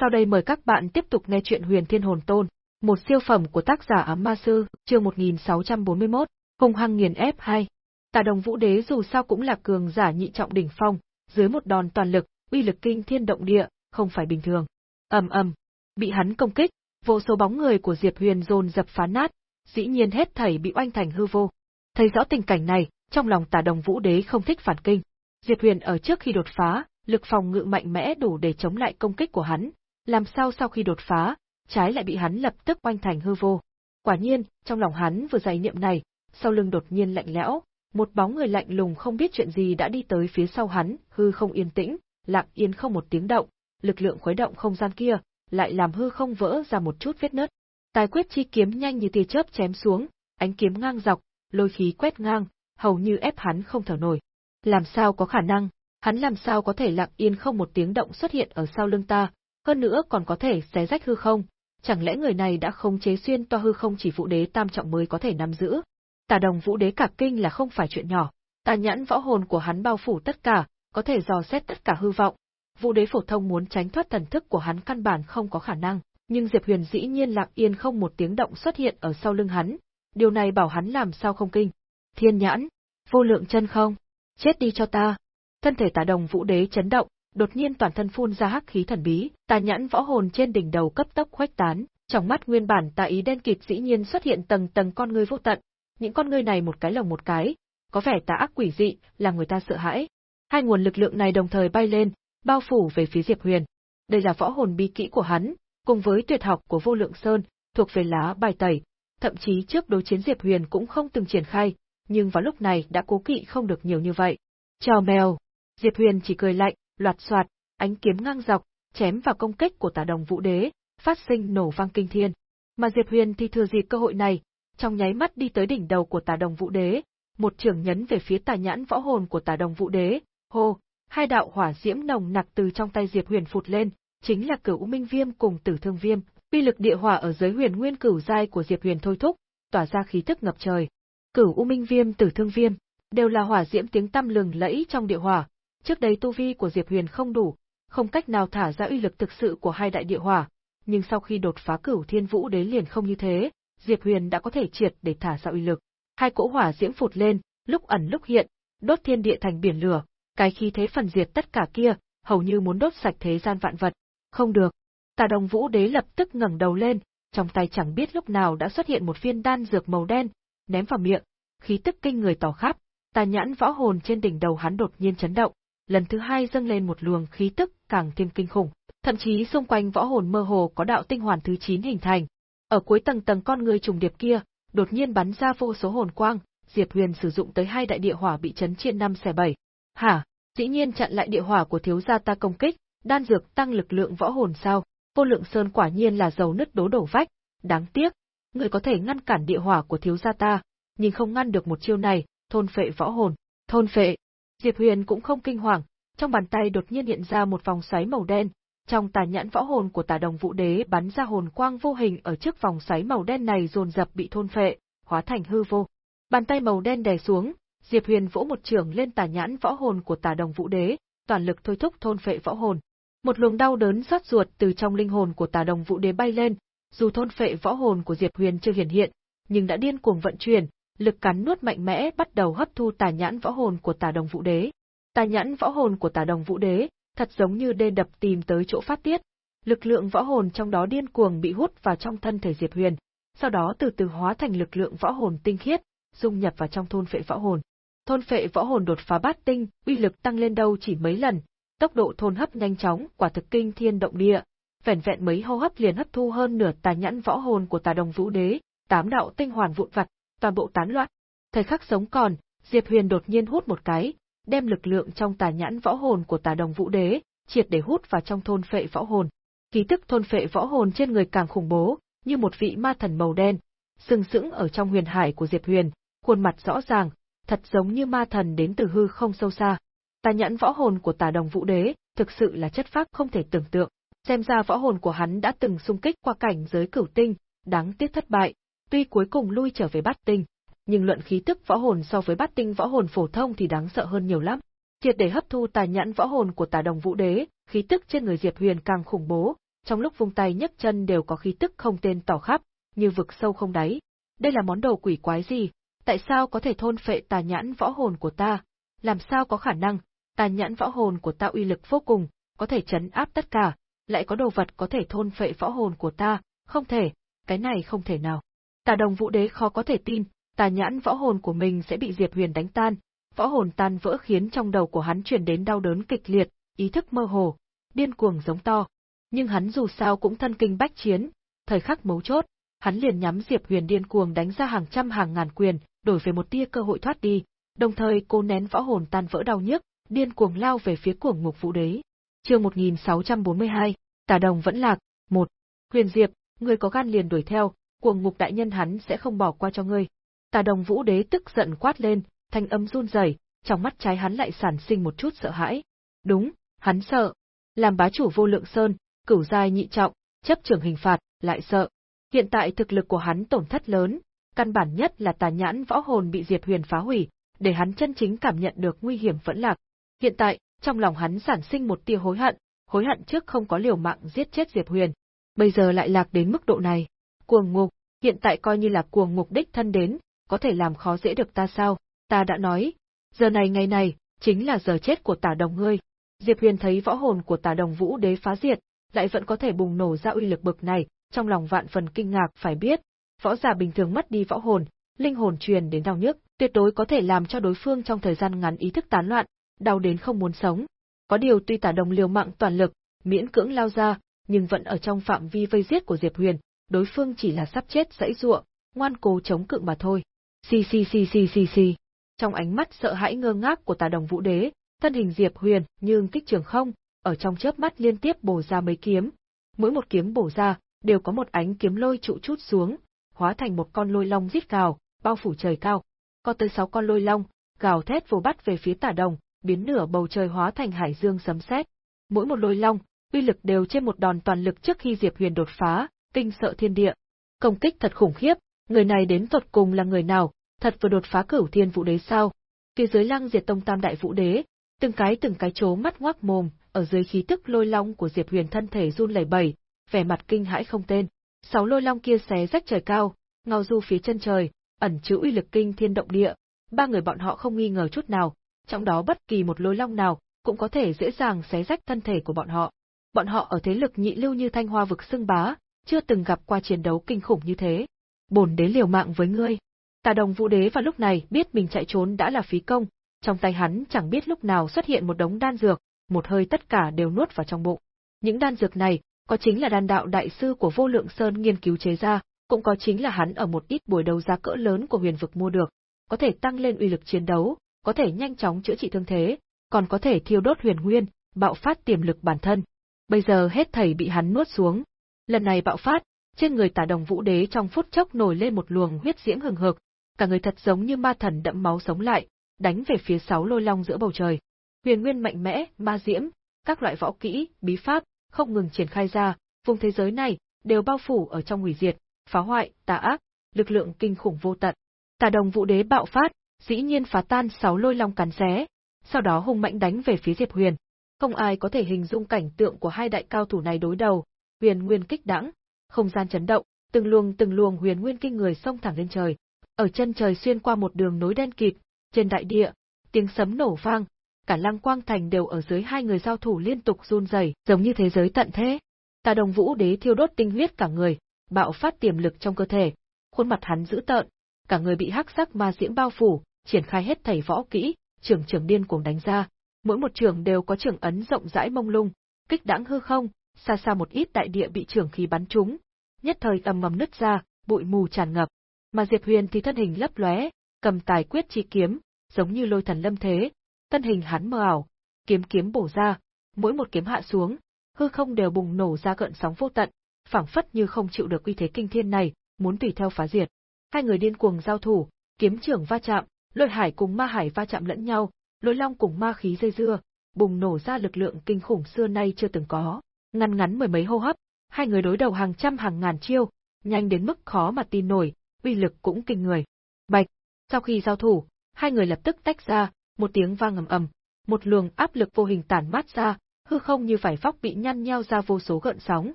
Sau đây mời các bạn tiếp tục nghe chuyện Huyền Thiên Hồn Tôn, một siêu phẩm của tác giả Ám Ma Sư, chương 1641, hung hăng nghiền ép 2. Tà Đồng Vũ Đế dù sao cũng là cường giả nhị trọng đỉnh phong, dưới một đòn toàn lực, uy lực kinh thiên động địa, không phải bình thường. Ầm ầm, bị hắn công kích, vô số bóng người của Diệp Huyền dồn dập phá nát, dĩ nhiên hết thảy bị oanh thành hư vô. Thấy rõ tình cảnh này, trong lòng Tà Đồng Vũ Đế không thích phản kinh. Diệp Huyền ở trước khi đột phá, lực phòng ngự mạnh mẽ đủ để chống lại công kích của hắn, làm sao sau khi đột phá, trái lại bị hắn lập tức oanh thành hư vô. Quả nhiên, trong lòng hắn vừa dày niệm này, sau lưng đột nhiên lạnh lẽo, một bóng người lạnh lùng không biết chuyện gì đã đi tới phía sau hắn, hư không yên tĩnh, lặng yên không một tiếng động, lực lượng khuấy động không gian kia, lại làm hư không vỡ ra một chút vết nứt. Tài quyết chi kiếm nhanh như tia chớp chém xuống, ánh kiếm ngang dọc, lôi khí quét ngang, hầu như ép hắn không thở nổi. Làm sao có khả năng, hắn làm sao có thể lặng yên không một tiếng động xuất hiện ở sau lưng ta, hơn nữa còn có thể xé rách hư không, chẳng lẽ người này đã không chế xuyên toa hư không chỉ vũ đế tam trọng mới có thể nắm giữ? Tà đồng vũ đế cả kinh là không phải chuyện nhỏ, tà nhãn võ hồn của hắn bao phủ tất cả, có thể dò xét tất cả hư vọng. Vũ đế phổ thông muốn tránh thoát thần thức của hắn căn bản không có khả năng, nhưng Diệp Huyền dĩ nhiên lặng yên không một tiếng động xuất hiện ở sau lưng hắn, điều này bảo hắn làm sao không kinh. Thiên nhãn, vô lượng chân không, chết đi cho ta. Thân thể tà đồng vũ đế chấn động, đột nhiên toàn thân phun ra hắc khí thần bí, tà nhãn võ hồn trên đỉnh đầu cấp tốc khuếch tán, trong mắt nguyên bản tà ý đen kịt dĩ nhiên xuất hiện tầng tầng con ngươi vô tận, những con ngươi này một cái lồng một cái, có vẻ tà ác quỷ dị, làm người ta sợ hãi. Hai nguồn lực lượng này đồng thời bay lên, bao phủ về phía Diệp Huyền. Đây là võ hồn bí kỹ của hắn, cùng với tuyệt học của Vô Lượng Sơn, thuộc về lá bài tẩy, thậm chí trước đối chiến Diệp Huyền cũng không từng triển khai, nhưng vào lúc này đã cố kỵ không được nhiều như vậy. Chào mèo! Diệp Huyền chỉ cười lạnh, loạt soạt, ánh kiếm ngang dọc, chém vào công kích của tà đồng vũ đế, phát sinh nổ vang kinh thiên. Mà Diệp Huyền thì thừa dịp cơ hội này, trong nháy mắt đi tới đỉnh đầu của tà đồng vũ đế, một trường nhấn về phía tà nhãn võ hồn của tà đồng vũ đế, hô, hai đạo hỏa diễm nồng nặc từ trong tay Diệp Huyền phụt lên, chính là cửu minh viêm cùng tử thương viêm, uy lực địa hỏa ở dưới huyền nguyên cửu giai của Diệp Huyền thôi thúc, tỏa ra khí tức ngập trời. Cửu u minh viêm tử thương viêm, đều là hỏa diễm tiếng tăm lừng lẫy trong địa hỏa, Trước đây tu vi của Diệp Huyền không đủ, không cách nào thả ra uy lực thực sự của hai đại địa hỏa, nhưng sau khi đột phá cửu thiên vũ đế liền không như thế, Diệp Huyền đã có thể triệt để thả ra uy lực. Hai cỗ hỏa diễm phụt lên, lúc ẩn lúc hiện, đốt thiên địa thành biển lửa, cái khí thế phần diệt tất cả kia, hầu như muốn đốt sạch thế gian vạn vật. Không được. Tà Đồng Vũ Đế lập tức ngẩng đầu lên, trong tay chẳng biết lúc nào đã xuất hiện một viên đan dược màu đen, ném vào miệng, khí tức kinh người tỏ khắp, tà nhãn võ hồn trên đỉnh đầu hắn đột nhiên chấn động, lần thứ hai dâng lên một luồng khí tức càng thêm kinh khủng, thậm chí xung quanh võ hồn mơ hồ có đạo tinh hoàn thứ 9 hình thành. Ở cuối tầng tầng con người trùng điệp kia, đột nhiên bắn ra vô số hồn quang, Diệp Huyền sử dụng tới hai đại địa hỏa bị chấn trên năm xẻ bảy. Hả? Dĩ nhiên chặn lại địa hỏa của thiếu gia ta công kích, đan dược tăng lực lượng võ hồn sao? Vô lượng sơn quả nhiên là dầu nứt đố đổ vách, đáng tiếc, người có thể ngăn cản địa hỏa của thiếu gia ta, nhưng không ngăn được một chiêu này, thôn phệ võ hồn. Thôn phệ, Diệp Huyền cũng không kinh hoàng, trong bàn tay đột nhiên hiện ra một vòng xoáy màu đen, trong tà nhãn võ hồn của tà đồng vũ đế bắn ra hồn quang vô hình ở trước vòng xoáy màu đen này dồn dập bị thôn phệ, hóa thành hư vô. Bàn tay màu đen đè xuống, Diệp Huyền vỗ một trường lên tà nhãn võ hồn của tà đồng vũ đế, toàn lực thôi thúc thôn phệ võ hồn. Một luồng đau đớn xót ruột từ trong linh hồn của tà đồng vũ đế bay lên, dù thôn phệ võ hồn của Diệp Huyền chưa hiển hiện, nhưng đã điên cuồng vận chuyển, lực cắn nuốt mạnh mẽ bắt đầu hấp thu tà nhãn võ hồn của tà đồng vũ đế. Tà nhãn võ hồn của tà đồng vũ đế, thật giống như đê đập tìm tới chỗ phát tiết, lực lượng võ hồn trong đó điên cuồng bị hút vào trong thân thể Diệp Huyền, sau đó từ từ hóa thành lực lượng võ hồn tinh khiết, dung nhập vào trong thôn phệ võ hồn. Thôn phệ võ hồn đột phá bát tinh, uy lực tăng lên đâu chỉ mấy lần, tốc độ thôn hấp nhanh chóng, quả thực kinh thiên động địa. Vẻn vẹn mấy hô hấp liền hấp thu hơn nửa tà nhãn võ hồn của tà đồng vũ đế, tám đạo tinh hoàn vụn vặt, toàn bộ tán loạn. Thời khắc sống còn, Diệp Huyền đột nhiên hút một cái, đem lực lượng trong tà nhãn võ hồn của tà đồng vũ đế, triệt để hút vào trong thôn phệ võ hồn. Khí tức thôn phệ võ hồn trên người càng khủng bố, như một vị ma thần màu đen, sừng sững ở trong huyền hải của Diệp Huyền, khuôn mặt rõ ràng, thật giống như ma thần đến từ hư không sâu xa. Tà nhãn võ hồn của tà đồng vũ đế, thực sự là chất phác không thể tưởng tượng. Xem ra võ hồn của hắn đã từng xung kích qua cảnh giới cửu tinh, đáng tiếc thất bại, tuy cuối cùng lui trở về bát tinh, nhưng luận khí tức võ hồn so với bát tinh võ hồn phổ thông thì đáng sợ hơn nhiều lắm. Triệt để hấp thu tà nhãn võ hồn của tà đồng vũ đế, khí tức trên người Diệp Huyền càng khủng bố, trong lúc vung tay nhấc chân đều có khí tức không tên tỏ khắp, như vực sâu không đáy. Đây là món đồ quỷ quái gì? Tại sao có thể thôn phệ tà nhãn võ hồn của ta? Làm sao có khả năng? Tà nhãn võ hồn của ta uy lực vô cùng, có thể chấn áp tất cả, lại có đồ vật có thể thôn phệ võ hồn của ta, không thể, cái này không thể nào. Tà đồng vũ đế khó có thể tin, tà nhãn võ hồn của mình sẽ bị Diệp Huyền đánh tan, võ hồn tan vỡ khiến trong đầu của hắn truyền đến đau đớn kịch liệt, ý thức mơ hồ, điên cuồng giống to. Nhưng hắn dù sao cũng thân kinh bách chiến, thời khắc mấu chốt, hắn liền nhắm Diệp Huyền điên cuồng đánh ra hàng trăm hàng ngàn quyền, đổi về một tia cơ hội thoát đi, đồng thời cô nén võ hồn tan vỡ đau nhức, điên cuồng lao về phía cuồng ngục vũ đế. Chương 1642, Tà Đồng vẫn lạc, một Huyền Diệp, ngươi có gan liền đuổi theo, cuồng ngục đại nhân hắn sẽ không bỏ qua cho ngươi. Tà Đồng Vũ Đế tức giận quát lên, thanh âm run rẩy, trong mắt trái hắn lại sản sinh một chút sợ hãi. Đúng, hắn sợ. Làm bá chủ vô lượng sơn, cửu giai nhị trọng, chấp trưởng hình phạt, lại sợ. Hiện tại thực lực của hắn tổn thất lớn, căn bản nhất là tà nhãn võ hồn bị Diệp Huyền phá hủy, để hắn chân chính cảm nhận được nguy hiểm vẫn lạc. Hiện tại, trong lòng hắn sản sinh một tia hối hận, hối hận trước không có liều mạng giết chết Diệp Huyền. Bây giờ lại lạc đến mức độ này. Cuồng ngục, hiện tại coi như là cuồng ngục đích thân đến, có thể làm khó dễ được ta sao? Ta đã nói, giờ này ngày này, chính là giờ chết của tả đồng ngươi. Diệp Huyền thấy võ hồn của tả đồng vũ đế phá diệt, lại vẫn có thể bùng nổ ra uy lực bực này, trong lòng vạn phần kinh ngạc phải biết, võ giả bình thường mất đi võ hồn, linh hồn truyền đến đau nhức, tuyệt đối có thể làm cho đối phương trong thời gian ngắn ý thức tán loạn, đau đến không muốn sống. Có điều tuy tả đồng liều mạng toàn lực, miễn cưỡng lao ra, nhưng vẫn ở trong phạm vi vây giết của Diệp Huyền, đối phương chỉ là sắp chết dãy ruộng, ngoan cố chống cự mà thôi. Xì xì xì xì xì xì. Trong ánh mắt sợ hãi ngơ ngác của tà đồng vũ đế, thân hình Diệp Huyền nhưng kích trường không, ở trong chớp mắt liên tiếp bổ ra mấy kiếm. Mỗi một kiếm bổ ra, đều có một ánh kiếm lôi trụ chút xuống, hóa thành một con lôi long rít gào, bao phủ trời cao. Có tới sáu con lôi long, gào thét vồ bắt về phía tả đồng, biến nửa bầu trời hóa thành hải dương sấm sét. Mỗi một lôi long, uy lực đều trên một đòn toàn lực trước khi Diệp Huyền đột phá, kinh sợ thiên địa. Công kích thật khủng khiếp, người này đến tột cùng là người nào, thật vừa đột phá cửu thiên vũ đế sao? Phía dưới lăng diệt tông tam đại vũ đế, từng cái từng cái chố mắt ngoác mồm, ở dưới khí tức lôi long của Diệp Huyền thân thể run lẩy bẩy, vẻ mặt kinh hãi không tên. Sáu lôi long kia xé rách trời cao, ngao du phía chân trời, ẩn chứa uy lực kinh thiên động địa. Ba người bọn họ không nghi ngờ chút nào, trong đó bất kỳ một lôi long nào cũng có thể dễ dàng xé rách thân thể của bọn họ. Bọn họ ở thế lực nhị lưu như Thanh Hoa vực xưng bá, chưa từng gặp qua chiến đấu kinh khủng như thế. Bổn đế liều mạng với ngươi. Tà đồng vũ đế vào lúc này biết mình chạy trốn đã là phí công, trong tay hắn chẳng biết lúc nào xuất hiện một đống đan dược, một hơi tất cả đều nuốt vào trong bụng. Những đan dược này, có chính là đan đạo đại sư của vô lượng sơn nghiên cứu chế ra, cũng có chính là hắn ở một ít buổi đầu giá cỡ lớn của huyền vực mua được, có thể tăng lên uy lực chiến đấu, có thể nhanh chóng chữa trị thương thế, còn có thể thiêu đốt huyền nguyên, bạo phát tiềm lực bản thân. Bây giờ hết thảy bị hắn nuốt xuống. Lần này bạo phát, trên người tả đồng vũ đế trong phút chốc nổi lên một luồng huyết diễm hừng hực, cả người thật giống như ma thần đẫm máu sống lại, đánh về phía sáu lôi long giữa bầu trời. Huyền nguyên mạnh mẽ, ma diễm, các loại võ kỹ, bí pháp, không ngừng triển khai ra, vùng thế giới này đều bao phủ ở trong hủy diệt, phá hoại, tà ác, lực lượng kinh khủng vô tận. Tà đồng vũ đế bạo phát, dĩ nhiên phá tan sáu lôi long cắn xé, sau đó hung mạnh đánh về phía Diệp Huyền. Không ai có thể hình dung cảnh tượng của hai đại cao thủ này đối đầu, Huyền Nguyên kích đãng, không gian chấn động, từng luồng từng luồng huyền nguyên kinh người xông thẳng lên trời. Ở chân trời xuyên qua một đường nối đen kịt, trên đại địa, tiếng sấm nổ vang, cả Lăng Quang Thành đều ở dưới hai người giao thủ liên tục run rẩy, giống như thế giới tận thế. Tà Đồng Vũ Đế thiêu đốt tinh huyết cả người, bạo phát tiềm lực trong cơ thể, khuôn mặt hắn dữ tợn, cả người bị hắc sắc ma diễm bao phủ, triển khai hết thảy võ kỹ, trường trường điên cuồng đánh ra, mỗi một trường đều có trường ấn rộng rãi mông lung, kích đãng hư không, xa xa một ít đại địa bị trưởng khí bắn trúng, nhất thời ầm ầm nứt ra, bụi mù tràn ngập. Mà Diệp Huyền thì thân hình lấp lóe, cầm tài quyết chi kiếm, giống như lôi thần lâm thế, thân hình hắn mờ ảo, kiếm kiếm bổ ra, mỗi một kiếm hạ xuống, hư không đều bùng nổ ra gợn sóng vô tận, phảng phất như không chịu được uy thế kinh thiên này, muốn tùy theo phá diệt. Hai người điên cuồng giao thủ, kiếm trưởng va chạm, lôi hải cùng ma hải va chạm lẫn nhau, lôi long cùng ma khí dây dưa, bùng nổ ra lực lượng kinh khủng xưa nay chưa từng có. Ngăn ngắn mười mấy hô hấp, hai người đối đầu hàng trăm hàng ngàn chiêu, nhanh đến mức khó mà tin nổi, uy lực cũng kinh người. Bạch, sau khi giao thủ, hai người lập tức tách ra, một tiếng vang ầm ầm, một luồng áp lực vô hình tản mát ra, hư không như phải phóc bị nhăn nheo ra vô số gợn sóng,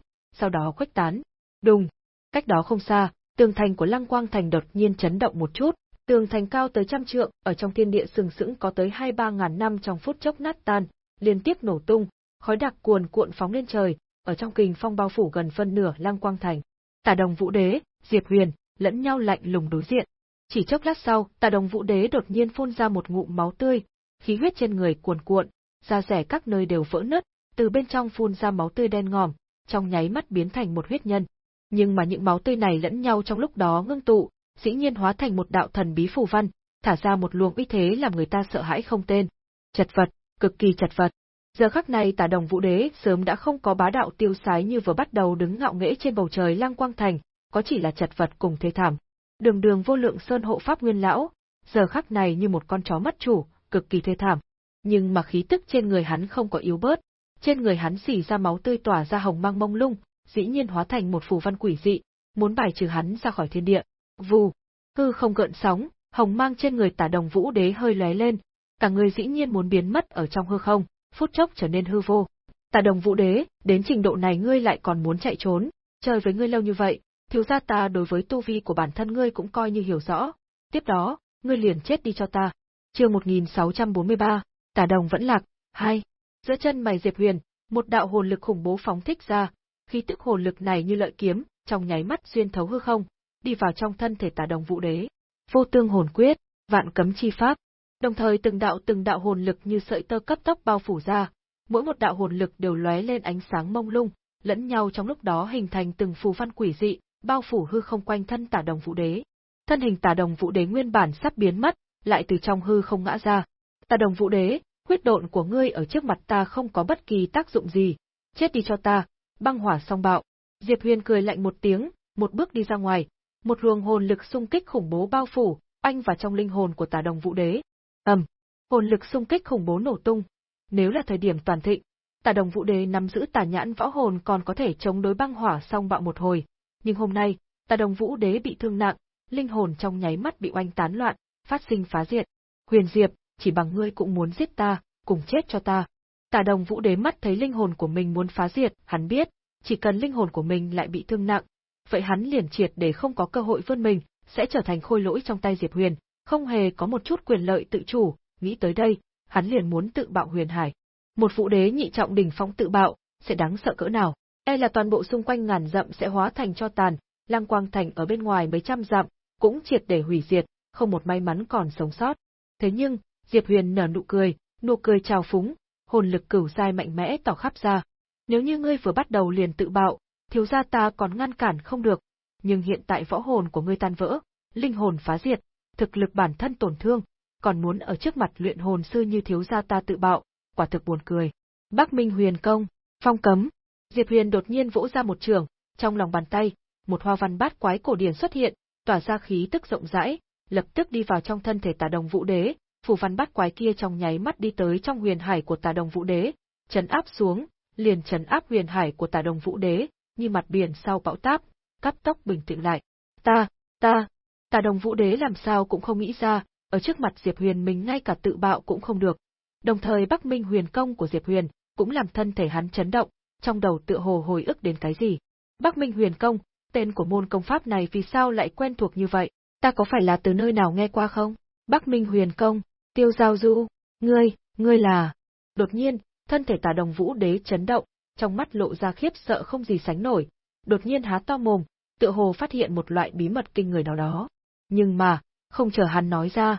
sau đó khuếch tán. Đùng, cách đó không xa, tường thành của Lăng Quang thành đột nhiên chấn động một chút, tường thành cao tới trăm trượng, ở trong thiên địa sừng sững có tới hai ba ngàn năm trong phút chốc nát tan, liên tiếp nổ tung, khói đặc cuồn cuộn phóng lên trời, ở trong kình phong bao phủ gần phân nửa Lăng Quang thành. Tả Đồng Vũ Đế, Diệp Huyền, lẫn nhau lạnh lùng đối diện. Chỉ chốc lát sau, Tả Đồng Vũ Đế đột nhiên phun ra một ngụm máu tươi, khí huyết trên người cuồn cuộn, da rẻ các nơi đều vỡ nứt, từ bên trong phun ra máu tươi đen ngòm, trong nháy mắt biến thành một huyết nhân. Nhưng mà những máu tươi này lẫn nhau trong lúc đó ngưng tụ, dĩ nhiên hóa thành một đạo thần bí phù văn, thả ra một luồng uy thế làm người ta sợ hãi không tên. Chật vật, cực kỳ chật vật. Giờ khắc này Tả Đồng Vũ Đế sớm đã không có bá đạo tiêu sái như vừa bắt đầu đứng ngạo nghễ trên bầu trời Lang Quang Thành, có chỉ là chật vật cùng thế thảm. Đường Đường vô lượng sơn hộ pháp nguyên lão, giờ khắc này như một con chó mất chủ, cực kỳ thê thảm. Nhưng mà khí tức trên người hắn không có yếu bớt, trên người hắn xỉ ra máu tươi tỏa ra hồng mang mông lung, dĩ nhiên hóa thành một phù văn quỷ dị, muốn bài trừ hắn ra khỏi thiên địa. Vù, hư không gợn sóng, hồng mang trên người Tả Đồng Vũ Đế hơi lóe lên, cả người dĩ nhiên muốn biến mất ở trong hư không, phút chốc trở nên hư vô. Tả Đồng Vũ Đế, đến trình độ này ngươi lại còn muốn chạy trốn, chơi với ngươi lâu như vậy, thiếu gia ta đối với tu vi của bản thân ngươi cũng coi như hiểu rõ. Tiếp đó, ngươi liền chết đi cho ta. Chương 1643, Tả Đồng vẫn lạc, hai. Giữa chân mày Diệp Huyền, một đạo hồn lực khủng bố phóng thích ra, khi tức hồn lực này như lợi kiếm, trong nháy mắt xuyên thấu hư không, đi vào trong thân thể Tả Đồng Vũ Đế. Vô tương hồn quyết, vạn cấm chi pháp. Đồng thời từng đạo từng đạo hồn lực như sợi tơ cấp tốc bao phủ ra, mỗi một đạo hồn lực đều lóe lên ánh sáng mông lung, lẫn nhau trong lúc đó hình thành từng phù văn quỷ dị, bao phủ hư không quanh thân Tả Đồng Vũ Đế. Thân hình Tả Đồng Vũ Đế nguyên bản sắp biến mất, lại từ trong hư không ngã ra. Tả Đồng Vũ Đế, huyết độn của ngươi ở trước mặt ta không có bất kỳ tác dụng gì, chết đi cho ta, băng hỏa song bạo. Diệp Huyền cười lạnh một tiếng, một bước đi ra ngoài, một luồng hồn lực xung kích khủng bố bao phủ, anh vào trong linh hồn của Tả Đồng Vũ Đế. Ầm, hồn lực xung kích khủng bố nổ tung. Nếu là thời điểm toàn thịnh, Tả Đồng Vũ Đế nắm giữ tà nhãn võ hồn còn có thể chống đối băng hỏa song bạo một hồi, nhưng hôm nay, Tả Đồng Vũ Đế bị thương nặng, linh hồn trong nháy mắt bị oanh tán loạn, phát sinh phá diệt. Huyền Diệp, chỉ bằng ngươi cũng muốn giết ta, cùng chết cho ta. Tả Đồng Vũ Đế mắt thấy linh hồn của mình muốn phá diệt, hắn biết, chỉ cần linh hồn của mình lại bị thương nặng, vậy hắn liền triệt để không có cơ hội vươn mình, sẽ trở thành khôi lỗi trong tay Diệp Huyền, không hề có một chút quyền lợi tự chủ, nghĩ tới đây, hắn liền muốn tự bạo Huyền Hải. Một vụ đế nhị trọng đỉnh phong tự bạo, sẽ đáng sợ cỡ nào? E là toàn bộ xung quanh ngàn dặm sẽ hóa thành cho tàn, Lăng Quang Thành ở bên ngoài mấy trăm dặm, cũng triệt để hủy diệt, không một may mắn còn sống sót. Thế nhưng, Diệp Huyền nở nụ cười, nụ cười trào phúng, hồn lực cửu giai mạnh mẽ tỏ khắp ra. Nếu như ngươi vừa bắt đầu liền tự bạo, thiếu gia ta còn ngăn cản không được, nhưng hiện tại võ hồn của ngươi tan vỡ, linh hồn phá diệt, thực lực bản thân tổn thương, còn muốn ở trước mặt luyện hồn sư như thiếu gia ta tự bạo, quả thực buồn cười. Bắc Minh Huyền công, phong cấm. Diệp Huyền đột nhiên vỗ ra một trường, trong lòng bàn tay, một hoa văn bát quái cổ điển xuất hiện, tỏa ra khí tức rộng rãi, lập tức đi vào trong thân thể Tà Đồng Vũ Đế, phù văn bát quái kia trong nháy mắt đi tới trong huyền hải của Tà Đồng Vũ Đế, chấn áp xuống, liền chấn áp huyền hải của Tà Đồng Vũ Đế, như mặt biển sau bão táp, cấp tốc bình tĩnh lại. Ta, ta, Tà Đồng Vũ Đế làm sao cũng không nghĩ ra, ở trước mặt Diệp Huyền mình ngay cả tự bạo cũng không được. Đồng thời Bắc Minh Huyền công của Diệp Huyền cũng làm thân thể hắn chấn động, trong đầu tựa hồ hồi ức đến cái gì. Bắc Minh Huyền công, tên của môn công pháp này vì sao lại quen thuộc như vậy? Ta có phải là từ nơi nào nghe qua không? Bắc Minh Huyền công, Tiêu Giao Du, ngươi, ngươi là... Đột nhiên, thân thể Tà Đồng Vũ Đế chấn động, trong mắt lộ ra khiếp sợ không gì sánh nổi, đột nhiên há to mồm, tựa hồ phát hiện một loại bí mật kinh người nào đó. Nhưng mà, không chờ hắn nói ra.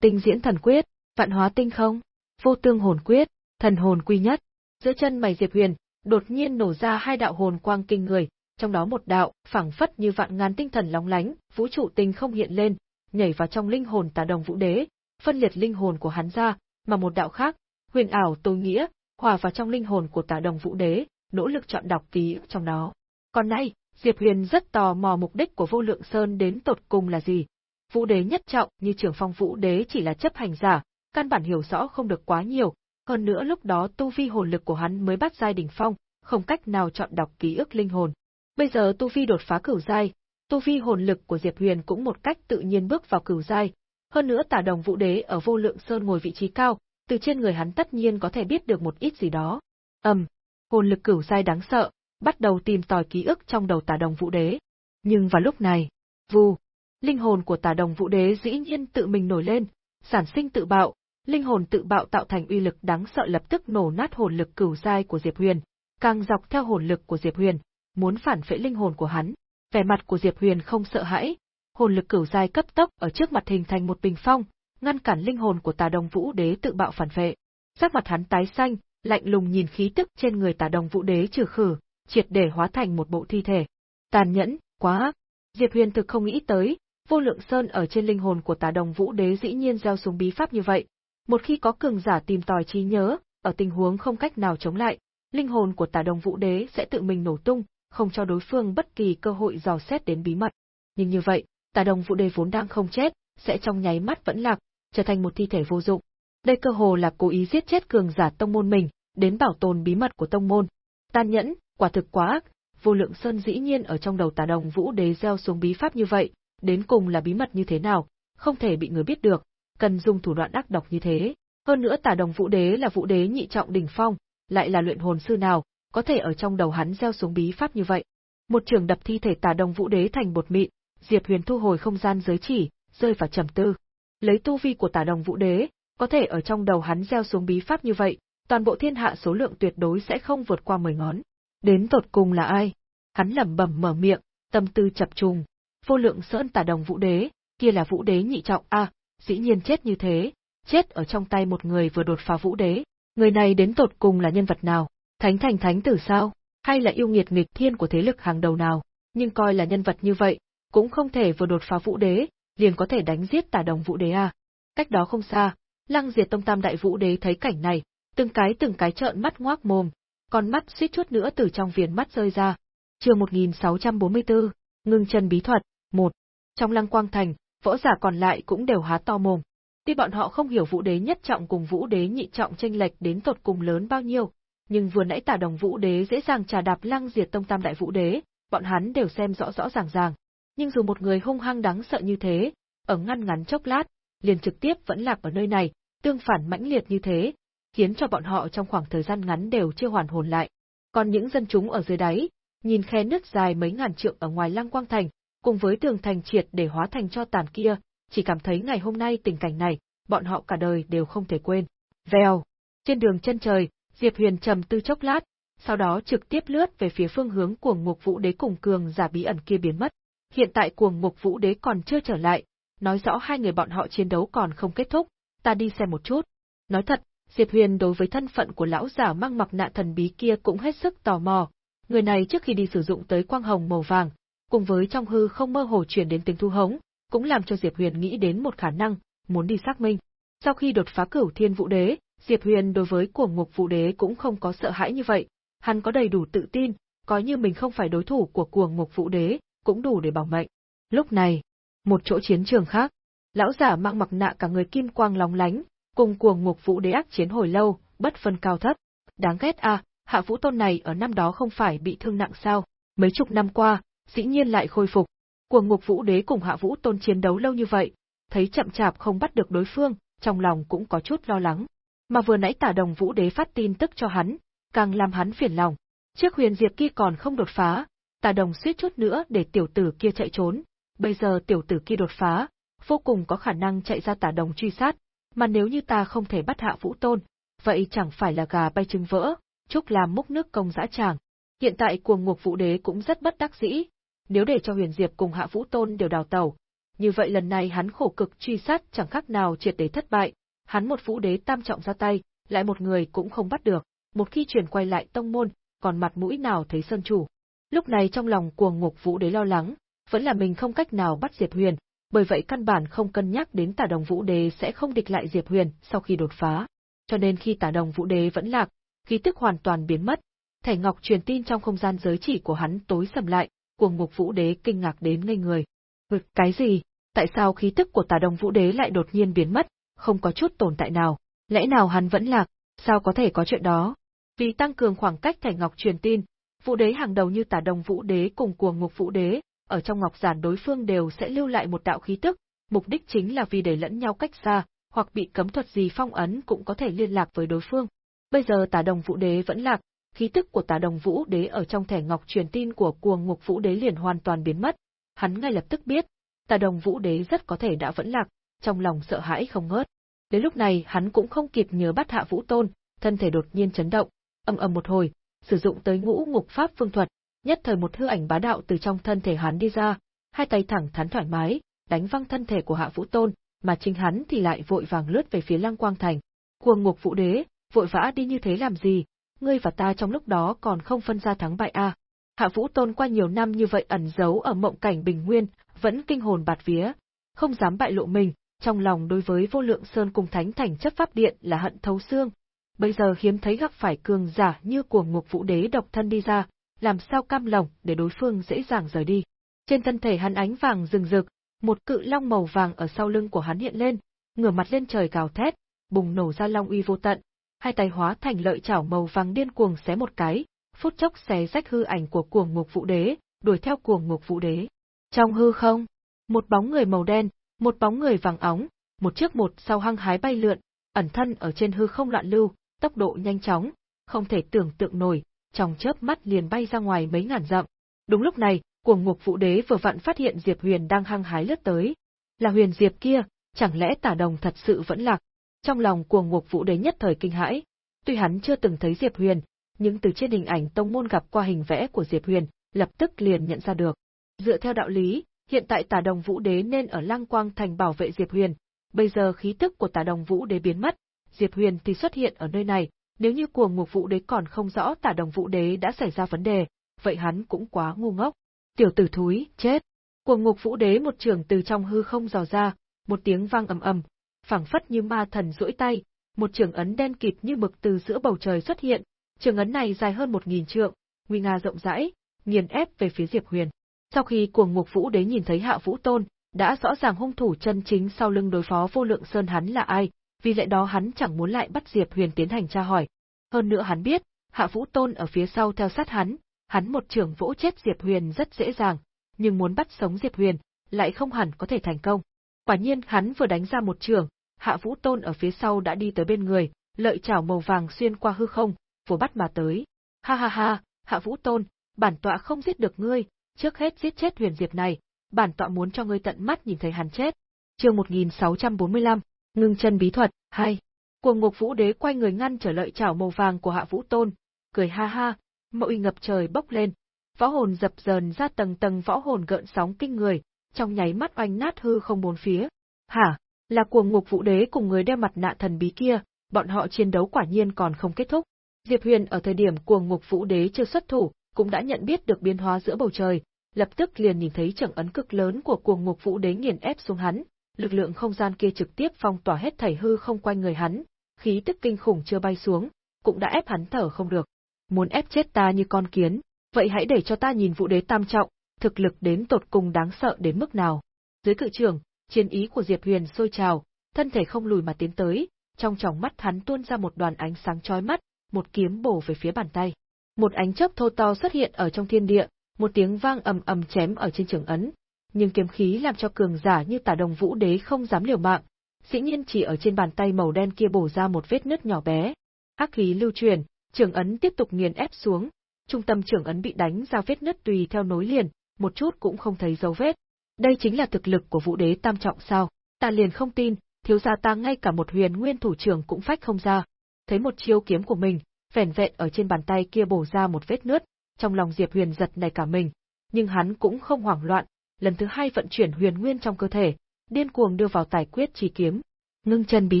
Tinh diễn thần quyết, vạn hóa tinh không, vô tương hồn quyết, thần hồn quy nhất. Giữa chân mày Diệp Huyền, đột nhiên nổ ra hai đạo hồn quang kinh người, trong đó một đạo, phảng phất như vạn ngàn tinh thần lóng lánh, vũ trụ tinh không hiện lên, nhảy vào trong linh hồn tà đồng vũ đế, phân liệt linh hồn của hắn ra, mà một đạo khác, huyền ảo tối nghĩa, hòa vào trong linh hồn của tà đồng vũ đế, nỗ lực chọn đọc ký trong đó. Còn nay, Diệp Huyền rất tò mò mục đích của vô lượng sơn đến tột cùng là gì. Vũ đế nhất trọng như trưởng phong vũ đế chỉ là chấp hành giả, căn bản hiểu rõ không được quá nhiều, hơn nữa lúc đó tu vi hồn lực của hắn mới bắt giai đỉnh phong, không cách nào chọn đọc ký ức linh hồn. Bây giờ tu vi đột phá cửu giai, tu vi hồn lực của Diệp Huyền cũng một cách tự nhiên bước vào cửu giai, hơn nữa Tả Đồng Vũ Đế ở Vô Lượng Sơn ngồi vị trí cao, từ trên người hắn tất nhiên có thể biết được một ít gì đó. Ầm, hồn lực cửu giai đáng sợ, bắt đầu tìm tòi ký ức trong đầu Tà Đồng Vũ Đế. Nhưng vào lúc này, vù, linh hồn của Tà Đồng Vũ Đế dĩ nhiên tự mình nổi lên, sản sinh tự bạo, linh hồn tự bạo tạo thành uy lực đáng sợ lập tức nổ nát hồn lực cửu giai của Diệp Huyền, càng dọc theo hồn lực của Diệp Huyền, muốn phản phệ linh hồn của hắn. Vẻ mặt của Diệp Huyền không sợ hãi, hồn lực cửu giai cấp tốc ở trước mặt hình thành một bình phong, ngăn cản linh hồn của Tà Đồng Vũ Đế tự bạo phản vệ. Sắc mặt hắn tái xanh, lạnh lùng nhìn khí tức trên người Tà Đồng Vũ Đế trừ khử, triệt để hóa thành một bộ thi thể. Tàn nhẫn, quá ác. Diệp Huyền thực không nghĩ tới, vô lượng sơn ở trên linh hồn của Tà Đồng Vũ Đế dĩ nhiên gieo xuống bí pháp như vậy. Một khi có cường giả tìm tòi trí nhớ, ở tình huống không cách nào chống lại, linh hồn của Tà Đồng Vũ Đế sẽ tự mình nổ tung, không cho đối phương bất kỳ cơ hội dò xét đến bí mật. Nhưng như vậy, Tà Đồng Vũ Đế vốn đang không chết, sẽ trong nháy mắt vẫn lạc, trở thành một thi thể vô dụng. Đây cơ hồ là cố ý giết chết cường giả tông môn mình, đến bảo tồn bí mật của tông môn. Tàn nhẫn, quả thực quá ác, vô lượng sơn dĩ nhiên ở trong đầu Tà Đồng Vũ Đế gieo xuống bí pháp như vậy, đến cùng là bí mật như thế nào, không thể bị người biết được, cần dùng thủ đoạn ác độc như thế. Hơn nữa Tà Đồng Vũ Đế là Vũ Đế nhị trọng đỉnh phong, lại là luyện hồn sư nào, có thể ở trong đầu hắn gieo xuống bí pháp như vậy. Một trường đập thi thể Tà Đồng Vũ Đế thành bột mịn, Diệp Huyền thu hồi không gian giới chỉ, rơi vào trầm tư. Lấy tu vi của Tả Đồng Vũ Đế, có thể ở trong đầu hắn gieo xuống bí pháp như vậy, toàn bộ thiên hạ số lượng tuyệt đối sẽ không vượt qua 10 ngón. Đến tột cùng là ai? Hắn lẩm bẩm mở miệng, tâm tư chập trùng. Vô lượng sơn Tả Đồng Vũ Đế, kia là Vũ Đế nhị trọng a, dĩ nhiên chết như thế, chết ở trong tay một người vừa đột phá Vũ Đế. Người này đến tột cùng là nhân vật nào? Thánh thành thánh tử sao? Hay là yêu nghiệt nghịch thiên của thế lực hàng đầu nào? Nhưng coi là nhân vật như vậy, cũng không thể vừa đột phá Vũ Đế, liền có thể đánh giết Tả Đồng Vũ Đế à. Cách đó không xa, Lăng Diệt Tông Tam Đại Vũ Đế thấy cảnh này, từng cái từng cái trợn mắt ngoác mồm, con mắt suýt chút nữa từ trong viền mắt rơi ra. Chương 1644, Ngưng chân bí thuật, 1. Trong Lăng Quang Thành, võ giả còn lại cũng đều há to mồm. Tuy bọn họ không hiểu Vũ Đế nhất trọng cùng Vũ Đế nhị trọng tranh lệch đến tột cùng lớn bao nhiêu, nhưng vừa nãy Tả Đồng Vũ Đế dễ dàng trà đạp Lăng Diệt Tông Tam Đại Vũ Đế, bọn hắn đều xem rõ rõ ràng ràng nhưng dù một người hung hăng đáng sợ như thế, ở ngăn ngắn chốc lát, liền trực tiếp vẫn lạc ở nơi này, tương phản mãnh liệt như thế, khiến cho bọn họ trong khoảng thời gian ngắn đều chưa hoàn hồn lại. Còn những dân chúng ở dưới đáy, nhìn khe nứt dài mấy ngàn trượng ở ngoài Lăng Quang Thành, cùng với tường thành triệt để hóa thành cho tàn kia, chỉ cảm thấy ngày hôm nay tình cảnh này, bọn họ cả đời đều không thể quên. Vèo, trên đường chân trời, Diệp Huyền trầm tư chốc lát, sau đó trực tiếp lướt về phía phương hướng của Ngục Vũ Đế cùng cường giả bí ẩn kia biến mất. Hiện tại cuồng mục vũ đế còn chưa trở lại, nói rõ hai người bọn họ chiến đấu còn không kết thúc, ta đi xem một chút. Nói thật, Diệp Huyền đối với thân phận của lão giả mang mặt nạ thần bí kia cũng hết sức tò mò. Người này trước khi đi sử dụng tới quang hồng màu vàng, cùng với trong hư không mơ hồ truyền đến tiếng thu hống, cũng làm cho Diệp Huyền nghĩ đến một khả năng, muốn đi xác minh. Sau khi đột phá cửu thiên vũ đế, Diệp Huyền đối với cuồng ngục vũ đế cũng không có sợ hãi như vậy, hắn có đầy đủ tự tin, coi như mình không phải đối thủ của cuồng ngục vũ đế, cũng đủ để bảo mệnh. Lúc này, một chỗ chiến trường khác, lão giả mang mặt nạ cả người kim quang lóng lánh, cùng cuồng ngục vũ đế ác chiến hồi lâu, bất phân cao thấp. Đáng ghét à, hạ vũ tôn này ở năm đó không phải bị thương nặng sao, mấy chục năm qua, dĩ nhiên lại khôi phục. Cuồng ngục vũ đế cùng hạ vũ tôn chiến đấu lâu như vậy, thấy chậm chạp không bắt được đối phương, trong lòng cũng có chút lo lắng. Mà vừa nãy tả đồng vũ đế phát tin tức cho hắn, càng làm hắn phiền lòng. Trước huyền diệp kia còn không đột phá, tả đồng suýt chút nữa để tiểu tử kia chạy trốn, bây giờ tiểu tử kia đột phá, vô cùng có khả năng chạy ra tả đồng truy sát, mà nếu như ta không thể bắt hạ vũ tôn, vậy chẳng phải là gà bay trứng vỡ, chúc làm múc nước công dã tràng. Hiện tại cuồng ngục vũ đế cũng rất bất đắc dĩ, nếu để cho huyền diệp cùng hạ vũ tôn đều đào tẩu, như vậy lần này hắn khổ cực truy sát chẳng khác nào triệt để thất bại, hắn một vũ đế tam trọng ra tay, lại một người cũng không bắt được, một khi chuyển quay lại tông môn, còn mặt mũi nào thấy sơn chủ. Lúc này trong lòng cuồng ngục vũ đế lo lắng, vẫn là mình không cách nào bắt Diệp Huyền, bởi vậy căn bản không cân nhắc đến tả đồng vũ đế sẽ không địch lại Diệp Huyền sau khi đột phá. Cho nên khi tả đồng vũ đế vẫn lạc, khí tức hoàn toàn biến mất, thẻ ngọc truyền tin trong không gian giới chỉ của hắn tối sầm lại, cuồng ngục vũ đế kinh ngạc đến ngây người. Vực cái gì? Tại sao khí tức của tả đồng vũ đế lại đột nhiên biến mất, không có chút tồn tại nào? Lẽ nào hắn vẫn lạc? Sao có thể có chuyện đó? Vì tăng cường khoảng cách thẻ ngọc truyền tin, Vũ đế hàng đầu như tả đồng vũ đế cùng cuồng ngục vũ đế, ở trong ngọc giản đối phương đều sẽ lưu lại một đạo khí tức, mục đích chính là vì để lẫn nhau cách xa, hoặc bị cấm thuật gì phong ấn cũng có thể liên lạc với đối phương. Bây giờ Tà đồng vũ đế vẫn lạc, khí tức của Tà Đồng Vũ Đế ở trong thẻ ngọc truyền tin của Cuồng Ngục Vũ Đế liền hoàn toàn biến mất. Hắn ngay lập tức biết, Tà Đồng Vũ Đế rất có thể đã vẫn lạc, trong lòng sợ hãi không ngớt. Đến lúc này hắn cũng không kịp nhớ bắt hạ Vũ Tôn, thân thể đột nhiên chấn động, ầm ầm một hồi, sử dụng tới ngũ ngục pháp phương thuật, nhất thời một hư ảnh bá đạo từ trong thân thể hắn đi ra, hai tay thẳng thắn thoải mái, đánh văng thân thể của Hạ Vũ Tôn, mà chính hắn thì lại vội vàng lướt về phía Lăng Quang Thành. Cuồng Ngục Vũ Đế, vội vã đi như thế làm gì? Ngươi và ta trong lúc đó còn không phân ra thắng bại a. Hạ Vũ Tôn qua nhiều năm như vậy ẩn giấu ở mộng cảnh bình nguyên, vẫn kinh hồn bạt vía, không dám bại lộ mình, trong lòng đối với vô lượng sơn cùng thánh thành chấp pháp điện là hận thấu xương. Bây giờ hiếm thấy gặp phải cường giả như cuồng ngục vũ đế độc thân đi ra, làm sao cam lòng để đối phương dễ dàng rời đi. Trên thân thể hắn ánh vàng rừng rực, một cự long màu vàng ở sau lưng của hắn hiện lên, ngửa mặt lên trời gào thét, bùng nổ ra long uy vô tận, hai tay hóa thành lợi chảo màu vàng điên cuồng xé một cái, phút chốc xé rách hư ảnh của cuồng ngục vũ đế, đuổi theo cuồng ngục vũ đế. Trong hư không, một bóng người màu đen, một bóng người vàng óng, một trước một sau hăng hái bay lượn, ẩn thân ở trên hư không loạn lưu, tốc độ nhanh chóng, không thể tưởng tượng nổi, trong chớp mắt liền bay ra ngoài mấy ngàn dặm. Đúng lúc này, cuồng ngục vũ đế vừa vặn phát hiện Diệp Huyền đang hăng hái lướt tới. Là Huyền Diệp kia, chẳng lẽ tả đồng thật sự vẫn lạc? Trong lòng cuồng ngục vũ đế nhất thời kinh hãi. Tuy hắn chưa từng thấy Diệp Huyền, nhưng từ trên hình ảnh tông môn gặp qua hình vẽ của Diệp Huyền, lập tức liền nhận ra được. Dựa theo đạo lý, hiện tại tả đồng vũ đế nên ở Lăng Quang Thành bảo vệ Diệp Huyền, bây giờ khí tức của tả đồng vũ đế biến mất, Diệp Huyền thì xuất hiện ở nơi này, nếu như cuồng ngục vũ đế còn không rõ tả đồng vũ đế đã xảy ra vấn đề, vậy hắn cũng quá ngu ngốc. Tiểu tử thúi, chết. Cuồng ngục vũ đế một trường từ trong hư không dò ra, một tiếng vang ầm ầm, phảng phất như ma thần duỗi tay, một trường ấn đen kịt như mực từ giữa bầu trời xuất hiện, trường ấn này dài hơn một nghìn trượng, nguy nga rộng rãi, nghiền ép về phía Diệp Huyền. Sau khi cuồng ngục vũ đế nhìn thấy Hạ Vũ Tôn, đã rõ ràng hung thủ chân chính sau lưng đối phó vô lượng sơn hắn là ai, vì lẽ đó hắn chẳng muốn lại bắt Diệp Huyền tiến hành tra hỏi. Hơn nữa hắn biết, Hạ Vũ Tôn ở phía sau theo sát hắn, hắn một trường vỗ chết Diệp Huyền rất dễ dàng, nhưng muốn bắt sống Diệp Huyền, lại không hẳn có thể thành công. Quả nhiên hắn vừa đánh ra một trường, Hạ Vũ Tôn ở phía sau đã đi tới bên người, lợi chảo màu vàng xuyên qua hư không, vồ bắt mà tới. Ha ha ha, Hạ Vũ Tôn, bản tọa không giết được ngươi, trước hết giết chết Huyền Diệp này, bản tọa muốn cho ngươi tận mắt nhìn thấy hắn chết. Chương 1645, Ngưng chân bí thuật, hai. Cuồng Ngục Vũ Đế quay người ngăn trở lợi chảo màu vàng của Hạ Vũ Tôn, cười ha ha, mậu uy ngập trời bốc lên, võ hồn dập dờn ra tầng tầng võ hồn gợn sóng kinh người, trong nháy mắt oanh nát hư không bốn phía. Hả, là cuồng ngục vũ đế cùng người đeo mặt nạ thần bí kia, bọn họ chiến đấu quả nhiên còn không kết thúc. Diệp Huyền ở thời điểm cuồng ngục vũ đế chưa xuất thủ, cũng đã nhận biết được biến hóa giữa bầu trời, lập tức liền nhìn thấy trận ấn cực lớn của cuồng ngục vũ đế nghiền ép xuống hắn, lực lượng không gian kia trực tiếp phong tỏa hết thảy hư không quanh người hắn, khí tức kinh khủng chưa bay xuống, cũng đã ép hắn thở không được. Muốn ép chết ta như con kiến, vậy hãy để cho ta nhìn vụ đế tam trọng, thực lực đến tột cùng đáng sợ đến mức nào. Dưới cự trường, chiến ý của Diệp Huyền sôi trào, thân thể không lùi mà tiến tới, trong tròng mắt hắn tuôn ra một đoàn ánh sáng chói mắt, một kiếm bổ về phía bàn tay. Một ánh chớp thô to xuất hiện ở trong thiên địa, một tiếng vang ầm ầm chém ở trên trường ấn, nhưng kiếm khí làm cho cường giả như Tả Đồng Vũ Đế không dám liều mạng, dĩ nhiên chỉ ở trên bàn tay màu đen kia bổ ra một vết nứt nhỏ bé. Hắc khí lưu truyền, trường ấn tiếp tục nghiền ép xuống, trung tâm trường ấn bị đánh ra vết nứt tùy theo nối liền, một chút cũng không thấy dấu vết. Đây chính là thực lực của Vũ Đế tam trọng sao? Ta liền không tin, thiếu gia ta ngay cả một huyền nguyên thủ trưởng cũng phách không ra. Thấy một chiêu kiếm của mình, vẻn vẹn ở trên bàn tay kia bổ ra một vết nứt, trong lòng Diệp Huyền giật này cả mình, nhưng hắn cũng không hoảng loạn, lần thứ hai vận chuyển huyền nguyên trong cơ thể, điên cuồng đưa vào tài quyết chi kiếm, ngưng chân bí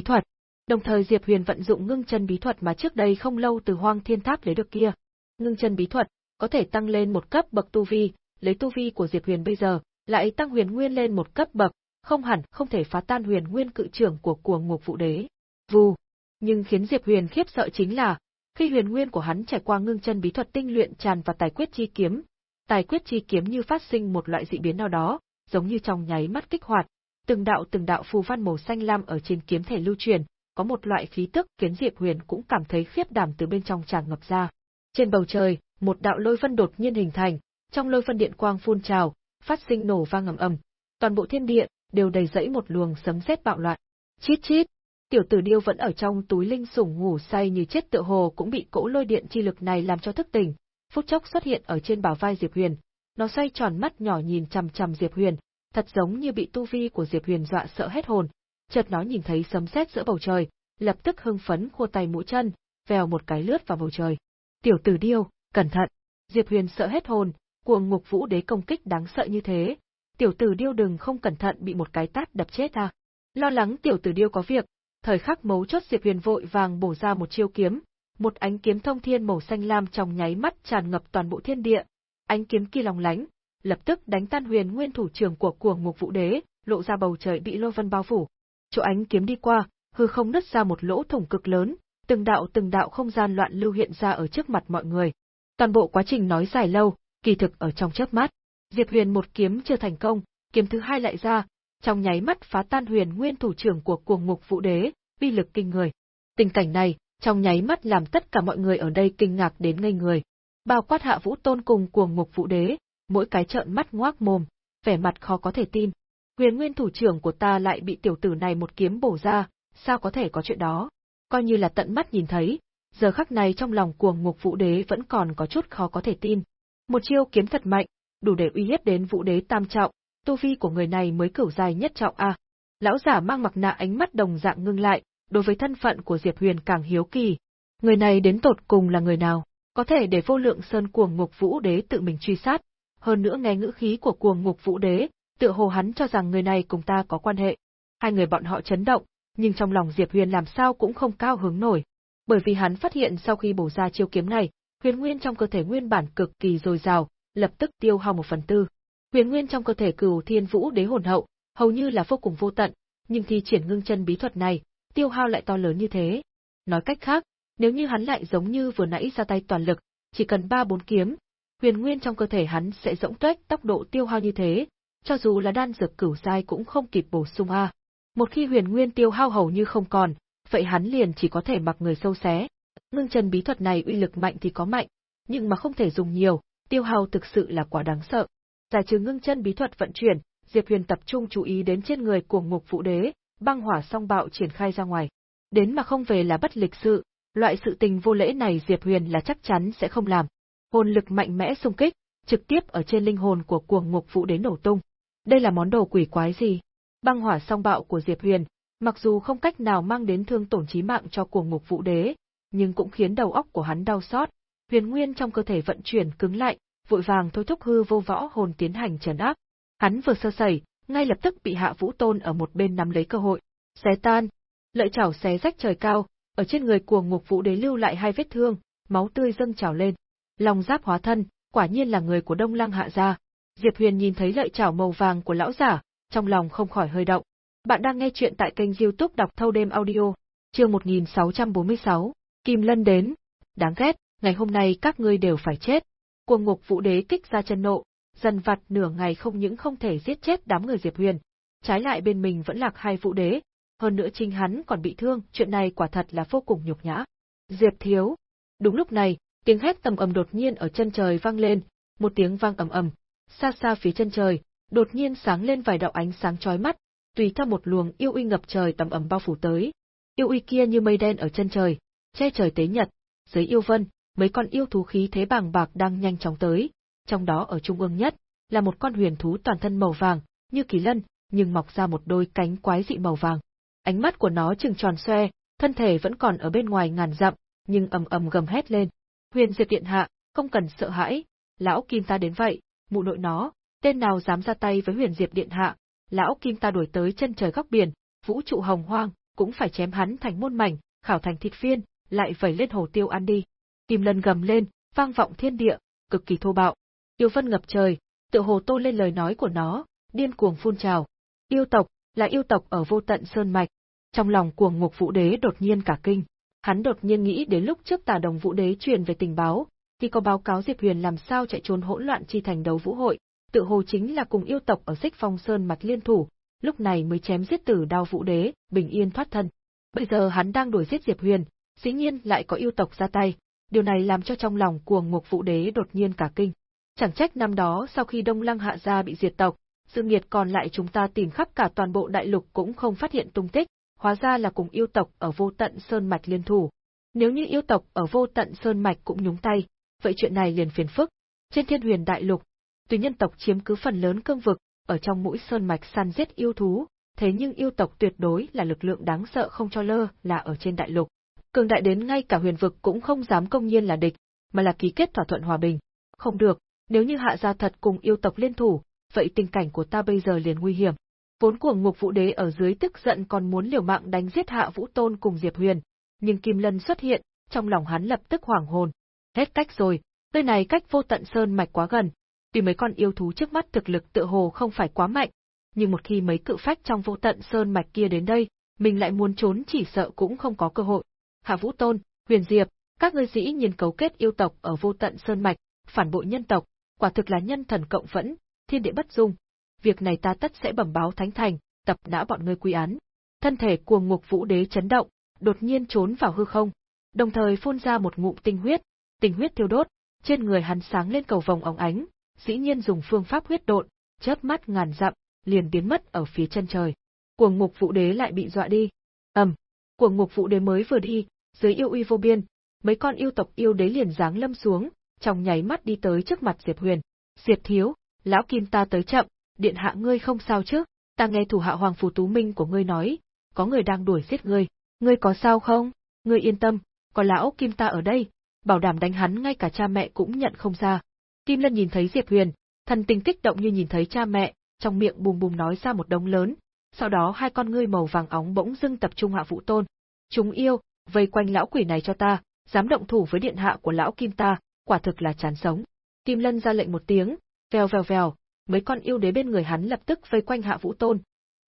thuật. Đồng thời Diệp Huyền vận dụng ngưng chân bí thuật mà trước đây không lâu từ Hoang Thiên Tháp lấy được kia. Ngưng chân bí thuật có thể tăng lên một cấp bậc tu vi, lấy tu vi của Diệp Huyền bây giờ, lại tăng huyền nguyên lên một cấp bậc, không hẳn không thể phá tan huyền nguyên cự trưởng của cuồng ngục vũ đế. Vù. Nhưng khiến Diệp Huyền khiếp sợ chính là, khi huyền nguyên của hắn trải qua ngưng chân bí thuật tinh luyện tràn vào tài quyết chi kiếm, tài quyết chi kiếm như phát sinh một loại dị biến nào đó, giống như trong nháy mắt kích hoạt, từng đạo từng đạo phù văn màu xanh lam ở trên kiếm thể lưu truyền, có một loại khí tức khiến Diệp Huyền cũng cảm thấy khiếp đảm từ bên trong tràn ngập ra. Trên bầu trời, một đạo lôi vân đột nhiên hình thành, trong lôi vân điện quang phun trào, phát sinh nổ vang ầm ầm, toàn bộ thiên địa đều đầy rẫy một luồng sấm sét bạo loạn. Chít chít, Tiểu tử điêu vẫn ở trong túi linh sủng ngủ say như chết tựa hồ cũng bị cỗ lôi điện chi lực này làm cho thức tỉnh, phút chốc xuất hiện ở trên bảo vai Diệp Huyền. Nó xoay tròn mắt nhỏ nhìn chằm chằm Diệp Huyền, thật giống như bị tu vi của Diệp Huyền dọa sợ hết hồn. Chợt nó nhìn thấy sấm sét giữa bầu trời, lập tức hưng phấn khua tay mũi chân, vèo một cái lướt vào bầu trời. Tiểu tử điêu, cẩn thận! Diệp Huyền sợ hết hồn, cuồng ngục vũ đế công kích đáng sợ như thế. Tiểu tử điêu đừng không cẩn thận bị một cái tát đập chết à. Lo lắng tiểu tử điêu có việc, thời khắc mấu chốt Diệp Huyền vội vàng bổ ra một chiêu kiếm, một ánh kiếm thông thiên màu xanh lam trong nháy mắt tràn ngập toàn bộ thiên địa. Ánh kiếm kia long lánh, lập tức đánh tan Huyền Nguyên thủ trưởng của cuồng ngục vũ đế, lộ ra bầu trời bị lôi vân bao phủ. Chỗ ánh kiếm đi qua, hư không nứt ra một lỗ thủng cực lớn, từng đạo từng đạo không gian loạn lưu hiện ra ở trước mặt mọi người. Toàn bộ quá trình nói dài lâu, kỳ thực ở trong chớp mắt. Diệp Huyền một kiếm chưa thành công, kiếm thứ hai lại ra, trong nháy mắt phá tan Huyền Nguyên thủ trưởng của cuồng ngục vũ đế, uy lực kinh người. Tình cảnh này, trong nháy mắt làm tất cả mọi người ở đây kinh ngạc đến ngây người. Bao quát hạ vũ tôn cùng cuồng ngục vũ đế, mỗi cái trợn mắt ngoác mồm, vẻ mặt khó có thể tin. Huyền Nguyên thủ trưởng của ta lại bị tiểu tử này một kiếm bổ ra, sao có thể có chuyện đó? Coi như là tận mắt nhìn thấy, giờ khắc này trong lòng cuồng ngục vũ đế vẫn còn có chút khó có thể tin. Một chiêu kiếm thật mạnh, đủ để uy hiếp đến vũ đế tam trọng, tu vi của người này mới cửu dài nhất trọng a. Lão giả mang mặt nạ ánh mắt đồng dạng ngưng lại, đối với thân phận của Diệp Huyền càng hiếu kỳ. Người này đến tột cùng là người nào, có thể để vô lượng sơn cuồng ngục vũ đế tự mình truy sát, hơn nữa nghe ngữ khí của cuồng ngục vũ đế, tựa hồ hắn cho rằng người này cùng ta có quan hệ. Hai người bọn họ chấn động, nhưng trong lòng Diệp Huyền làm sao cũng không cao hứng nổi, bởi vì hắn phát hiện sau khi bổ ra chiêu kiếm này, huyền nguyên trong cơ thể nguyên bản cực kỳ dồi dào, lập tức tiêu hao một phần tư. Huyền nguyên trong cơ thể Cửu Thiên Vũ Đế hồn hậu, hầu như là vô cùng vô tận, nhưng khi triển ngưng chân bí thuật này, tiêu hao lại to lớn như thế. Nói cách khác, nếu như hắn lại giống như vừa nãy ra tay toàn lực, chỉ cần ba bốn kiếm, huyền nguyên trong cơ thể hắn sẽ rỗng tuếch tốc độ tiêu hao như thế, cho dù là đan dược cửu giai cũng không kịp bổ sung a. Một khi huyền nguyên tiêu hao hầu như không còn, vậy hắn liền chỉ có thể mặc người sâu xé. Ngưng chân bí thuật này uy lực mạnh thì có mạnh, nhưng mà không thể dùng nhiều, tiêu hao thực sự là quá đáng sợ. Giải trừ ngưng chân bí thuật vận chuyển, Diệp Huyền tập trung chú ý đến trên người của Ngục Vũ Đế, băng hỏa song bạo triển khai ra ngoài. Đến mà không về là bất lịch sự, loại sự tình vô lễ này Diệp Huyền là chắc chắn sẽ không làm. Hồn lực mạnh mẽ xung kích, trực tiếp ở trên linh hồn của cuồng ngục vũ đế nổ tung. Đây là món đồ quỷ quái gì? Băng hỏa song bạo của Diệp Huyền, mặc dù không cách nào mang đến thương tổn chí mạng cho cuồng ngục vũ đế, nhưng cũng khiến đầu óc của hắn đau xót. Huyền nguyên trong cơ thể vận chuyển cứng lại, vội vàng thôi thúc hư vô võ hồn tiến hành trấn áp. Hắn vừa sơ sẩy, ngay lập tức bị Hạ Vũ Tôn ở một bên nắm lấy cơ hội, xé tan, lợi chảo xé rách trời cao, ở trên người cuồng ngục vũ đế lưu lại hai vết thương, máu tươi dâng trào lên. Long giáp hóa thân, quả nhiên là người của Đông Lăng hạ gia. Diệp Huyền nhìn thấy lợi chảo màu vàng của lão giả, trong lòng không khỏi hơi động. Bạn đang nghe chuyện tại kênh youtube đọc thâu đêm audio, chương 1646, Kim Lân đến. Đáng ghét, ngày hôm nay các ngươi đều phải chết. Cuồng ngục vũ đế kích ra chân nộ, dần vặt nửa ngày không những không thể giết chết đám người Diệp Huyền, trái lại bên mình vẫn lạc hai vũ đế, hơn nữa chính hắn còn bị thương, chuyện này quả thật là vô cùng nhục nhã. Diệp thiếu. Đúng lúc này, tiếng hét tầm ầm đột nhiên ở chân trời vang lên, một tiếng vang ầm ầm. Xa xa phía chân trời, đột nhiên sáng lên vài đạo ánh sáng chói mắt, tùy theo một luồng yêu uy ngập trời tầm ầm bao phủ tới. Yêu uy kia như mây đen ở chân trời, che trời tế nhật, dưới yêu vân, mấy con yêu thú khí thế bàng bạc đang nhanh chóng tới, trong đó ở trung ương nhất là một con huyền thú toàn thân màu vàng, như kỳ lân, nhưng mọc ra một đôi cánh quái dị màu vàng. Ánh mắt của nó trừng tròn xoe, thân thể vẫn còn ở bên ngoài ngàn dặm, nhưng ầm ầm gầm hét lên. Huyền Diệp điện hạ, không cần sợ hãi, lão Kim ta đến vậy, mụ nội nó, tên nào dám ra tay với Huyền Diệp điện hạ, lão Kim ta đuổi tới chân trời góc biển, vũ trụ hồng hoang, cũng phải chém hắn thành muôn mảnh, khảo thành thịt phiên, lại vẩy lên hồ tiêu ăn đi. Kim Lân gầm lên, vang vọng thiên địa, cực kỳ thô bạo. Yêu vân ngập trời, tựa hồ tô lên lời nói của nó, điên cuồng phun trào. Yêu tộc, là yêu tộc ở vô tận sơn mạch. Trong lòng cuồng ngục vũ đế đột nhiên cả kinh. Hắn đột nhiên nghĩ đến lúc trước tà đồng vũ đế truyền về tình báo, khi có báo cáo Diệp Huyền làm sao chạy trốn hỗn loạn chi thành đấu vũ hội, tự hồ chính là cùng yêu tộc ở xích phong sơn mạch liên thủ, lúc này mới chém giết tử đao vũ đế, bình yên thoát thân. Bây giờ hắn đang đuổi giết Diệp Huyền, dĩ nhiên lại có yêu tộc ra tay, điều này làm cho trong lòng cuồng ngục vũ đế đột nhiên cả kinh. Chẳng trách năm đó sau khi Đông Lăng hạ gia bị diệt tộc, sự nghiệt còn lại chúng ta tìm khắp cả toàn bộ đại lục cũng không phát hiện tung tích, hóa ra là cùng yêu tộc ở vô tận Sơn Mạch liên thủ. Nếu như yêu tộc ở vô tận Sơn Mạch cũng nhúng tay, vậy chuyện này liền phiền phức. Trên thiên huyền đại lục, tuy nhân tộc chiếm cứ phần lớn cương vực, ở trong mũi Sơn Mạch săn giết yêu thú, thế nhưng yêu tộc tuyệt đối là lực lượng đáng sợ không cho lơ là ở trên đại lục. Cường đại đến ngay cả huyền vực cũng không dám công nhiên là địch, mà là ký kết thỏa thuận hòa bình. Không được, nếu như hạ gia thật cùng yêu tộc liên thủ, vậy tình cảnh của ta bây giờ liền nguy hiểm. Vốn cuồng ngục vũ đế ở dưới tức giận còn muốn liều mạng đánh giết hạ vũ tôn cùng Diệp Huyền, nhưng Kim Lân xuất hiện, trong lòng hắn lập tức hoảng hồn. Hết cách rồi, nơi này cách vô tận sơn mạch quá gần, vì mấy con yêu thú trước mắt thực lực tựa hồ không phải quá mạnh, nhưng một khi mấy cự phách trong vô tận sơn mạch kia đến đây, mình lại muốn trốn chỉ sợ cũng không có cơ hội. Hạ Vũ Tôn, Huyền Diệp, các ngươi dĩ nhiên cấu kết yêu tộc ở vô tận sơn mạch, phản bội nhân tộc, quả thực là nhân thần cộng vẫn, thiên địa bất dung. Việc này ta tất sẽ bẩm báo thánh thành, tập đã bọn ngươi quy án. Thân thể cuồng ngục vũ đế chấn động, đột nhiên trốn vào hư không, đồng thời phun ra một ngụm tinh huyết, tinh huyết thiêu đốt, trên người hắn sáng lên cầu vòng óng ánh, dĩ nhiên dùng phương pháp huyết độn, chớp mắt ngàn dặm, liền biến mất ở phía chân trời. Cuồng ngục vũ đế lại bị dọa đi. ầm, cuồng ngục vũ đế mới vừa đi, dưới yêu uy vô biên, mấy con yêu tộc yêu đế liền giáng lâm xuống, trong nháy mắt đi tới trước mặt Diệp Huyền. Diệp thiếu, lão kim ta tới chậm, điện hạ ngươi không sao chứ? Ta nghe thủ hạ Hoàng Phủ Tú Minh của ngươi nói, có người đang đuổi giết ngươi, ngươi có sao không? Ngươi yên tâm, có lão kim ta ở đây, bảo đảm đánh hắn ngay cả cha mẹ cũng nhận không ra. Kim Lân nhìn thấy Diệp Huyền, thần tình kích động như nhìn thấy cha mẹ, trong miệng bùm bùm nói ra một đống lớn, sau đó hai con ngươi màu vàng óng bỗng dưng tập trung hạ vũ tôn. Chúng yêu, vây quanh lão quỷ này cho ta, dám động thủ với điện hạ của lão Kim ta, quả thực là chán sống. Kim Lân ra lệnh một tiếng, vèo vèo vèo, mấy con yêu đế bên người hắn lập tức vây quanh hạ vũ tôn.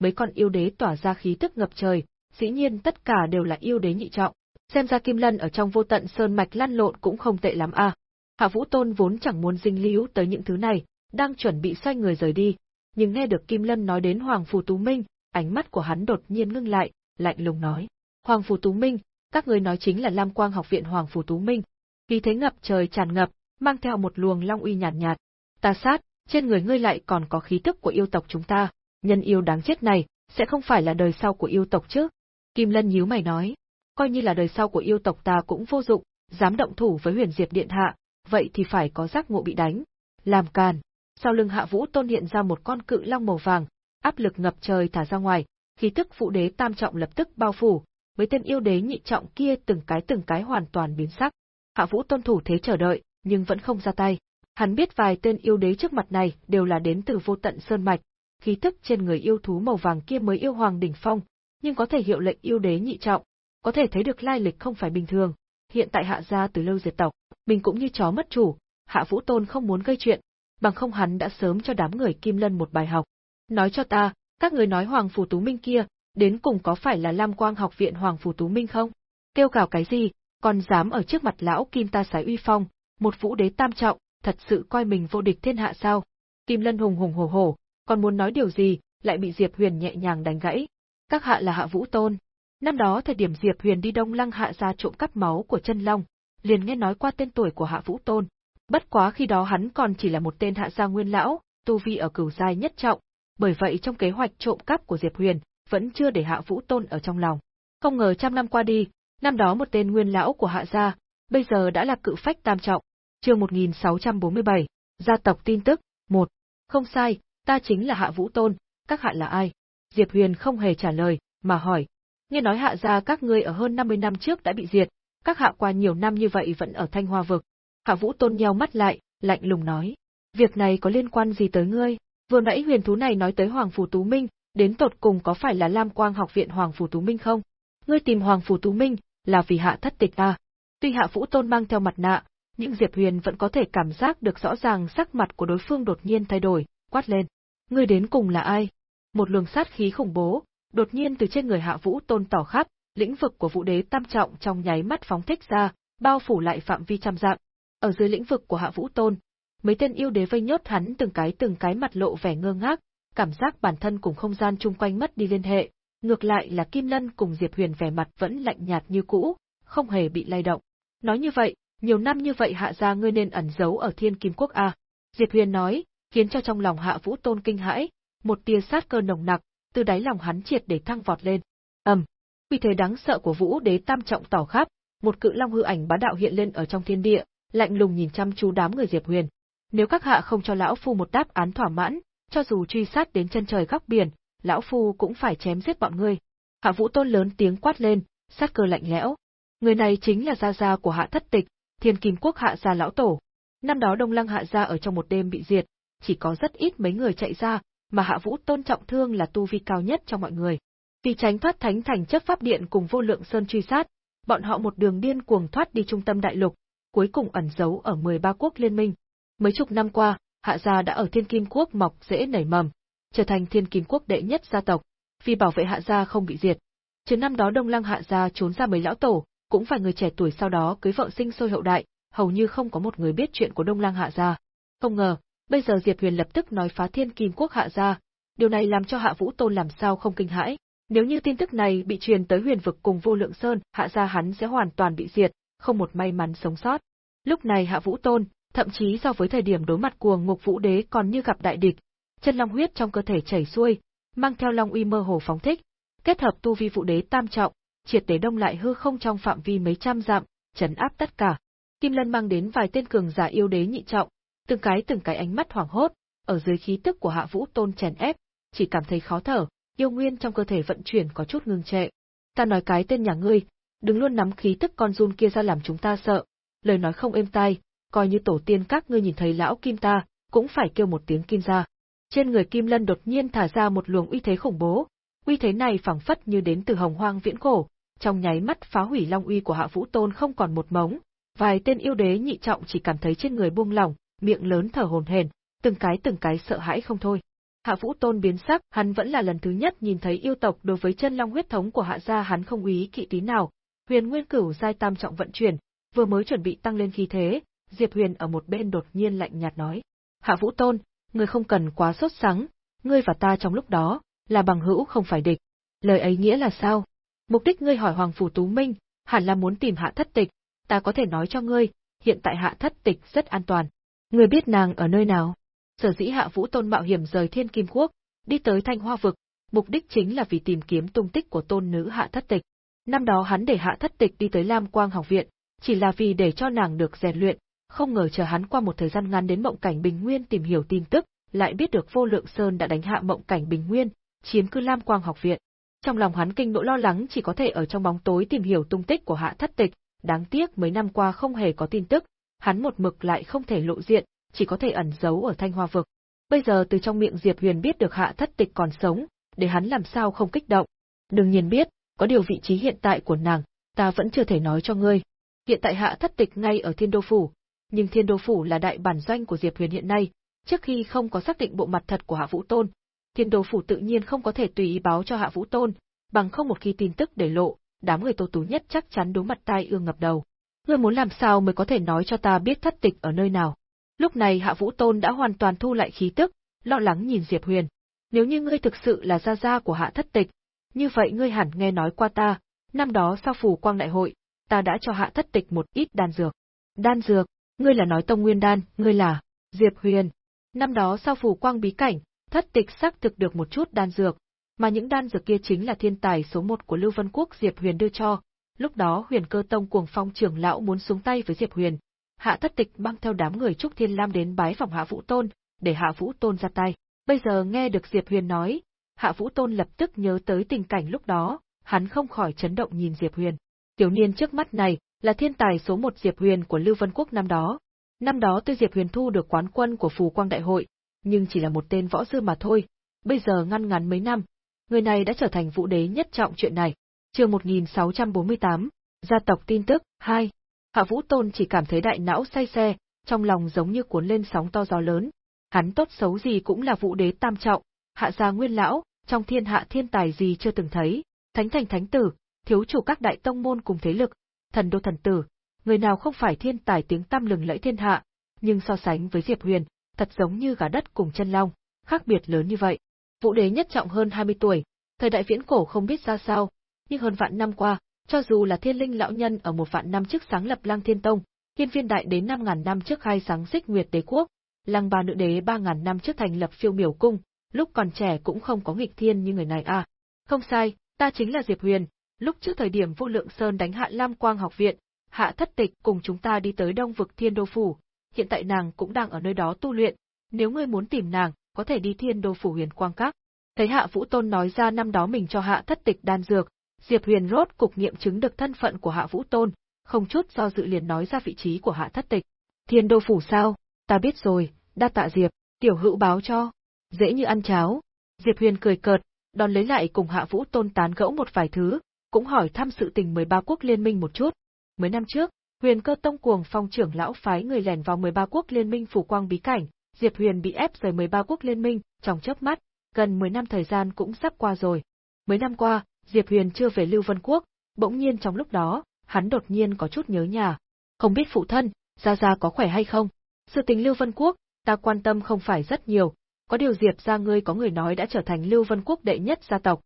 Mấy con yêu đế tỏa ra khí tức ngập trời, dĩ nhiên tất cả đều là yêu đế nhị trọng. Xem ra Kim Lân ở trong vô tận sơn mạch lăn lộn cũng không tệ lắm à. Hạ Vũ Tôn vốn chẳng muốn dinh líu tới những thứ này, đang chuẩn bị xoay người rời đi, nhưng nghe được Kim Lân nói đến Hoàng Phù Tú Minh, ánh mắt của hắn đột nhiên ngưng lại, lạnh lùng nói. Hoàng Phù Tú Minh, các người nói chính là Lam Quang học viện Hoàng Phù Tú Minh. Khí thế ngập trời tràn ngập, mang theo một luồng long uy nhàn nhạt, nhạt. Ta sát, trên người ngươi lại còn có khí tức của yêu tộc chúng ta, nhân yêu đáng chết này, sẽ không phải là đời sau của yêu tộc chứ? Kim Lân nhíu mày nói, coi như là đời sau của yêu tộc ta cũng vô dụng, dám động thủ với huyền diệp điện hạ, vậy thì phải có giác ngộ bị đánh. Làm càn. Sau lưng hạ vũ tôn hiện ra một con cự long màu vàng, áp lực ngập trời thả ra ngoài, khí tức phụ đế tam trọng lập tức bao phủ, với tên yêu đế nhị trọng kia từng cái từng cái hoàn toàn biến sắc. Hạ vũ tôn thủ thế chờ đợi, nhưng vẫn không ra tay. Hắn biết vài tên yêu đế trước mặt này đều là đến từ vô tận sơn mạch, khí tức trên người yêu thú màu vàng kia mới yêu hoàng đỉnh phong, nhưng có thể hiệu lệnh yêu đế nhị trọng, có thể thấy được lai lịch không phải bình thường. Hiện tại hạ gia từ lâu diệt tộc, mình cũng như chó mất chủ, hạ vũ tôn không muốn gây chuyện, bằng không hắn đã sớm cho đám người Kim Lân một bài học. Nói cho ta, các người nói Hoàng Phủ Tú Minh kia, đến cùng có phải là Lam Quang học viện Hoàng Phủ Tú Minh không? Kêu gào cái gì, còn dám ở trước mặt lão Kim ta sái uy phong, một vũ đế tam trọng, thật sự coi mình vô địch thiên hạ sao? Kim Lân hùng hùng hổ hổ, còn muốn nói điều gì, lại bị Diệp Huyền nhẹ nhàng đánh gãy. Các hạ là hạ vũ tôn. Năm đó thời điểm Diệp Huyền đi Đông Lăng hạ ra trộm cắp máu của chân long, liền nghe nói qua tên tuổi của hạ vũ tôn, Bất quá khi đó hắn còn chỉ là một tên hạ gia nguyên lão, tu vi ở cửu giai nhất trọng, bởi vậy trong kế hoạch trộm cắp của Diệp Huyền, vẫn chưa để hạ vũ tôn ở trong lòng. Không ngờ trăm năm qua đi, năm đó một tên nguyên lão của hạ gia, bây giờ đã là cự phách tam trọng. Chương 1647, gia tộc tin tức, 1. Không sai, ta chính là hạ vũ tôn, các hạ là ai? Diệp Huyền không hề trả lời, mà hỏi. Nghe nói hạ gia các ngươi ở hơn 50 năm trước đã bị diệt, các hạ qua nhiều năm như vậy vẫn ở Thanh Hoa Vực, Hạ Vũ Tôn nheo mắt lại, lạnh lùng nói. Việc này có liên quan gì tới ngươi? Vừa nãy huyền thú này nói tới Hoàng Phủ Tú Minh, đến tột cùng có phải là Lam Quang học viện Hoàng Phủ Tú Minh không? Ngươi tìm Hoàng Phủ Tú Minh, là vì hạ thất tịch à? Tuy Hạ Vũ Tôn mang theo mặt nạ, nhưng Diệp Huyền vẫn có thể cảm giác được rõ ràng sắc mặt của đối phương đột nhiên thay đổi, quát lên. người đến cùng là ai? Một luồng sát khí khủng bố, đột nhiên từ trên người Hạ Vũ Tôn tỏ khắp, lĩnh vực của Vũ Đế tam trọng trong nháy mắt phóng thích ra, bao phủ lại phạm vi trăm dặm. Ở dưới lĩnh vực của Hạ Vũ Tôn, mấy tên yêu đế vây nhốt hắn từng cái từng cái mặt lộ vẻ ngơ ngác, cảm giác bản thân cùng không gian chung quanh mất đi liên hệ, ngược lại là Kim Lân cùng Diệp Huyền vẻ mặt vẫn lạnh nhạt như cũ, không hề bị lay động. Nói như vậy, nhiều năm như vậy hạ gia ngươi nên ẩn giấu ở Thiên Kim Quốc a. Diệp Huyền nói, khiến cho trong lòng Hạ Vũ Tôn kinh hãi, một tia sát cơ nồng nặc, từ đáy lòng hắn triệt để thăng vọt lên. Ầm, Uy thế đáng sợ của Vũ Đế tam trọng tỏ khắp, một cự long hư ảnh bá đạo hiện lên ở trong thiên địa, lạnh lùng nhìn chăm chú đám người Diệp Huyền. Nếu các hạ không cho lão phu một đáp án thỏa mãn, cho dù truy sát đến chân trời góc biển, lão phu cũng phải chém giết bọn ngươi. Hạ Vũ Tôn lớn tiếng quát lên, sát cơ lạnh lẽo. Người này chính là gia gia của Hạ Thất Tịch, Thiên Kim Quốc Hạ gia lão tổ. Năm đó Đông Lăng Hạ gia ở trong một đêm bị diệt, chỉ có rất ít mấy người chạy ra, mà Hạ Vũ Tôn trọng thương là tu vi cao nhất trong mọi người. Vì tránh thoát thánh thành chấp pháp điện cùng vô lượng sơn truy sát, bọn họ một đường điên cuồng thoát đi trung tâm đại lục, cuối cùng ẩn giấu ở 13 quốc liên minh. Mấy chục năm qua, Hạ gia đã ở Thiên Kim Quốc mọc rễ nảy mầm, trở thành Thiên Kim Quốc đệ nhất gia tộc, vì bảo vệ Hạ gia không bị diệt. Chứ năm đó Đông Lăng Hạ gia trốn ra mấy lão tổ, cũng phải người trẻ tuổi sau đó cưới vợ sinh sôi hậu đại, hầu như không có một người biết chuyện của Đông Lăng Hạ gia. Không ngờ, bây giờ Diệp Huyền lập tức nói phá Thiên Kim Quốc Hạ gia, điều này làm cho Hạ Vũ Tôn làm sao không kinh hãi. Nếu như tin tức này bị truyền tới Huyền vực cùng Vô Lượng Sơn, Hạ gia hắn sẽ hoàn toàn bị diệt, không một may mắn sống sót. Lúc này Hạ Vũ Tôn, thậm chí so với thời điểm đối mặt cuồng ngục vũ đế còn như gặp đại địch, chân long huyết trong cơ thể chảy xuôi, mang theo long uy mơ hồ phóng thích, kết hợp tu vi vũ đế tam trọng, triệt để đông lại hư không trong phạm vi mấy trăm dặm, chấn áp tất cả. Kim Lân mang đến vài tên cường giả yêu đế nhị trọng, từng cái từng cái ánh mắt hoảng hốt, ở dưới khí tức của Hạ Vũ Tôn chèn ép, chỉ cảm thấy khó thở, yêu nguyên trong cơ thể vận chuyển có chút ngưng trệ. Ta nói cái tên nhà ngươi, đừng luôn nắm khí tức con run kia ra làm chúng ta sợ, lời nói không êm tai, coi như tổ tiên các ngươi nhìn thấy lão kim ta, cũng phải kêu một tiếng kim ra. Trên người kim lân đột nhiên thả ra một luồng uy thế khủng bố, uy thế này phảng phất như đến từ hồng hoang viễn cổ, trong nháy mắt phá hủy long uy của hạ vũ tôn không còn một mống, vài tên yêu đế nhị trọng chỉ cảm thấy trên người buông lỏng, miệng lớn thở hồn hển, từng cái từng cái sợ hãi không thôi. Hạ Vũ Tôn biến sắc, hắn vẫn là lần thứ nhất nhìn thấy yêu tộc đối với chân long huyết thống của hạ gia hắn không ý kỵ tí nào. Huyền Nguyên Cửu giai tam trọng vận chuyển, vừa mới chuẩn bị tăng lên khí thế, Diệp Huyền ở một bên đột nhiên lạnh nhạt nói: "Hạ Vũ Tôn, ngươi không cần quá sốt sắng, ngươi và ta trong lúc đó là bằng hữu không phải địch." Lời ấy nghĩa là sao? Mục đích ngươi hỏi Hoàng phủ Tú Minh, hẳn là muốn tìm Hạ Thất Tịch, ta có thể nói cho ngươi, hiện tại Hạ Thất Tịch rất an toàn. Ngươi biết nàng ở nơi nào? Sở dĩ Hạ Vũ Tôn mạo hiểm rời Thiên Kim Quốc, đi tới Thanh Hoa vực, mục đích chính là vì tìm kiếm tung tích của tôn nữ Hạ Thất Tịch. Năm đó hắn để Hạ Thất Tịch đi tới Lam Quang học viện, chỉ là vì để cho nàng được rèn luyện, không ngờ chờ hắn qua một thời gian ngắn đến Mộng Cảnh Bình Nguyên tìm hiểu tin tức, lại biết được Vô Lượng Sơn đã đánh hạ Mộng Cảnh Bình Nguyên, chiếm cư Lam Quang học viện. Trong lòng hắn kinh nỗi lo lắng chỉ có thể ở trong bóng tối tìm hiểu tung tích của Hạ Thất Tịch, đáng tiếc mấy năm qua không hề có tin tức, hắn một mực lại không thể lộ diện, chỉ có thể ẩn giấu ở Thanh Hoa vực. Bây giờ từ trong miệng Diệp Huyền biết được Hạ Thất Tịch còn sống, để hắn làm sao không kích động. Đương nhiên biết, có điều vị trí hiện tại của nàng, ta vẫn chưa thể nói cho ngươi. Hiện tại Hạ Thất Tịch ngay ở Thiên Đô phủ, nhưng Thiên Đô phủ là đại bản doanh của Diệp Huyền hiện nay, trước khi không có xác định bộ mặt thật của Hạ Vũ Tôn, Thiên Đô phủ tự nhiên không có thể tùy ý báo cho Hạ Vũ Tôn, bằng không một khi tin tức để lộ, đám người Tô Tú nhất chắc chắn đối mặt tai ương ngập đầu. Ngươi muốn làm sao mới có thể nói cho ta biết thất tịch ở nơi nào? Lúc này Hạ Vũ Tôn đã hoàn toàn thu lại khí tức, lo lắng nhìn Diệp Huyền. Nếu như ngươi thực sự là gia gia của Hạ Thất Tịch, như vậy ngươi hẳn nghe nói qua ta, năm đó sau phủ quang đại hội, ta đã cho Hạ Thất Tịch một ít đan dược. Đan dược, ngươi là nói Tông Nguyên đan, ngươi là Diệp Huyền. Năm đó sau phủ quang bí cảnh, Thất Tịch xác thực được một chút đan dược, mà những đan dược kia chính là thiên tài số một của Lưu Vân Quốc Diệp Huyền đưa cho. Lúc đó Huyền Cơ Tông cuồng phong trưởng lão muốn xuống tay với Diệp Huyền, Hạ Thất Tịch mang theo đám người Trúc Thiên Lam đến bái phòng Hạ Vũ Tôn, để Hạ Vũ Tôn ra tay. Bây giờ nghe được Diệp Huyền nói, Hạ Vũ Tôn lập tức nhớ tới tình cảnh lúc đó, hắn không khỏi chấn động nhìn Diệp Huyền. Tiểu niên trước mắt này là thiên tài số một Diệp Huyền của Lưu Vân Quốc năm đó. Năm đó tuy Diệp Huyền thu được quán quân của Phù Quang Đại hội, nhưng chỉ là một tên võ sư mà thôi. Bây giờ ngăn ngắn mấy năm, người này đã trở thành vũ đế nhất trọng chuyện này. Chương 1648, gia tộc tin tức 2. Hạ Vũ Tôn chỉ cảm thấy đại não say xe, trong lòng giống như cuốn lên sóng to gió lớn. Hắn tốt xấu gì cũng là vũ đế tam trọng, hạ gia nguyên lão, trong thiên hạ thiên tài gì chưa từng thấy, thánh thành thánh tử, thiếu chủ các đại tông môn cùng thế lực, thần đô thần tử, người nào không phải thiên tài tiếng tăm lừng lẫy thiên hạ, nhưng so sánh với Diệp Huyền, thật giống như gà đất cùng chân long, khác biệt lớn như vậy. Vũ đế nhất trọng hơn 20 tuổi, thời đại viễn cổ không biết ra sao, nhưng hơn vạn năm qua, cho dù là thiên linh lão nhân ở một vạn năm trước sáng lập lang Thiên Tông, hiên viên đại đến năm ngàn năm trước khai sáng xích nguyệt đế quốc, lăng ba nữ đế ba ngàn năm trước thành lập phiêu miểu cung, lúc còn trẻ cũng không có nghịch thiên như người này à. Không sai, ta chính là Diệp Huyền, Lúc trước thời điểm vô lượng sơn đánh hạ Lam Quang học viện, hạ thất tịch cùng chúng ta đi tới Đông vực Thiên Đô Phủ, hiện tại nàng cũng đang ở nơi đó tu luyện, nếu ngươi muốn tìm nàng, có thể đi Thiên Đô Phủ huyền quang các. Thấy Hạ Vũ Tôn nói ra năm đó mình cho Hạ thất tịch đan dược, Diệp Huyền rốt cục nghiệm chứng được thân phận của Hạ Vũ Tôn, không chút do dự liền nói ra vị trí của Hạ thất tịch. Thiên Đô Phủ sao? Ta biết rồi, đa tạ Diệp, tiểu hữu báo cho. Dễ như ăn cháo. Diệp Huyền cười cợt, đón lấy lại cùng Hạ Vũ Tôn tán gẫu một vài thứ, cũng hỏi thăm sự tình 13 quốc liên minh một chút. Mấy năm trước, Huyền Cơ Tông cuồng phong trưởng lão phái người lẻn vào 13 quốc liên minh phủ quang bí cảnh, Diệp Huyền bị ép rời 13 quốc liên minh, trong chớp mắt, gần 10 năm thời gian cũng sắp qua rồi. Mấy năm qua, Diệp Huyền chưa về Lưu Vân Quốc, bỗng nhiên trong lúc đó, hắn đột nhiên có chút nhớ nhà. Không biết phụ thân, Gia Gia có khỏe hay không? Sự tình Lưu Vân Quốc, ta quan tâm không phải rất nhiều, có điều Diệp gia ngươi có người nói đã trở thành Lưu Vân Quốc đệ nhất gia tộc.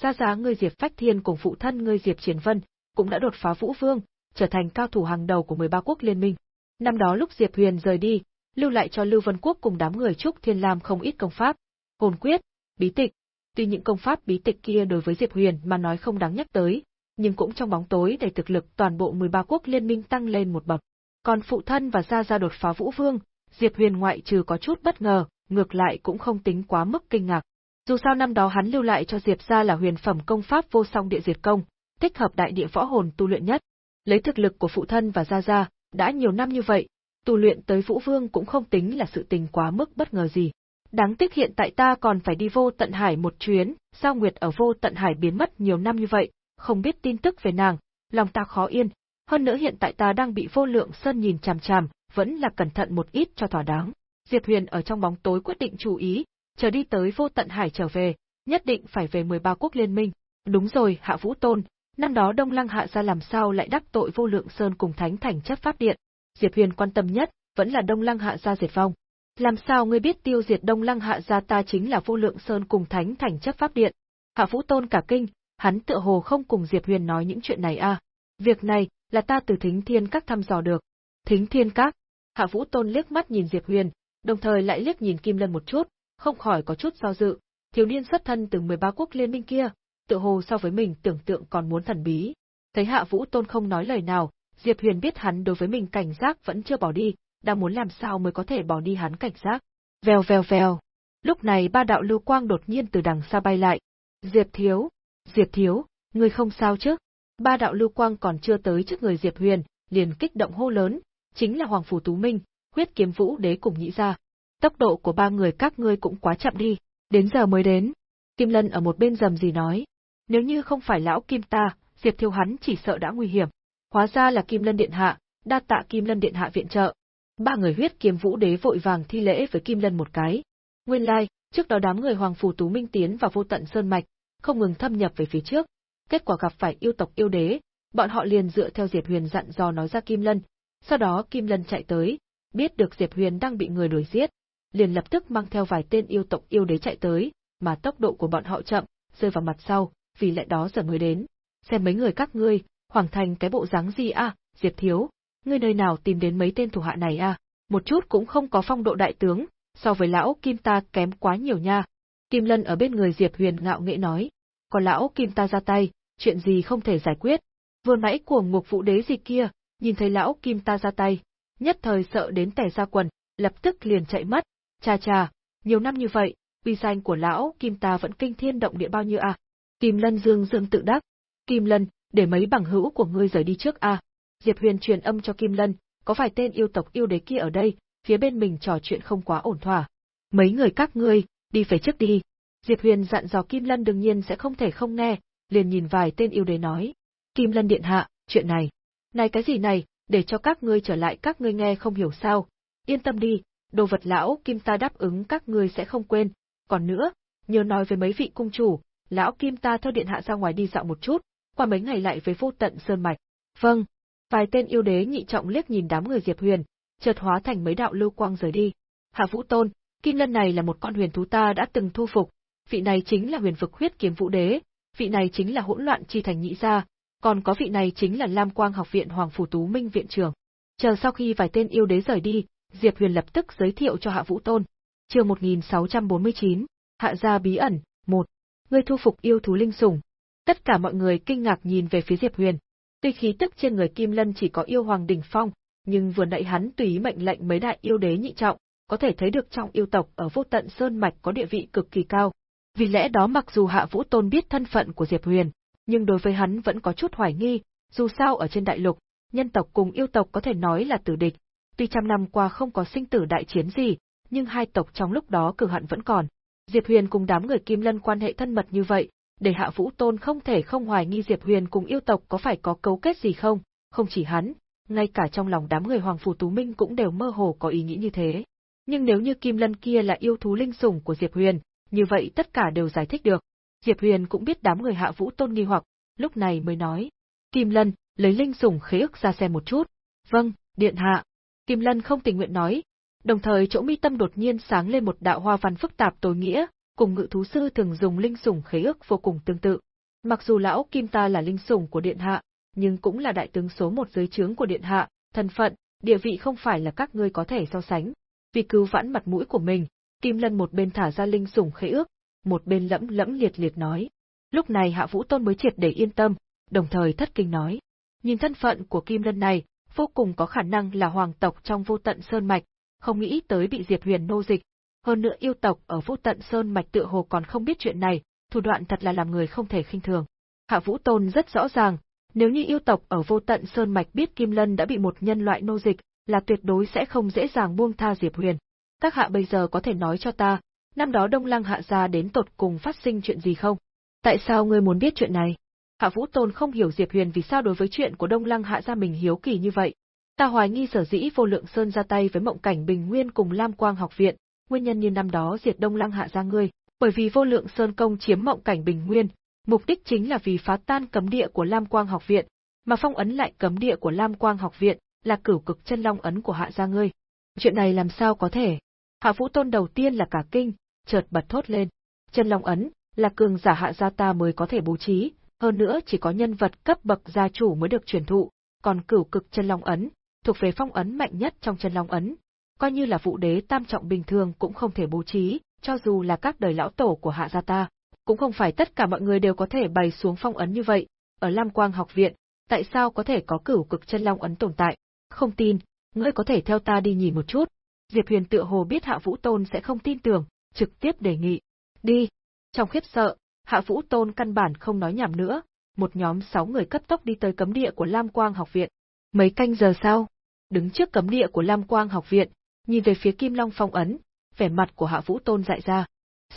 Gia Gia ngươi Diệp Phách Thiên cùng phụ thân ngươi Diệp Triển Vân, cũng đã đột phá Vũ Vương, trở thành cao thủ hàng đầu của 13 quốc liên minh. Năm đó lúc Diệp Huyền rời đi, lưu lại cho Lưu Vân Quốc cùng đám người Trúc Thiên Lam không ít công pháp, hồn quyết, bí tịch. Tuy những công pháp bí tịch kia đối với Diệp Huyền mà nói không đáng nhắc tới, nhưng cũng trong bóng tối để thực lực toàn bộ 13 quốc liên minh tăng lên một bậc. Còn phụ thân và gia gia đột phá Vũ Vương, Diệp Huyền ngoại trừ có chút bất ngờ, ngược lại cũng không tính quá mức kinh ngạc. Dù sao năm đó hắn lưu lại cho Diệp gia là huyền phẩm công pháp vô song địa diệt công, thích hợp đại địa võ hồn tu luyện nhất. Lấy thực lực của phụ thân và gia gia, đã nhiều năm như vậy, tu luyện tới Vũ Vương cũng không tính là sự tình quá mức bất ngờ gì. Đáng tiếc hiện tại ta còn phải đi vô tận hải một chuyến, sao Nguyệt ở vô tận hải biến mất nhiều năm như vậy, không biết tin tức về nàng, lòng ta khó yên, hơn nữa hiện tại ta đang bị vô lượng sơn nhìn chằm chằm, vẫn là cẩn thận một ít cho thỏa đáng. Diệp Huyền ở trong bóng tối quyết định chú ý, chờ đi tới vô tận hải trở về, nhất định phải về 13 quốc liên minh. Đúng rồi, Hạ Vũ Tôn, năm đó Đông Lăng Hạ ra làm sao lại đắc tội vô lượng sơn cùng Thánh Thành chấp pháp điện. Diệp Huyền quan tâm nhất, vẫn là Đông Lăng Hạ gia diệt vong. Làm sao ngươi biết tiêu diệt Đông Lăng Hạ gia ta chính là vô lượng sơn cùng Thánh Thành chấp pháp điện? Hạ Vũ Tôn cả kinh, hắn tựa hồ không cùng Diệp Huyền nói những chuyện này à. Việc này, là ta từ thính thiên các thăm dò được. Thính thiên các? Hạ Vũ Tôn liếc mắt nhìn Diệp Huyền, đồng thời lại liếc nhìn Kim Lân một chút, không khỏi có chút do dự. Thiếu niên xuất thân từ 13 quốc liên minh kia, tựa hồ so với mình tưởng tượng còn muốn thần bí. Thấy Hạ Vũ Tôn không nói lời nào, Diệp Huyền biết hắn đối với mình cảnh giác vẫn chưa bỏ đi, đang muốn làm sao mới có thể bỏ đi hắn cảnh giác. Vèo vèo vèo. Lúc này ba đạo lưu quang đột nhiên từ đằng xa bay lại. Diệp Thiếu, Diệp Thiếu, người không sao chứ? Ba đạo lưu quang còn chưa tới trước người Diệp Huyền, liền kích động hô lớn, chính là Hoàng Phủ Tú Minh, huyết kiếm vũ đế cùng nghĩ ra. Tốc độ của ba người các ngươi cũng quá chậm đi, đến giờ mới đến. Kim Lân ở một bên rầm gì nói, nếu như không phải lão Kim ta, Diệp Thiếu hắn chỉ sợ đã nguy hiểm. Hóa ra là Kim Lân Điện Hạ, đa tạ Kim Lân Điện Hạ viện trợ. Ba người huyết kiếm vũ đế vội vàng thi lễ với Kim Lân một cái. Nguyên lai, like, trước đó đám người Hoàng Phủ Tú Minh tiến vào vô tận Sơn Mạch, không ngừng thâm nhập về phía trước. Kết quả gặp phải yêu tộc yêu đế, bọn họ liền dựa theo Diệp Huyền dặn dò nói ra Kim Lân. Sau đó Kim Lân chạy tới, biết được Diệp Huyền đang bị người đuổi giết, liền lập tức mang theo vài tên yêu tộc yêu đế chạy tới, mà tốc độ của bọn họ chậm, rơi vào mặt sau, vì lẽ đó giờ mới đến. Xem mấy người các ngươi, Hoàng Thành cái bộ dáng gì à, Diệp Thiếu, ngươi nơi nào tìm đến mấy tên thủ hạ này à, một chút cũng không có phong độ đại tướng, so với lão Kim ta kém quá nhiều nha. Kim Lân ở bên người Diệp Huyền ngạo nghễ nói, còn lão Kim ta ra tay, chuyện gì không thể giải quyết. Vừa nãy cuồng ngục vũ đế gì kia, nhìn thấy lão Kim ta ra tay, nhất thời sợ đến tẻ ra quần, lập tức liền chạy mất. Cha cha, nhiều năm như vậy, uy danh của lão Kim ta vẫn kinh thiên động địa bao nhiêu à? Kim Lân dương dương tự đắc. Kim Lân, để mấy bằng hữu của ngươi rời đi trước a. Diệp Huyền truyền âm cho Kim Lân, có vài tên yêu tộc yêu đế kia ở đây, phía bên mình trò chuyện không quá ổn thỏa. Mấy người các ngươi, đi về trước đi. Diệp Huyền dặn dò Kim Lân đương nhiên sẽ không thể không nghe, liền nhìn vài tên yêu đế nói. Kim Lân điện hạ, chuyện này. Này cái gì này, để cho các ngươi trở lại các ngươi nghe không hiểu sao. Yên tâm đi, đồ vật lão Kim ta đáp ứng các ngươi sẽ không quên. Còn nữa, nhớ nói với mấy vị cung chủ, lão Kim ta theo điện hạ ra ngoài đi dạo một chút, qua mấy ngày lại với vô tận sơn mạch. Vâng. Vài tên yêu đế nhị trọng liếc nhìn đám người Diệp Huyền, chợt hóa thành mấy đạo lưu quang rời đi. Hạ Vũ Tôn, Kim Lân này là một con huyền thú ta đã từng thu phục, vị này chính là huyền vực huyết kiếm vũ đế, vị này chính là hỗn loạn chi thành nhị gia, còn có vị này chính là Lam Quang học viện Hoàng Phủ Tú Minh viện trưởng. Chờ sau khi vài tên yêu đế rời đi, Diệp Huyền lập tức giới thiệu cho Hạ Vũ Tôn. Chương 1649, Hạ gia bí ẩn, 1. Ngươi thu phục yêu thú linh sủng. Tất cả mọi người kinh ngạc nhìn về phía Diệp Huyền. Tuy khí tức trên người Kim Lân chỉ có yêu hoàng đỉnh phong, nhưng vừa nãy hắn tùy ý mệnh lệnh mấy đại yêu đế nhị trọng, có thể thấy được trong yêu tộc ở vô tận sơn mạch có địa vị cực kỳ cao. Vì lẽ đó mặc dù Hạ Vũ Tôn biết thân phận của Diệp Huyền, nhưng đối với hắn vẫn có chút hoài nghi, dù sao ở trên đại lục, nhân tộc cùng yêu tộc có thể nói là tử địch. Tuy trăm năm qua không có sinh tử đại chiến gì, nhưng hai tộc trong lúc đó cử hận vẫn còn. Diệp Huyền cùng đám người Kim Lân quan hệ thân mật như vậy, để Hạ Vũ Tôn không thể không hoài nghi Diệp Huyền cùng yêu tộc có phải có cấu kết gì không, không chỉ hắn, ngay cả trong lòng đám người Hoàng Phủ Tú Minh cũng đều mơ hồ có ý nghĩ như thế. Nhưng nếu như Kim Lân kia là yêu thú linh sủng của Diệp Huyền, như vậy tất cả đều giải thích được. Diệp Huyền cũng biết đám người Hạ Vũ Tôn nghi hoặc, lúc này mới nói. Kim Lân, lấy linh sủng khế ức ra xem một chút. Vâng, điện hạ. Kim Lân không tình nguyện nói. Đồng thời chỗ mi tâm đột nhiên sáng lên một đạo hoa văn phức tạp tối nghĩa, cùng ngự thú sư thường dùng linh sủng khế ước vô cùng tương tự. Mặc dù lão Kim ta là linh sủng của điện hạ, nhưng cũng là đại tướng số một dưới trướng của điện hạ, thân phận, địa vị không phải là các ngươi có thể so sánh. Vì cứu vãn mặt mũi của mình, Kim Lân một bên thả ra linh sủng khế ước, một bên lẫm lẫm liệt liệt nói. Lúc này Hạ Vũ Tôn mới triệt để yên tâm, đồng thời thất kinh nói. Nhìn thân phận của Kim Lân này, vô cùng có khả năng là hoàng tộc trong vô tận Sơn Mạch, không nghĩ tới bị Diệp Huyền nô dịch. Hơn nữa yêu tộc ở vô tận Sơn Mạch tựa hồ còn không biết chuyện này, thủ đoạn thật là làm người không thể khinh thường. Hạ Vũ Tôn rất rõ ràng, nếu như yêu tộc ở vô tận Sơn Mạch biết Kim Lân đã bị một nhân loại nô dịch, là tuyệt đối sẽ không dễ dàng buông tha Diệp Huyền. Các hạ bây giờ có thể nói cho ta, năm đó Đông Lăng hạ gia đến tột cùng phát sinh chuyện gì không? Tại sao ngươi muốn biết chuyện này? Hạ Vũ Tôn không hiểu Diệp Huyền vì sao đối với chuyện của Đông Lăng hạ gia mình hiếu kỳ như vậy. Ta hoài nghi sở dĩ vô lượng sơn ra tay với mộng cảnh bình nguyên cùng Lam Quang học viện, nguyên nhân như năm đó diệt Đông Lăng hạ gia ngươi, bởi vì vô lượng sơn công chiếm mộng cảnh bình nguyên, mục đích chính là vì phá tan cấm địa của Lam Quang học viện, mà phong ấn lại cấm địa của Lam Quang học viện là cửu cực chân long ấn của hạ gia ngươi. Chuyện này làm sao có thể? Hạ Vũ Tôn đầu tiên là cả kinh, chợt bật thốt lên. Chân long ấn là cường giả hạ gia ta mới có thể bố trí, hơn nữa chỉ có nhân vật cấp bậc gia chủ mới được truyền thụ, còn cửu cực chân long ấn thuộc về phong ấn mạnh nhất trong chân long ấn, coi như là vụ đế tam trọng bình thường cũng không thể bố trí, cho dù là các đời lão tổ của hạ gia ta cũng không phải tất cả mọi người đều có thể bày xuống phong ấn như vậy, ở Lam Quang học viện, tại sao có thể có cửu cực chân long ấn tồn tại? Không tin, ngươi có thể theo ta đi nhìn một chút. Diệp Huyền tựa hồ biết Hạ Vũ Tôn sẽ không tin tưởng, trực tiếp đề nghị. Đi. Trong khiếp sợ, Hạ Vũ Tôn căn bản không nói nhảm nữa, một nhóm sáu người cấp tốc đi tới cấm địa của Lam Quang học viện. Mấy canh giờ sau, đứng trước cấm địa của Lam Quang học viện, nhìn về phía Kim Long phong ấn, vẻ mặt của Hạ Vũ Tôn dại ra.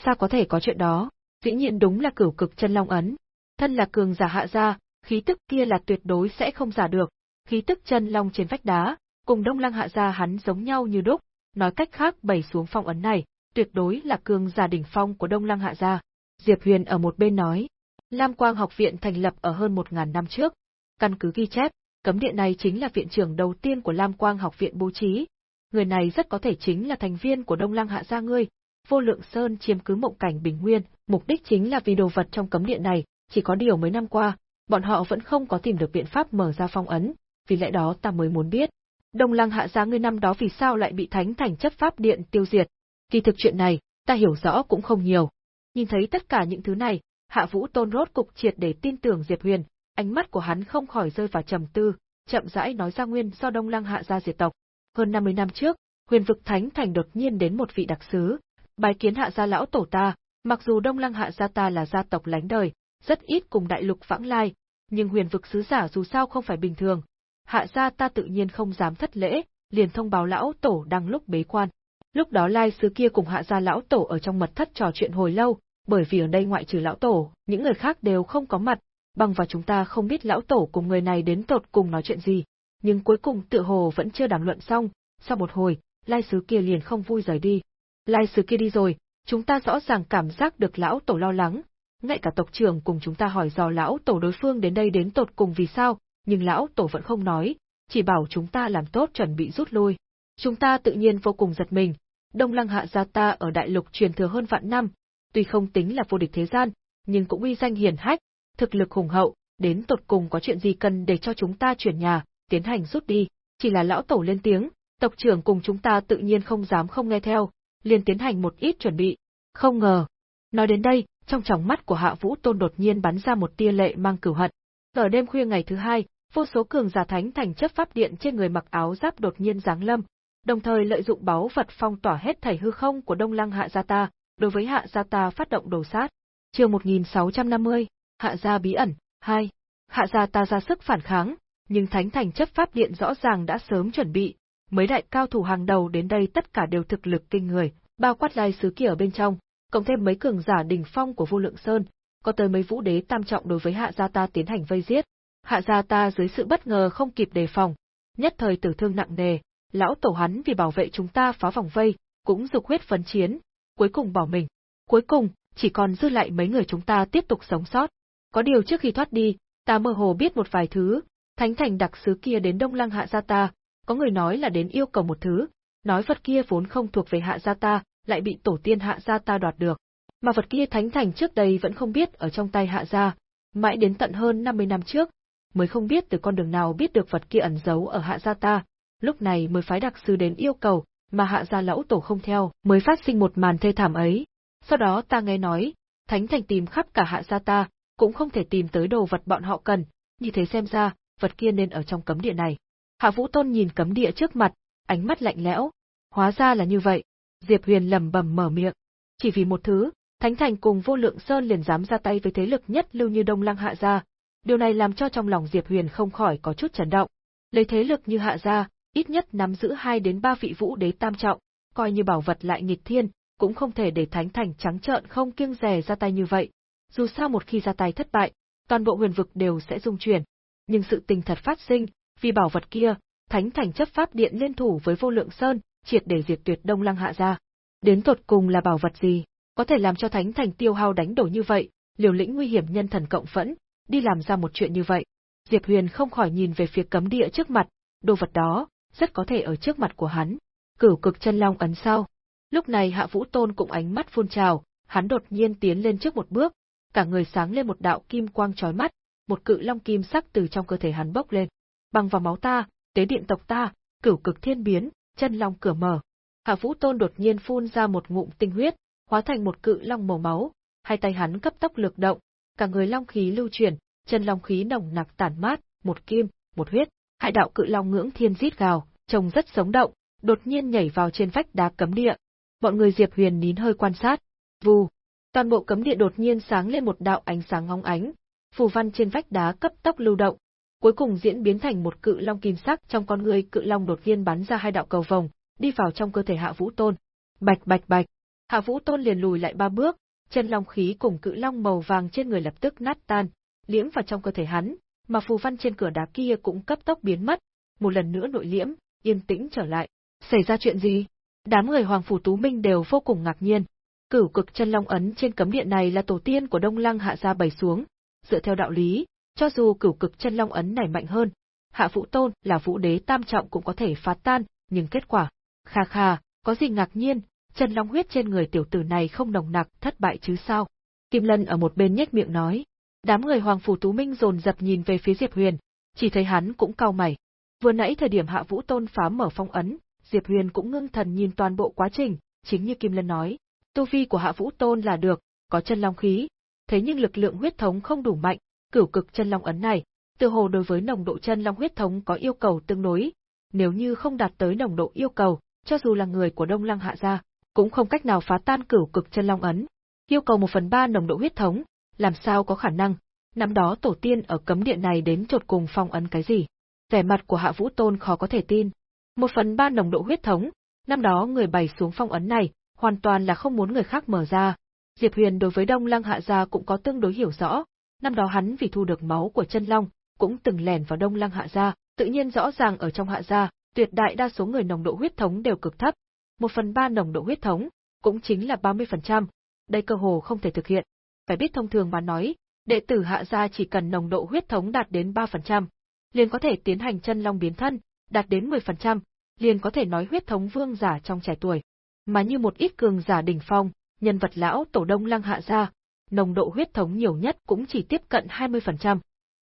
Sao có thể có chuyện đó? dĩ nhiên đúng là cửu cực chân long ấn. Thân là cường giả hạ gia, khí tức kia là tuyệt đối sẽ không giả được. Khí tức chân long trên vách đá, cùng đông lăng hạ gia hắn giống nhau như đúc, nói cách khác bày xuống phong ấn này, tuyệt đối là cường giả đỉnh phong của đông lăng hạ gia. Diệp Huyền ở một bên nói, Lam Quang học viện thành lập ở hơn một ngàn năm trước. Căn cứ ghi chép, cấm điện này chính là viện trưởng đầu tiên của Lam Quang học viện bố trí. Người này rất có thể chính là thành viên của Đông Lăng Hạ gia ngươi, vô lượng sơn chiếm cứ mộng cảnh bình nguyên, mục đích chính là vì đồ vật trong cấm điện này, chỉ có điều mấy năm qua, bọn họ vẫn không có tìm được biện pháp mở ra phong ấn, vì lẽ đó ta mới muốn biết. Đông lăng hạ Gia ngươi năm đó vì sao lại bị thánh thành chấp pháp điện tiêu diệt? Kỳ thực chuyện này, ta hiểu rõ cũng không nhiều. Nhìn thấy tất cả những thứ này, hạ vũ tôn rốt cục triệt để tin tưởng Diệp Huyền, ánh mắt của hắn không khỏi rơi vào trầm tư, chậm rãi nói ra nguyên do đông lăng hạ gia diệt tộc. Hơn 50 năm trước, huyền vực thánh thành đột nhiên đến một vị đặc sứ, bài kiến hạ gia lão tổ ta, mặc dù Đông Lăng hạ gia ta là gia tộc lánh đời, rất ít cùng đại lục vãng lai, nhưng huyền vực sứ giả dù sao không phải bình thường. Hạ gia ta tự nhiên không dám thất lễ, liền thông báo lão tổ đang lúc bế quan. Lúc đó lai sứ kia cùng hạ gia lão tổ ở trong mật thất trò chuyện hồi lâu, bởi vì ở đây ngoại trừ lão tổ, những người khác đều không có mặt, bằng vào chúng ta không biết lão tổ cùng người này đến tột cùng nói chuyện gì. Nhưng cuối cùng tựa hồ vẫn chưa đàm luận xong, sau một hồi, lai sứ kia liền không vui rời đi. Lai sứ kia đi rồi, chúng ta rõ ràng cảm giác được lão tổ lo lắng, ngay cả tộc trưởng cùng chúng ta hỏi dò lão tổ đối phương đến đây đến tột cùng vì sao, nhưng lão tổ vẫn không nói, chỉ bảo chúng ta làm tốt chuẩn bị rút lui. Chúng ta tự nhiên vô cùng giật mình, Đông Lăng hạ gia ta ở đại lục truyền thừa hơn vạn năm, tuy không tính là vô địch thế gian, nhưng cũng uy danh hiển hách, thực lực hùng hậu, đến tột cùng có chuyện gì cần để cho chúng ta chuyển nhà, tiến hành rút đi, chỉ là lão tổ lên tiếng, tộc trưởng cùng chúng ta tự nhiên không dám không nghe theo, liền tiến hành một ít chuẩn bị. Không ngờ. Nói đến đây, trong tròng mắt của Hạ Vũ Tôn đột nhiên bắn ra một tia lệ mang cửu hận. Ở đêm khuya ngày thứ hai, vô số cường giả thánh thành chấp pháp điện trên người mặc áo giáp đột nhiên giáng lâm, đồng thời lợi dụng báu vật phong tỏa hết thảy hư không của Đông Lăng Hạ Gia Ta, đối với Hạ Gia Ta phát động đồ sát. Chương 1650, Hạ Gia bí ẩn 2. Hạ Gia Ta ra sức phản kháng, nhưng Thánh Thành chấp pháp điện rõ ràng đã sớm chuẩn bị, mấy đại cao thủ hàng đầu đến đây tất cả đều thực lực kinh người, bao quát lai sứ kia ở bên trong, cộng thêm mấy cường giả đỉnh phong của Vô Lượng Sơn, có tới mấy vũ đế tam trọng đối với Hạ Gia Ta tiến hành vây giết. Hạ Gia Ta dưới sự bất ngờ không kịp đề phòng, nhất thời tử thương nặng nề, lão tổ hắn vì bảo vệ chúng ta phá vòng vây, cũng dục huyết phấn chiến, cuối cùng bỏ mình. Cuối cùng, chỉ còn dư lại mấy người chúng ta tiếp tục sống sót. Có điều trước khi thoát đi, ta mơ hồ biết một vài thứ, thánh thành đặc sứ kia đến Đông Lăng Hạ Gia ta, có người nói là đến yêu cầu một thứ, nói vật kia vốn không thuộc về Hạ Gia ta, lại bị tổ tiên Hạ Gia ta đoạt được. Mà vật kia thánh thành trước đây vẫn không biết ở trong tay Hạ Gia, mãi đến tận hơn 50 năm trước, mới không biết từ con đường nào biết được vật kia ẩn giấu ở Hạ Gia ta, lúc này mới phái đặc sứ đến yêu cầu, mà Hạ Gia lão tổ không theo, mới phát sinh một màn thê thảm ấy. Sau đó ta nghe nói, thánh thành tìm khắp cả Hạ Gia ta, cũng không thể tìm tới đồ vật bọn họ cần, như thế xem ra, vật kia nên ở trong cấm địa này. Hạ Vũ Tôn nhìn cấm địa trước mặt, ánh mắt lạnh lẽo. Hóa ra là như vậy. Diệp Huyền lẩm bẩm mở miệng. Chỉ vì một thứ, Thánh Thành cùng Vô Lượng Sơn liền dám ra tay với thế lực nhất lưu như Đông Lăng Hạ gia. Điều này làm cho trong lòng Diệp Huyền không khỏi có chút chấn động. Lấy thế lực như Hạ gia, ít nhất nắm giữ hai đến ba vị vũ đế tam trọng, coi như bảo vật lại nghịch thiên, cũng không thể để Thánh Thành trắng trợn không kiêng dè ra tay như vậy. Dù sao một khi ra tay thất bại, toàn bộ huyền vực đều sẽ rung chuyển. Nhưng sự tình thật phát sinh, vì bảo vật kia, Thánh Thành chấp pháp điện liên thủ với Vô Lượng Sơn, triệt để diệt tuyệt Đông Lăng hạ ra. Đến tột cùng là bảo vật gì, có thể làm cho Thánh Thành tiêu hao đánh đổi như vậy, liều lĩnh nguy hiểm nhân thần cộng phẫn, đi làm ra một chuyện như vậy. Diệp Huyền không khỏi nhìn về phía cấm địa trước mặt, đồ vật đó, rất có thể ở trước mặt của hắn. Cửu cực chân long ấn sau. Lúc này Hạ Vũ Tôn cũng ánh mắt phun trào, hắn đột nhiên tiến lên trước một bước, cả người sáng lên một đạo kim quang chói mắt, một cự long kim sắc từ trong cơ thể hắn bốc lên. Bằng vào máu ta, tế điện tộc ta, cửu cực thiên biến, chân long cửa mở. Hạ Vũ Tôn đột nhiên phun ra một ngụm tinh huyết, hóa thành một cự long màu máu, hai tay hắn cấp tốc lực động, cả người long khí lưu chuyển, chân long khí nồng nặc tản mát, một kim, một huyết, hai đạo cự long ngưỡng thiên rít gào, trông rất sống động, đột nhiên nhảy vào trên vách đá cấm địa. Bọn người Diệp Huyền nín hơi quan sát. Vù, toàn bộ cấm địa đột nhiên sáng lên một đạo ánh sáng ngóng ánh, phù văn trên vách đá cấp tốc lưu động, cuối cùng diễn biến thành một cự long kim sắc trong con người cự long đột nhiên bắn ra hai đạo cầu vòng, đi vào trong cơ thể Hạ Vũ Tôn. Bạch bạch bạch, Hạ Vũ Tôn liền lùi lại ba bước, chân long khí cùng cự long màu vàng trên người lập tức nát tan, liễm vào trong cơ thể hắn, mà phù văn trên cửa đá kia cũng cấp tốc biến mất, một lần nữa nội liễm, yên tĩnh trở lại. Xảy ra chuyện gì? Đám người Hoàng Phủ Tú Minh đều vô cùng ngạc nhiên. Cửu cực chân long ấn trên cấm điện này là tổ tiên của Đông Lăng hạ gia bày xuống. Dựa theo đạo lý, cho dù cửu cực chân long ấn này mạnh hơn, Hạ Vũ Tôn là vũ đế tam trọng cũng có thể phá tan, nhưng kết quả, kha kha, có gì ngạc nhiên, chân long huyết trên người tiểu tử này không nồng nặc, thất bại chứ sao? Kim Lân ở một bên nhếch miệng nói. Đám người Hoàng Phủ Tú Minh dồn dập nhìn về phía Diệp Huyền, chỉ thấy hắn cũng cau mày. Vừa nãy thời điểm Hạ Vũ Tôn phá mở phong ấn, Diệp Huyền cũng ngưng thần nhìn toàn bộ quá trình, chính như Kim Lân nói, tu vi của Hạ Vũ Tôn là được, có chân long khí, thế nhưng lực lượng huyết thống không đủ mạnh, cửu cực chân long ấn này, từ hồ đối với nồng độ chân long huyết thống có yêu cầu tương đối, nếu như không đạt tới nồng độ yêu cầu, cho dù là người của Đông Lăng hạ gia, cũng không cách nào phá tan cửu cực chân long ấn. Yêu cầu một phần ba nồng độ huyết thống, làm sao có khả năng? Năm đó tổ tiên ở cấm điện này đến chột cùng phong ấn cái gì? Vẻ mặt của Hạ Vũ Tôn khó có thể tin. Một phần ba nồng độ huyết thống, năm đó người bày xuống phong ấn này, hoàn toàn là không muốn người khác mở ra. Diệp Huyền đối với Đông Lăng Hạ gia cũng có tương đối hiểu rõ, năm đó hắn vì thu được máu của chân long, cũng từng lẻn vào Đông Lăng Hạ gia, tự nhiên rõ ràng ở trong Hạ gia, tuyệt đại đa số người nồng độ huyết thống đều cực thấp. Một phần ba nồng độ huyết thống, cũng chính là 30%, đây cơ hồ không thể thực hiện. Phải biết thông thường mà nói, đệ tử Hạ gia chỉ cần nồng độ huyết thống đạt đến 3%, liền có thể tiến hành chân long biến thân, đạt đến 10%, liền có thể nói huyết thống vương giả trong trẻ tuổi. Mà như một ít cường giả đỉnh phong, nhân vật lão tổ đông lăng hạ gia, nồng độ huyết thống nhiều nhất cũng chỉ tiếp cận 20%.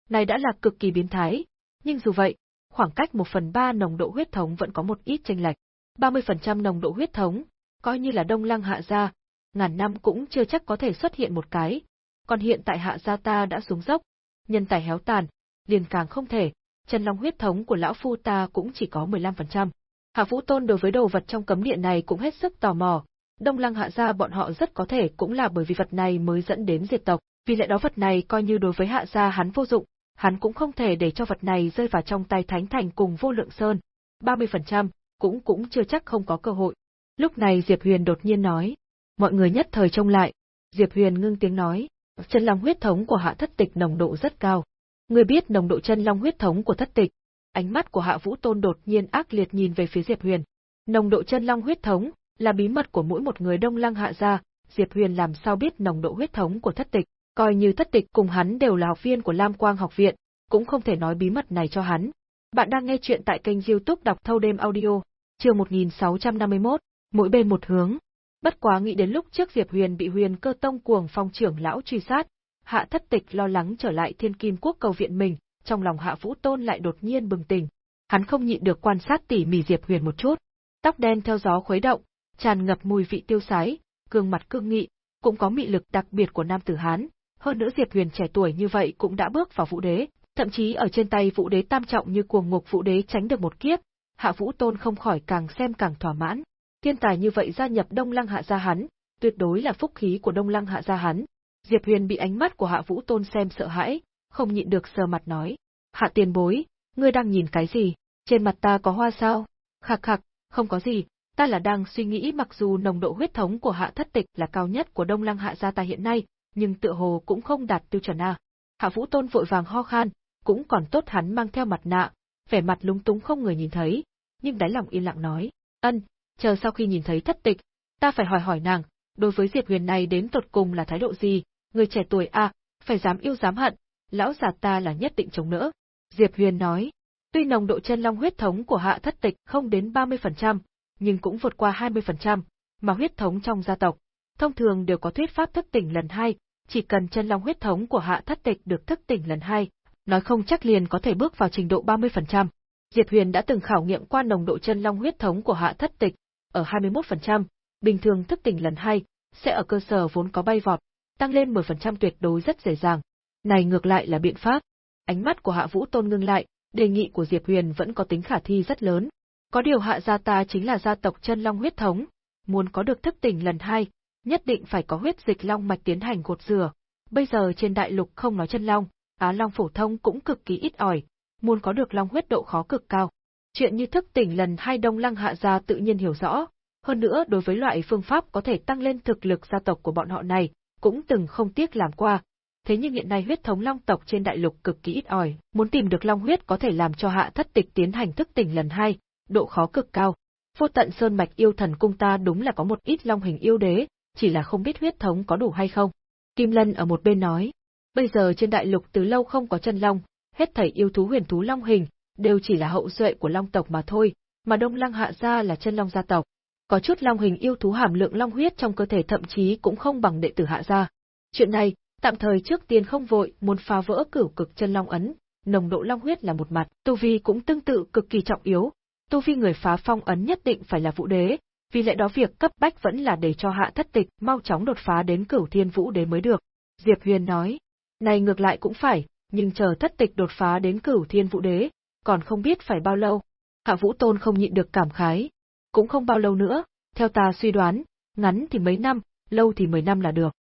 Này đã là cực kỳ biến thái, nhưng dù vậy, khoảng cách 1 phần 3 nồng độ huyết thống vẫn có một ít chênh lệch. 30% nồng độ huyết thống, coi như là đông lăng hạ gia, ngàn năm cũng chưa chắc có thể xuất hiện một cái. Còn hiện tại hạ gia ta đã xuống dốc, nhân tài héo tàn, liền càng không thể, chân long huyết thống của lão phu ta cũng chỉ có 15%. Hạ Vũ Tôn đối với đồ vật trong cấm điện này cũng hết sức tò mò. Đông Lăng hạ gia bọn họ rất có thể cũng là bởi vì vật này mới dẫn đến diệt tộc, vì lẽ đó vật này coi như đối với hạ gia hắn vô dụng, hắn cũng không thể để cho vật này rơi vào trong tay Thánh Thành cùng vô lượng sơn. 30%, cũng cũng chưa chắc không có cơ hội. Lúc này Diệp Huyền đột nhiên nói. Mọi người nhất thời trông lại. Diệp Huyền ngưng tiếng nói. Chân long huyết thống của hạ thất tịch nồng độ rất cao. Người biết nồng độ chân long huyết thống của thất tịch. Ánh mắt của hạ vũ tôn đột nhiên ác liệt nhìn về phía Diệp Huyền. Nồng độ chân long huyết thống là bí mật của mỗi một người đông lăng hạ gia, Diệp Huyền làm sao biết nồng độ huyết thống của thất tịch, coi như thất tịch cùng hắn đều là học viên của Lam Quang học viện, cũng không thể nói bí mật này cho hắn. Bạn đang nghe chuyện tại kênh youtube đọc thâu đêm audio, chương 1651, mỗi bên một hướng. Bất quá nghĩ đến lúc trước Diệp Huyền bị Huyền Cơ Tông cuồng phong trưởng lão truy sát, Hạ Thất Tịch lo lắng trở lại Thiên Kim Quốc cầu viện mình, trong lòng Hạ Vũ Tôn lại đột nhiên bừng tỉnh. Hắn không nhịn được quan sát tỉ mỉ Diệp Huyền một chút. Tóc đen theo gió khuấy động, tràn ngập mùi vị tiêu sái, gương mặt cương nghị, cũng có mị lực đặc biệt của nam tử Hán. Hơn nữa Diệp Huyền trẻ tuổi như vậy cũng đã bước vào vũ đế, thậm chí ở trên tay vũ đế tam trọng như cuồng ngục vũ đế tránh được một kiếp, Hạ Vũ Tôn không khỏi càng xem càng thỏa mãn. Thiên tài như vậy gia nhập Đông Lăng Hạ gia hắn, tuyệt đối là phúc khí của Đông Lăng Hạ gia hắn. Diệp Huyền bị ánh mắt của Hạ Vũ Tôn xem sợ hãi, không nhịn được sờ mặt nói: "Hạ tiền bối, ngươi đang nhìn cái gì? Trên mặt ta có hoa sao?" Khạc khạc, không có gì, ta là đang suy nghĩ mặc dù nồng độ huyết thống của Hạ Thất Tịch là cao nhất của Đông Lăng Hạ gia ta hiện nay, nhưng tựa hồ cũng không đạt tiêu chuẩn a. Hạ Vũ Tôn vội vàng ho khan, cũng còn tốt hắn mang theo mặt nạ, vẻ mặt lúng túng không người nhìn thấy, nhưng đáy lòng yên lặng nói, ân, chờ sau khi nhìn thấy thất tịch, ta phải hỏi hỏi nàng, đối với Diệp Huyền này đến tột cùng là thái độ gì, người trẻ tuổi à, phải dám yêu dám hận, lão già ta là nhất định chống đỡ. Diệp Huyền nói, tuy nồng độ chân long huyết thống của hạ thất tịch không đến 30%, nhưng cũng vượt qua 20%, mà huyết thống trong gia tộc, thông thường đều có thuyết pháp thức tỉnh lần hai, chỉ cần chân long huyết thống của hạ thất tịch được thức tỉnh lần hai, nói không chắc liền có thể bước vào trình độ 30%. Diệp Huyền đã từng khảo nghiệm qua nồng độ chân long huyết thống của hạ thất tịch, ở 21%, bình thường thức tỉnh lần 2, sẽ ở cơ sở vốn có bay vọt, tăng lên 10% tuyệt đối rất dễ dàng. Này ngược lại là biện pháp. Ánh mắt của Hạ Vũ Tôn ngưng lại, đề nghị của Diệp Huyền vẫn có tính khả thi rất lớn. Có điều Hạ gia ta chính là gia tộc chân long huyết thống, muốn có được thức tỉnh lần 2, nhất định phải có huyết dịch long mạch tiến hành gột rửa. Bây giờ trên đại lục không nói chân long, Á Long phổ thông cũng cực kỳ ít ỏi, muốn có được long huyết độ khó cực cao. Chuyện như thức tỉnh lần hai Đông Lăng hạ gia tự nhiên hiểu rõ, hơn nữa đối với loại phương pháp có thể tăng lên thực lực gia tộc của bọn họ này, cũng từng không tiếc làm qua. Thế nhưng hiện nay huyết thống long tộc trên đại lục cực kỳ ít ỏi, muốn tìm được long huyết có thể làm cho hạ thất tịch tiến hành thức tỉnh lần hai, độ khó cực cao. Vô tận sơn mạch yêu thần cung ta đúng là có một ít long hình yêu đế, chỉ là không biết huyết thống có đủ hay không. Kim Lân ở một bên nói, Bây giờ trên đại lục từ lâu không có chân long, hết thảy yêu thú huyền thú long hình, đều chỉ là hậu duệ của long tộc mà thôi, mà Đông Lăng hạ gia là chân long gia tộc. Có chút long hình yêu thú hàm lượng long huyết trong cơ thể thậm chí cũng không bằng đệ tử hạ gia. Chuyện này, tạm thời trước tiên không vội, muốn phá vỡ cửu cực chân long ấn, nồng độ long huyết là một mặt, tu vi cũng tương tự cực kỳ trọng yếu. Tu vi người phá phong ấn nhất định phải là vũ đế, vì lẽ đó việc cấp bách vẫn là để cho hạ thất tịch mau chóng đột phá đến cửu thiên vũ đế mới được. Diệp Huyền nói, này ngược lại cũng phải, nhưng chờ thất tịch đột phá đến cửu thiên vũ đế, còn không biết phải bao lâu. Hạ Vũ Tôn không nhịn được cảm khái. Cũng không bao lâu nữa, theo ta suy đoán, ngắn thì mấy năm, lâu thì mười năm là được.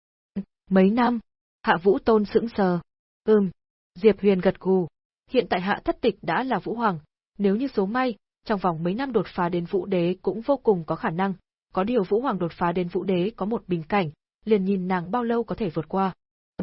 Mấy năm? Hạ Vũ Tôn sững sờ. Ừm. Diệp Huyền gật gù. Hiện tại hạ thất tịch đã là Vũ Hoàng, nếu như số may, trong vòng mấy năm đột phá đến Vũ Đế cũng vô cùng có khả năng. Có điều Vũ Hoàng đột phá đến Vũ Đế có một bình cảnh, liền nhìn nàng bao lâu có thể vượt qua.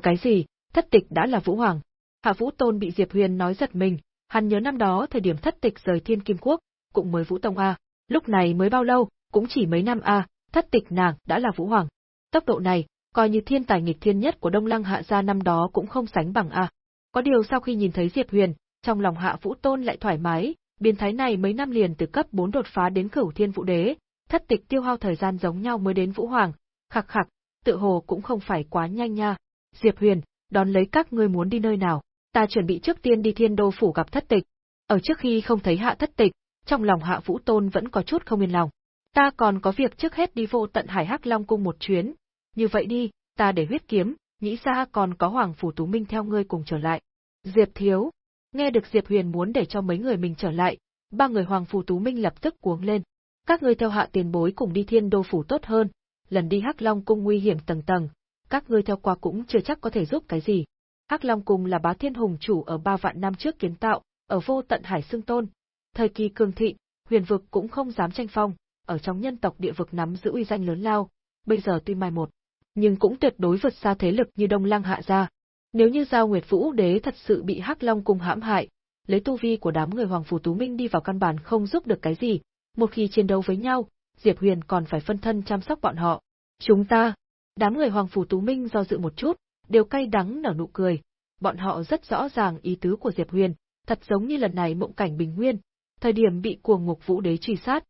Cái gì? thất tịch đã là Vũ Hoàng. Hạ Vũ Tôn bị Diệp Huyền nói giật mình, hắn nhớ năm đó thời điểm thất tịch rời Thiên Kim Quốc, cũng mới Vũ Tông A, lúc này mới bao lâu, cũng chỉ mấy năm A, thất tịch nàng đã là Vũ Hoàng. Tốc độ này, coi như thiên tài nghịch thiên nhất của Đông Lăng Hạ gia năm đó cũng không sánh bằng A. Có điều sau khi nhìn thấy Diệp Huyền, trong lòng Hạ Vũ Tôn lại thoải mái, biến thái này mấy năm liền từ cấp 4 đột phá đến cửu thiên vũ đế, thất tịch tiêu hao thời gian giống nhau mới đến Vũ Hoàng, khặc khặc, tự hồ cũng không phải quá nhanh nha. Diệp Huyền, đón lấy các ngươi muốn đi nơi nào, ta chuẩn bị trước tiên đi thiên đô phủ gặp thất tịch. Ở trước khi không thấy hạ thất tịch, trong lòng hạ vũ tôn vẫn có chút không yên lòng. Ta còn có việc trước hết đi vô tận hải hắc long cung một chuyến, Như vậy đi, ta để huyết kiếm, nghĩ ra còn có Hoàng Phủ Tú Minh theo ngươi cùng trở lại. Diệp Thiếu, nghe được Diệp Huyền muốn để cho mấy người mình trở lại, ba người Hoàng Phủ Tú Minh lập tức cuống lên. Các ngươi theo hạ tiền bối cùng đi thiên đô phủ tốt hơn, lần đi Hắc Long cung nguy hiểm tầng tầng, các ngươi theo qua cũng chưa chắc có thể giúp cái gì. Hắc Long cung là bá thiên hùng chủ ở ba vạn năm trước kiến tạo, ở vô tận hải xương tôn. Thời kỳ cường thịnh, huyền vực cũng không dám tranh phong, ở trong nhân tộc địa vực nắm giữ uy danh lớn lao, bây giờ tuy mai một, nhưng cũng tuyệt đối vượt xa thế lực như Đông Lăng hạ gia. Nếu như Giao Nguyệt Vũ Đế thật sự bị Hắc Long cung hãm hại, lấy tu vi của đám người Hoàng Phủ Tú Minh đi vào căn bản không giúp được cái gì, một khi chiến đấu với nhau, Diệp Huyền còn phải phân thân chăm sóc bọn họ. Chúng ta, đám người Hoàng Phủ Tú Minh do dự một chút, đều cay đắng nở nụ cười, bọn họ rất rõ ràng ý tứ của Diệp Huyền, thật giống như lần này mộng cảnh bình nguyên, thời điểm bị cuồng ngục vũ đế truy sát,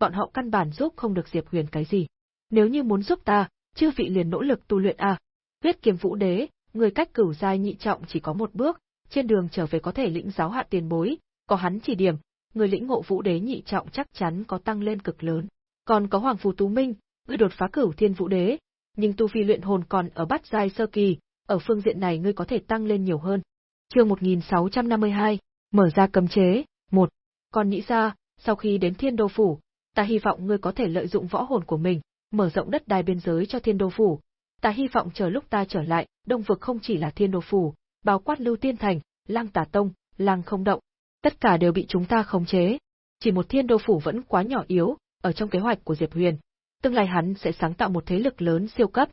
bọn họ căn bản giúp không được Diệp Huyền cái gì. Nếu như muốn giúp ta, chư vị liền nỗ lực tu luyện. À. Huyết kiếm vũ đế, người cách cửu giai nhị trọng chỉ có một bước, trên đường trở về có thể lĩnh giáo hạ tiền bối, có hắn chỉ điểm, người lĩnh ngộ vũ đế nhị trọng chắc chắn có tăng lên cực lớn. Còn có Hoàng Phù Tú Minh, người đột phá cửu thiên vũ đế, nhưng tu vi luyện hồn còn ở bát giai sơ kỳ, ở phương diện này ngươi có thể tăng lên nhiều hơn. Chương 1652, mở ra cấm chế, 1. Còn nghĩ ra, sau khi đến Thiên Đô phủ, ta hy vọng ngươi có thể lợi dụng võ hồn của mình, mở rộng đất đai biên giới cho Thiên Đô phủ. Ta hy vọng chờ lúc ta trở lại, Đông vực không chỉ là Thiên Đô phủ, bao quát Lưu Tiên thành, Lang Tả tông, Lang Không động, tất cả đều bị chúng ta khống chế. Chỉ một Thiên Đô phủ vẫn quá nhỏ yếu, ở trong kế hoạch của Diệp Huyền, tương lai hắn sẽ sáng tạo một thế lực lớn siêu cấp,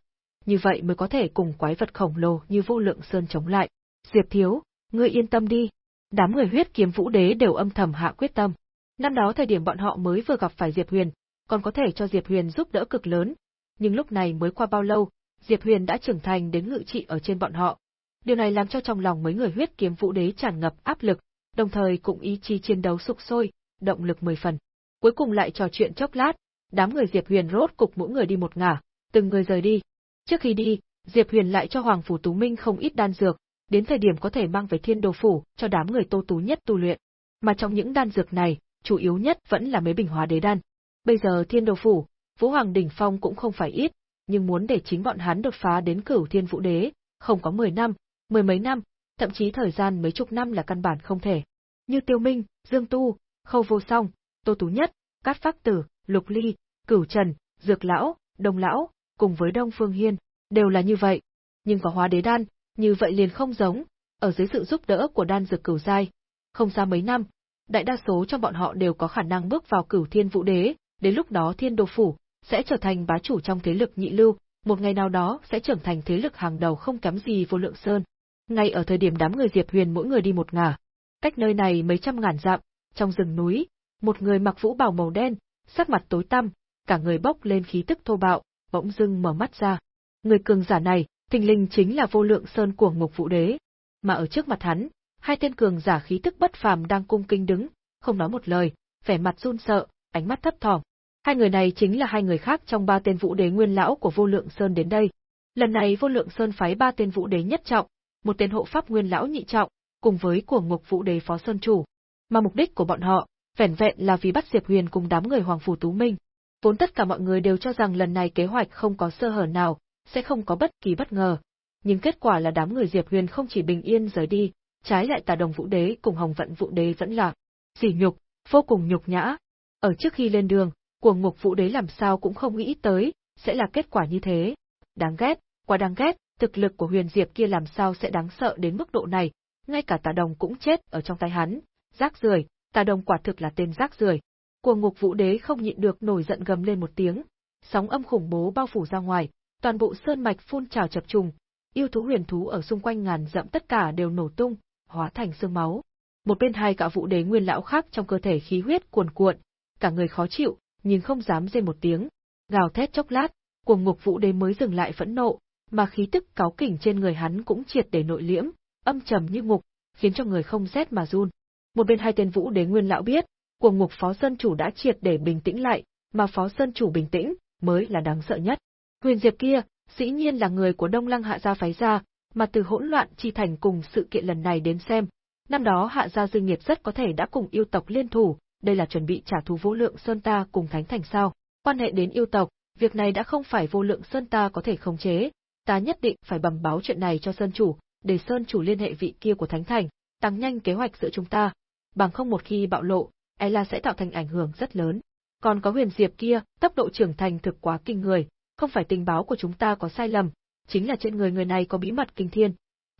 như vậy mới có thể cùng quái vật khổng lồ như vô lượng sơn chống lại. Diệp Thiếu, ngươi yên tâm đi. Đám người huyết kiếm vũ đế đều âm thầm hạ quyết tâm. Năm đó thời điểm bọn họ mới vừa gặp phải Diệp Huyền, còn có thể cho Diệp Huyền giúp đỡ cực lớn, nhưng lúc này mới qua bao lâu, Diệp Huyền đã trưởng thành đến ngự trị ở trên bọn họ. Điều này làm cho trong lòng mấy người huyết kiếm vũ đế tràn ngập áp lực, đồng thời cũng ý chí chiến đấu sục sôi, động lực mười phần. Cuối cùng lại trò chuyện chốc lát, đám người Diệp Huyền rốt cục mỗi người đi một ngả, từng người rời đi. Trước khi đi, Diệp Huyền lại cho Hoàng Phủ Tú Minh không ít đan dược, đến thời điểm có thể mang về thiên đồ phủ cho đám người tô tú nhất tu luyện. Mà trong những đan dược này, chủ yếu nhất vẫn là mấy bình hóa đế đan. Bây giờ thiên đồ phủ, Vũ Hoàng Đỉnh Phong cũng không phải ít, nhưng muốn để chính bọn hắn đột phá đến cửu thiên vũ đế, không có 10 năm, mười mấy năm, thậm chí thời gian mấy chục năm là căn bản không thể. Như Tiêu Minh, Dương Tu, Khâu Vô Song, Tô Tú Nhất, Cát Phác Tử, Lục Ly, Cửu Trần, Dược Lão, Đông Lão, cùng với Đông Phương Hiên, đều là như vậy. Nhưng có hóa đế đan, như vậy liền không giống, ở dưới sự giúp đỡ của đan dược cửu giai. Không xa mấy năm, đại đa số trong bọn họ đều có khả năng bước vào cửu thiên vũ đế, đến lúc đó thiên Đồ phủ, sẽ trở thành bá chủ trong thế lực nhị lưu, một ngày nào đó sẽ trở thành thế lực hàng đầu không kém gì vô lượng sơn. Ngay ở thời điểm đám người Diệp Huyền mỗi người đi một ngả, cách nơi này mấy trăm ngàn dặm, trong rừng núi, một người mặc vũ bào màu đen, sắc mặt tối tăm, cả người bốc lên khí tức thô bạo, bỗng dưng mở mắt ra. Người cường giả này, thình linh chính là vô lượng sơn của Ngục Vũ Đế, mà ở trước mặt hắn, hai tên cường giả khí tức bất phàm đang cung kinh đứng, không nói một lời, vẻ mặt run sợ, ánh mắt thấp thỏm. Hai người này chính là hai người khác trong ba tên Vũ Đế nguyên lão của Vô Lượng Sơn đến đây. Lần này Vô Lượng Sơn phái ba tên Vũ Đế nhất trọng, một tên hộ pháp nguyên lão nhị trọng, cùng với của Ngục Vũ Đế phó sơn chủ. Mà mục đích của bọn họ, vẻn vẹn là vì bắt Diệp Huyền cùng đám người Hoàng phủ Tú Minh. Vốn tất cả mọi người đều cho rằng lần này kế hoạch không có sơ hở nào, sẽ không có bất kỳ bất ngờ. Nhưng kết quả là đám người Diệp Huyền không chỉ bình yên rời đi, trái lại Tà Đồng Vũ Đế cùng Hồng Vận Vũ Đế vẫn lạc, sỉ nhục, vô cùng nhục nhã. Ở trước khi lên đường, cuồng ngục Vũ Đế làm sao cũng không nghĩ tới, sẽ là kết quả như thế. Đáng ghét, quá đáng ghét, thực lực của Huyền Diệp kia làm sao sẽ đáng sợ đến mức độ này, ngay cả Tà Đồng cũng chết ở trong tay hắn. Rác rưởi, Tà Đồng quả thực là tên rác rưởi. Cuồng ngục Vũ Đế không nhịn được nổi giận gầm lên một tiếng, sóng âm khủng bố bao phủ ra ngoài, toàn bộ sơn mạch phun trào chập trùng, yêu thú huyền thú ở xung quanh ngàn dặm tất cả đều nổ tung, hóa thành xương máu. Một bên hai cả vũ đế nguyên lão khác trong cơ thể khí huyết cuồn cuộn, cả người khó chịu, nhưng không dám rên một tiếng. Gào thét chốc lát, cuồng ngục vũ đế mới dừng lại phẫn nộ, mà khí tức cáo kỉnh trên người hắn cũng triệt để nội liễm, âm trầm như ngục, khiến cho người không rét mà run. Một bên hai tên vũ đế nguyên lão biết, cuồng ngục phó sơn chủ đã triệt để bình tĩnh lại, mà phó sơn chủ bình tĩnh mới là đáng sợ nhất. Huyền Diệp kia, dĩ nhiên là người của Đông Lăng Hạ gia phái ra, mà từ hỗn loạn chi thành cùng sự kiện lần này đến xem, năm đó Hạ gia dư Nghiệp rất có thể đã cùng yêu tộc liên thủ, đây là chuẩn bị trả thù vô lượng sơn ta cùng Thánh Thành sao? Quan hệ đến yêu tộc, Việc này đã không phải vô lượng sơn ta có thể khống chế, ta nhất định phải bẩm báo chuyện này cho sơn chủ, để sơn chủ liên hệ vị kia của thánh thành, tăng nhanh kế hoạch giữa chúng ta, bằng không một khi bạo lộ, e là sẽ tạo thành ảnh hưởng rất lớn. Còn có huyền diệp kia, tốc độ trưởng thành thực quá kinh người, không phải tình báo của chúng ta có sai lầm, chính là trên người người này có bí mật kinh thiên.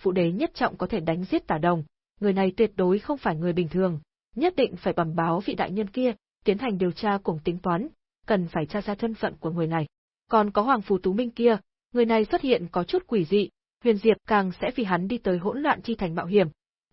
Phụ đế nhất trọng có thể đánh giết tả đồng, người này tuyệt đối không phải người bình thường, nhất định phải bẩm báo vị đại nhân kia, tiến hành điều tra cùng tính toán, cần phải tra ra thân phận của người này. Còn có Hoàng Phù Tú Minh kia, người này xuất hiện có chút quỷ dị, Huyền Diệp càng sẽ vì hắn đi tới hỗn loạn chi thành mạo hiểm,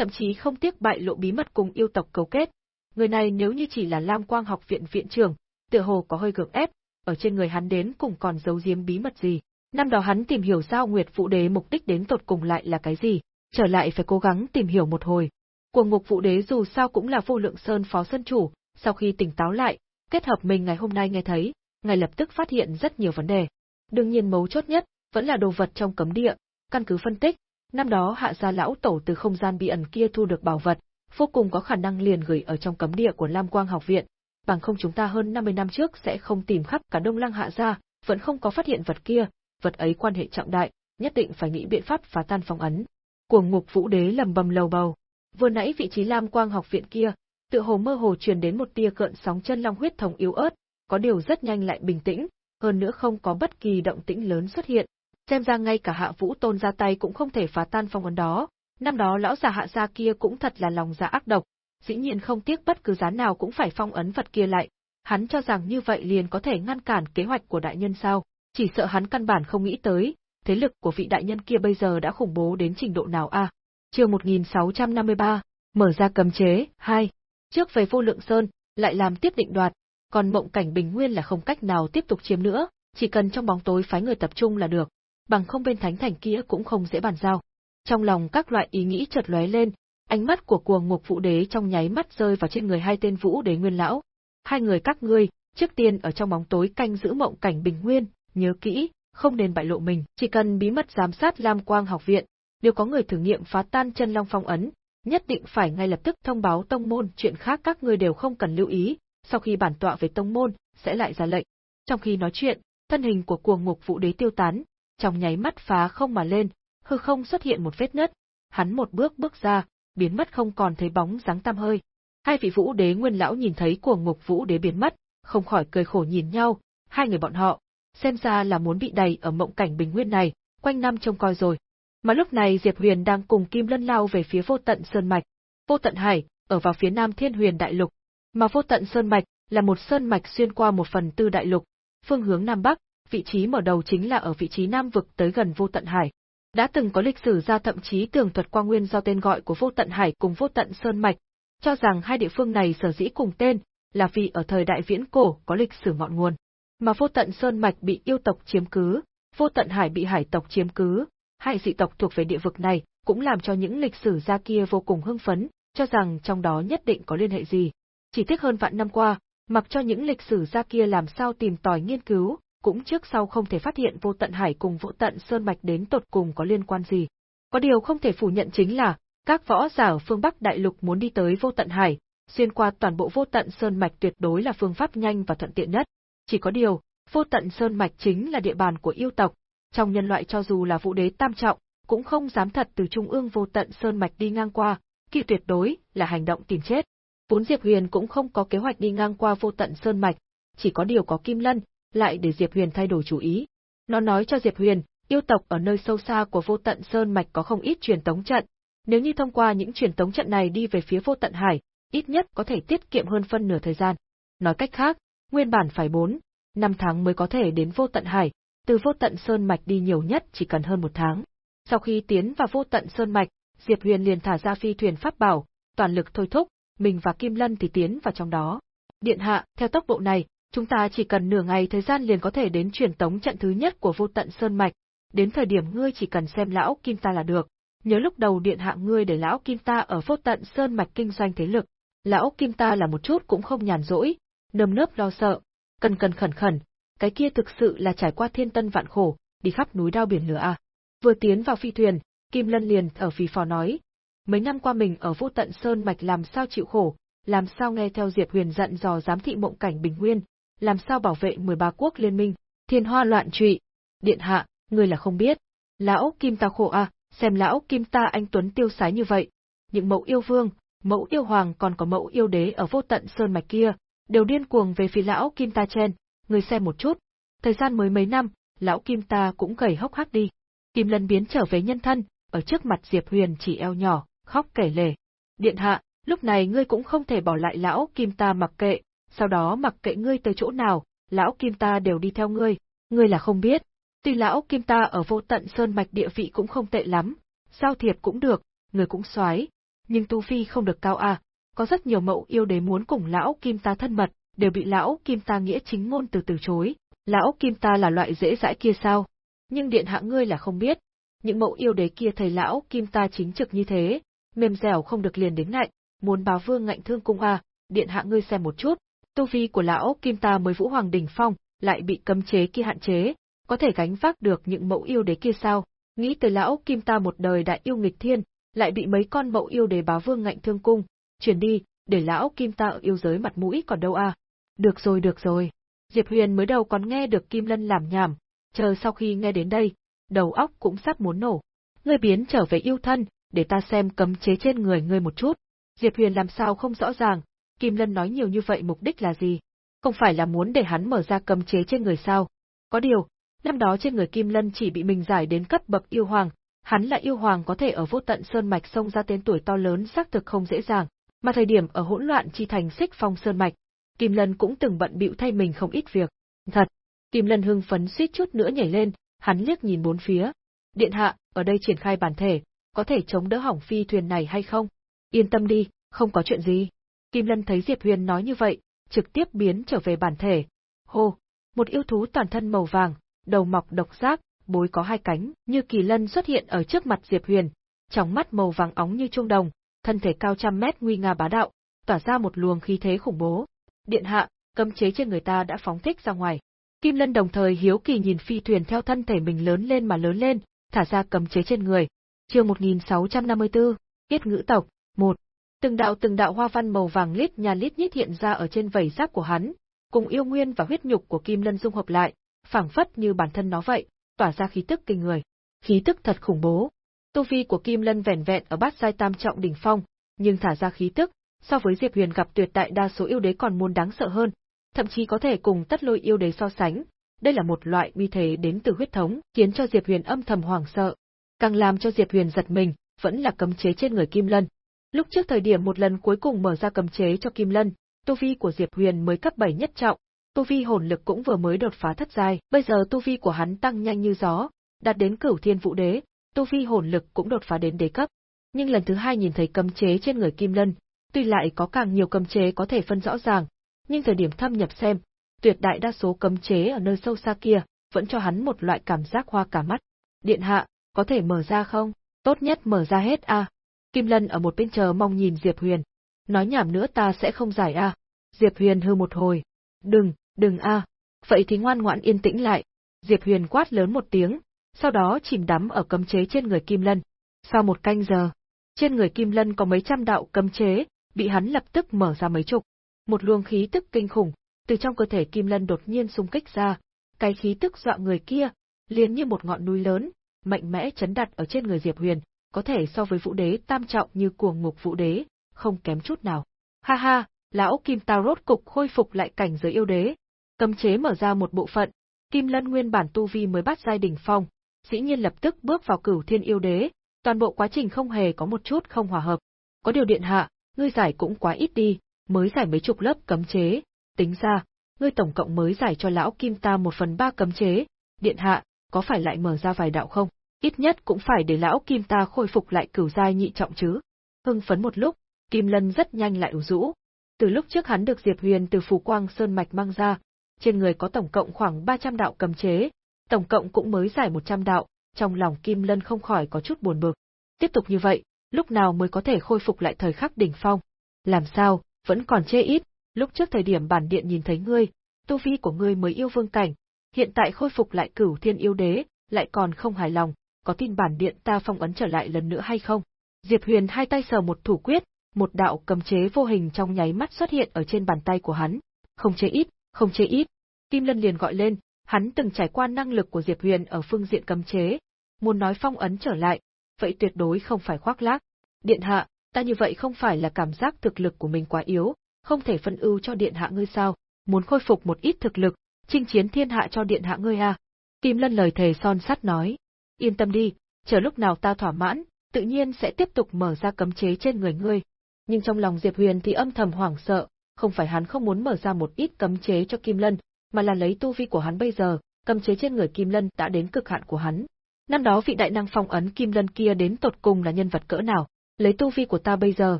thậm chí không tiếc bại lộ bí mật cùng yêu tộc cấu kết. Người này nếu như chỉ là Lam Quang học viện viện trưởng, tựa hồ có hơi gượng ép, ở trên người hắn đến cùng còn giấu giếm bí mật gì. Năm đó hắn tìm hiểu sao Nguyệt Vũ Đế mục đích đến tột cùng lại là cái gì, trở lại phải cố gắng tìm hiểu một hồi. Cuồng Ngục Vũ Đế dù sao cũng là vô lượng sơn phó sơn chủ, sau khi tỉnh táo lại, kết hợp mình ngày hôm nay nghe thấy, ngay lập tức phát hiện rất nhiều vấn đề. Đương nhiên mấu chốt nhất, vẫn là đồ vật trong cấm địa, căn cứ phân tích, năm đó hạ gia lão tổ từ không gian bí ẩn kia thu được bảo vật, vô cùng có khả năng liền gửi ở trong cấm địa của Lam Quang học viện, bằng không chúng ta hơn 50 năm trước sẽ không tìm khắp cả Đông Lăng hạ gia, vẫn không có phát hiện vật kia, vật ấy quan hệ trọng đại, nhất định phải nghĩ biện pháp phá tan phong ấn. Cuồng Ngục Vũ Đế lầm bầm lầu bầu. Vừa nãy vị trí Lam Quang học viện kia, tựa hồ mơ hồ truyền đến một tia cợn sóng chân long huyết thống yếu ớt, có điều rất nhanh lại bình tĩnh, hơn nữa không có bất kỳ động tĩnh lớn xuất hiện. Xem ra ngay cả Hạ Vũ Tôn ra tay cũng không thể phá tan phong ấn đó. Năm đó lão già Hạ gia kia cũng thật là lòng dạ ác độc, dĩ nhiên không tiếc bất cứ giá nào cũng phải phong ấn vật kia lại. Hắn cho rằng như vậy liền có thể ngăn cản kế hoạch của đại nhân sao? Chỉ sợ hắn căn bản không nghĩ tới, thế lực của vị đại nhân kia bây giờ đã khủng bố đến trình độ nào a. À? Chương 1653, mở ra cấm chế, 2. Trước về vô lượng sơn, lại làm tiếp định đoạt, còn mộng cảnh bình nguyên là không cách nào tiếp tục chiếm nữa, chỉ cần trong bóng tối phái người tập trung là được, bằng không bên thánh thành kia cũng không dễ bàn giao. Trong lòng các loại ý nghĩ chợt lóe lên, ánh mắt của cuồng ngục vũ đế trong nháy mắt rơi vào trên người hai tên vũ đế nguyên lão. Hai người các ngươi, trước tiên ở trong bóng tối canh giữ mộng cảnh bình nguyên, nhớ kỹ, không nên bại lộ mình, chỉ cần bí mật giám sát Lam Quang học viện, nếu có người thử nghiệm phá tan chân long phong ấn, nhất định phải ngay lập tức thông báo tông môn, chuyện khác các ngươi đều không cần lưu ý, sau khi bản tọa về tông môn, sẽ lại ra lệnh. Trong khi nói chuyện, thân hình của cuồng ngục vũ đế tiêu tán, trong nháy mắt phá không mà lên, hư không xuất hiện một vết nứt, hắn một bước bước ra, biến mất không còn thấy bóng dáng tăm hơi. Hai vị vũ đế nguyên lão nhìn thấy cuồng ngục vũ đế biến mất, không khỏi cười khổ nhìn nhau, hai người bọn họ, xem ra là muốn bị đầy ở mộng cảnh bình nguyên này, quanh năm trông coi rồi. Mà lúc này Diệp Huyền đang cùng Kim Lân lao về phía vô tận Sơn Mạch. Vô tận Hải, ở vào phía nam Thiên Huyền Đại Lục. Mà vô tận Sơn Mạch, là một sơn mạch xuyên qua một phần tư đại lục, phương hướng Nam Bắc, vị trí mở đầu chính là ở vị trí Nam vực tới gần vô tận Hải. Đã từng có lịch sử ra thậm chí tường thuật qua nguyên do tên gọi của vô tận Hải cùng vô tận Sơn Mạch, cho rằng hai địa phương này sở dĩ cùng tên, là vì ở thời đại viễn cổ có lịch sử ngọn nguồn. Mà vô tận Sơn Mạch bị yêu tộc chiếm cứ, vô tận Hải bị hải tộc chiếm cứ, hai dị tộc thuộc về địa vực này, cũng làm cho những lịch sử gia kia vô cùng hưng phấn, cho rằng trong đó nhất định có liên hệ gì. Chỉ tiếc hơn vạn năm qua, mặc cho những lịch sử gia kia làm sao tìm tòi nghiên cứu, cũng trước sau không thể phát hiện vô tận hải cùng vô tận sơn mạch đến tột cùng có liên quan gì. Có điều không thể phủ nhận chính là, các võ giả ở phương Bắc đại lục muốn đi tới vô tận hải, xuyên qua toàn bộ vô tận sơn mạch tuyệt đối là phương pháp nhanh và thuận tiện nhất. Chỉ có điều, vô tận sơn mạch chính là địa bàn của yêu tộc, trong nhân loại cho dù là vũ đế tam trọng, cũng không dám thật từ trung ương vô tận sơn mạch đi ngang qua, kỵ tuyệt đối là hành động tìm chết. Vốn Diệp Huyền cũng không có kế hoạch đi ngang qua vô tận sơn mạch, chỉ có điều có Kim Lân, lại để Diệp Huyền thay đổi chủ ý. Nó nói cho Diệp Huyền, yêu tộc ở nơi sâu xa của vô tận sơn mạch có không ít truyền tống trận, nếu như thông qua những truyền tống trận này đi về phía vô tận hải, ít nhất có thể tiết kiệm hơn phân nửa thời gian. Nói cách khác, nguyên bản phải 4, 5 tháng mới có thể đến vô tận hải, từ vô tận sơn mạch đi nhiều nhất chỉ cần hơn một tháng. Sau khi tiến vào vô tận sơn mạch, Diệp Huyền liền thả ra phi thuyền pháp bảo, toàn lực thôi thúc, mình và Kim Lân thì tiến vào trong đó. Điện hạ, theo tốc độ này, chúng ta chỉ cần nửa ngày thời gian liền có thể đến truyền tống trận thứ nhất của vô tận sơn mạch, đến thời điểm ngươi chỉ cần xem lão Kim ta là được. Nhớ lúc đầu điện hạ ngươi để lão Kim ta ở vô tận sơn mạch kinh doanh thế lực, lão Kim ta là một chút cũng không nhàn rỗi, nơm nớp lo sợ, cần cần khẩn khẩn, cái kia thực sự là trải qua thiên tân vạn khổ, đi khắp núi đao biển lửa à. Vừa tiến vào phi thuyền, Kim Lân liền ở phì phò nói, mấy năm qua mình ở vô tận sơn mạch làm sao chịu khổ, làm sao nghe theo Diệp Huyền dặn dò giám thị mộng cảnh bình nguyên, làm sao bảo vệ 13 quốc liên minh, Thiên hoa loạn trụy. Điện hạ, ngươi là không biết. Lão Kim ta khổ à, xem lão Kim ta anh Tuấn tiêu sái như vậy. Những mẫu yêu vương, mẫu yêu hoàng còn có mẫu yêu đế ở vô tận sơn mạch kia, đều điên cuồng về phía lão Kim ta chen, người xem một chút. Thời gian mới mấy năm, lão Kim ta cũng gầy hốc hác đi. Kim Lân biến trở về nhân thân, ở trước mặt Diệp Huyền chỉ eo nhỏ, khóc kể lể. Điện hạ, lúc này ngươi cũng không thể bỏ lại lão Kim ta mặc kệ, sau đó mặc kệ ngươi tới chỗ nào, lão Kim ta đều đi theo ngươi, ngươi là không biết. Tuy lão Kim ta ở vô tận sơn mạch địa vị cũng không tệ lắm, giao thiệp cũng được, người cũng xoái, nhưng tu vi không được cao à, có rất nhiều mẫu yêu đế muốn cùng lão Kim ta thân mật, đều bị lão Kim ta nghĩa chính ngôn từ từ chối. Lão Kim ta là loại dễ dãi kia sao? Nhưng điện hạ ngươi là không biết. Những mẫu yêu đế kia thầy lão Kim ta chính trực như thế, mềm dẻo không được liền đến ngạnh, muốn báo vương ngạnh thương cung à, điện hạ ngươi xem một chút. Tu vi của lão Kim ta mới vũ hoàng đỉnh phong, lại bị cấm chế kia hạn chế, có thể gánh vác được những mẫu yêu đế kia sao? Nghĩ tới lão Kim ta một đời đại yêu nghịch thiên, lại bị mấy con mẫu yêu đế báo vương ngạnh thương cung, chuyển đi, để lão Kim ta ở yêu giới mặt mũi còn đâu à. Được rồi được rồi. Diệp Huyền mới đầu còn nghe được Kim Lân làm nhảm, chờ sau khi nghe đến đây, đầu óc cũng sắp muốn nổ. Ngươi biến trở về yêu thân, để ta xem cấm chế trên người ngươi một chút. Diệp Huyền làm sao không rõ ràng, Kim Lân nói nhiều như vậy mục đích là gì? Không phải là muốn để hắn mở ra cấm chế trên người sao? Có điều, năm đó trên người Kim Lân chỉ bị mình giải đến cấp bậc yêu hoàng, hắn là yêu hoàng có thể ở vô tận sơn mạch sông ra tên tuổi to lớn xác thực không dễ dàng, mà thời điểm ở hỗn loạn chi thành xích phong sơn mạch, Kim Lân cũng từng bận bịu thay mình không ít việc. Thật, Kim Lân hưng phấn suýt chút nữa nhảy lên, hắn liếc nhìn bốn phía. Điện hạ, ở đây triển khai bản thể, có thể chống đỡ hỏng phi thuyền này hay không? Yên tâm đi, không có chuyện gì. Kim Lân thấy Diệp Huyền nói như vậy, trực tiếp biến trở về bản thể. Hô, một yêu thú toàn thân màu vàng, đầu mọc độc giác, bối có hai cánh, như kỳ lân xuất hiện ở trước mặt Diệp Huyền, trong mắt màu vàng óng như trung đồng, thân thể cao trăm mét nguy nga bá đạo, tỏa ra một luồng khí thế khủng bố. Điện hạ, cấm chế trên người ta đã phóng thích ra ngoài. Kim Lân đồng thời hiếu kỳ nhìn phi thuyền theo thân thể mình lớn lên mà lớn lên, thả ra cấm chế trên người. Chương 1654, Yết ngữ tộc, 1. Từng đạo từng đạo hoa văn màu vàng lít nhà lít nhít hiện ra ở trên vảy giáp của hắn, cùng yêu nguyên và huyết nhục của Kim Lân dung hợp lại, phảng phất như bản thân nó vậy, tỏa ra khí tức kinh người. Khí tức thật khủng bố. Tu vi của Kim Lân vẻn vẹn ở bát giai tam trọng đỉnh phong, nhưng thả ra khí tức, so với Diệp Huyền gặp tuyệt đại đa số yêu đế còn muốn đáng sợ hơn, thậm chí có thể cùng tất lôi yêu đế so sánh. Đây là một loại uy thế đến từ huyết thống, khiến cho Diệp Huyền âm thầm hoảng sợ. Càng làm cho Diệp Huyền giật mình, vẫn là cấm chế trên người Kim Lân. Lúc trước thời điểm một lần cuối cùng mở ra cầm chế cho Kim Lân, tu vi của Diệp Huyền mới cấp 7 nhất trọng, tu vi hồn lực cũng vừa mới đột phá thất giai, bây giờ tu vi của hắn tăng nhanh như gió, đạt đến cửu thiên vũ đế, tu vi hồn lực cũng đột phá đến đế cấp. Nhưng lần thứ hai nhìn thấy cấm chế trên người Kim Lân, tuy lại có càng nhiều cấm chế có thể phân rõ ràng, nhưng thời điểm thâm nhập xem, tuyệt đại đa số cấm chế ở nơi sâu xa kia, vẫn cho hắn một loại cảm giác hoa cả mắt. Điện hạ, có thể mở ra không? Tốt nhất mở ra hết a. Kim Lân ở một bên chờ mong nhìn Diệp Huyền. Nói nhảm nữa ta sẽ không giải a. Diệp Huyền hư một hồi. Đừng, đừng a. Vậy thì ngoan ngoãn yên tĩnh lại. Diệp Huyền quát lớn một tiếng, sau đó chìm đắm ở cấm chế trên người Kim Lân. Sau một canh giờ, trên người Kim Lân có mấy trăm đạo cấm chế, bị hắn lập tức mở ra mấy chục. Một luồng khí tức kinh khủng, từ trong cơ thể Kim Lân đột nhiên xung kích ra, cái khí tức dọa người kia, liền như một ngọn núi lớn, mạnh mẽ chấn đặt ở trên người Diệp Huyền, có thể so với vũ đế tam trọng như cuồng ngục vũ đế, không kém chút nào. Ha ha, lão Kim Tao rốt cục khôi phục lại cảnh giới yêu đế. Cấm chế mở ra một bộ phận, Kim Lân nguyên bản tu vi mới bắt giai đỉnh phong, dĩ nhiên lập tức bước vào cửu thiên yêu đế, toàn bộ quá trình không hề có một chút không hòa hợp. Có điều điện hạ, ngươi giải cũng quá ít đi, mới giải mấy chục lớp cấm chế, tính ra, ngươi tổng cộng mới giải cho lão Kim ta một phần ba cấm chế, điện hạ, có phải lại mở ra vài đạo không? Ít nhất cũng phải để lão Kim ta khôi phục lại cửu giai nhị trọng chứ. Hưng phấn một lúc, Kim Lân rất nhanh lại ủ rũ. Từ lúc trước hắn được Diệp Huyền từ Phù Quang Sơn Mạch mang ra, trên người có tổng cộng khoảng 300 đạo cầm chế, tổng cộng cũng mới giải 100 đạo, trong lòng Kim Lân không khỏi có chút buồn bực. Tiếp tục như vậy, lúc nào mới có thể khôi phục lại thời khắc đỉnh phong? Làm sao, vẫn còn chê ít, lúc trước thời điểm bản điện nhìn thấy ngươi, tu vi của ngươi mới yêu vương cảnh, hiện tại khôi phục lại cửu thiên yêu đế, lại còn không hài lòng, có tin bản điện ta phong ấn trở lại lần nữa hay không? Diệp Huyền hai tay sờ một thủ quyết, một đạo cầm chế vô hình trong nháy mắt xuất hiện ở trên bàn tay của hắn. Không chế ít, không chế ít. Kim Lân liền gọi lên, Hắn từng trải qua năng lực của Diệp Huyền ở phương diện cấm chế, muốn nói phong ấn trở lại, vậy tuyệt đối không phải khoác lác. Điện hạ, ta như vậy không phải là cảm giác thực lực của mình quá yếu, không thể phân ưu cho điện hạ ngươi sao, muốn khôi phục một ít thực lực, chinh chiến thiên hạ cho điện hạ ngươi à. Kim Lân lời thề son sắt nói, yên tâm đi, chờ lúc nào ta thỏa mãn, tự nhiên sẽ tiếp tục mở ra cấm chế trên người ngươi. Nhưng trong lòng Diệp Huyền thì âm thầm hoảng sợ, không phải hắn không muốn mở ra một ít cấm chế cho Kim Lân, mà là lấy tu vi của hắn bây giờ, cấm chế trên người Kim Lân đã đến cực hạn của hắn. Năm đó vị đại năng phong ấn Kim Lân kia đến tột cùng là nhân vật cỡ nào, lấy tu vi của ta bây giờ,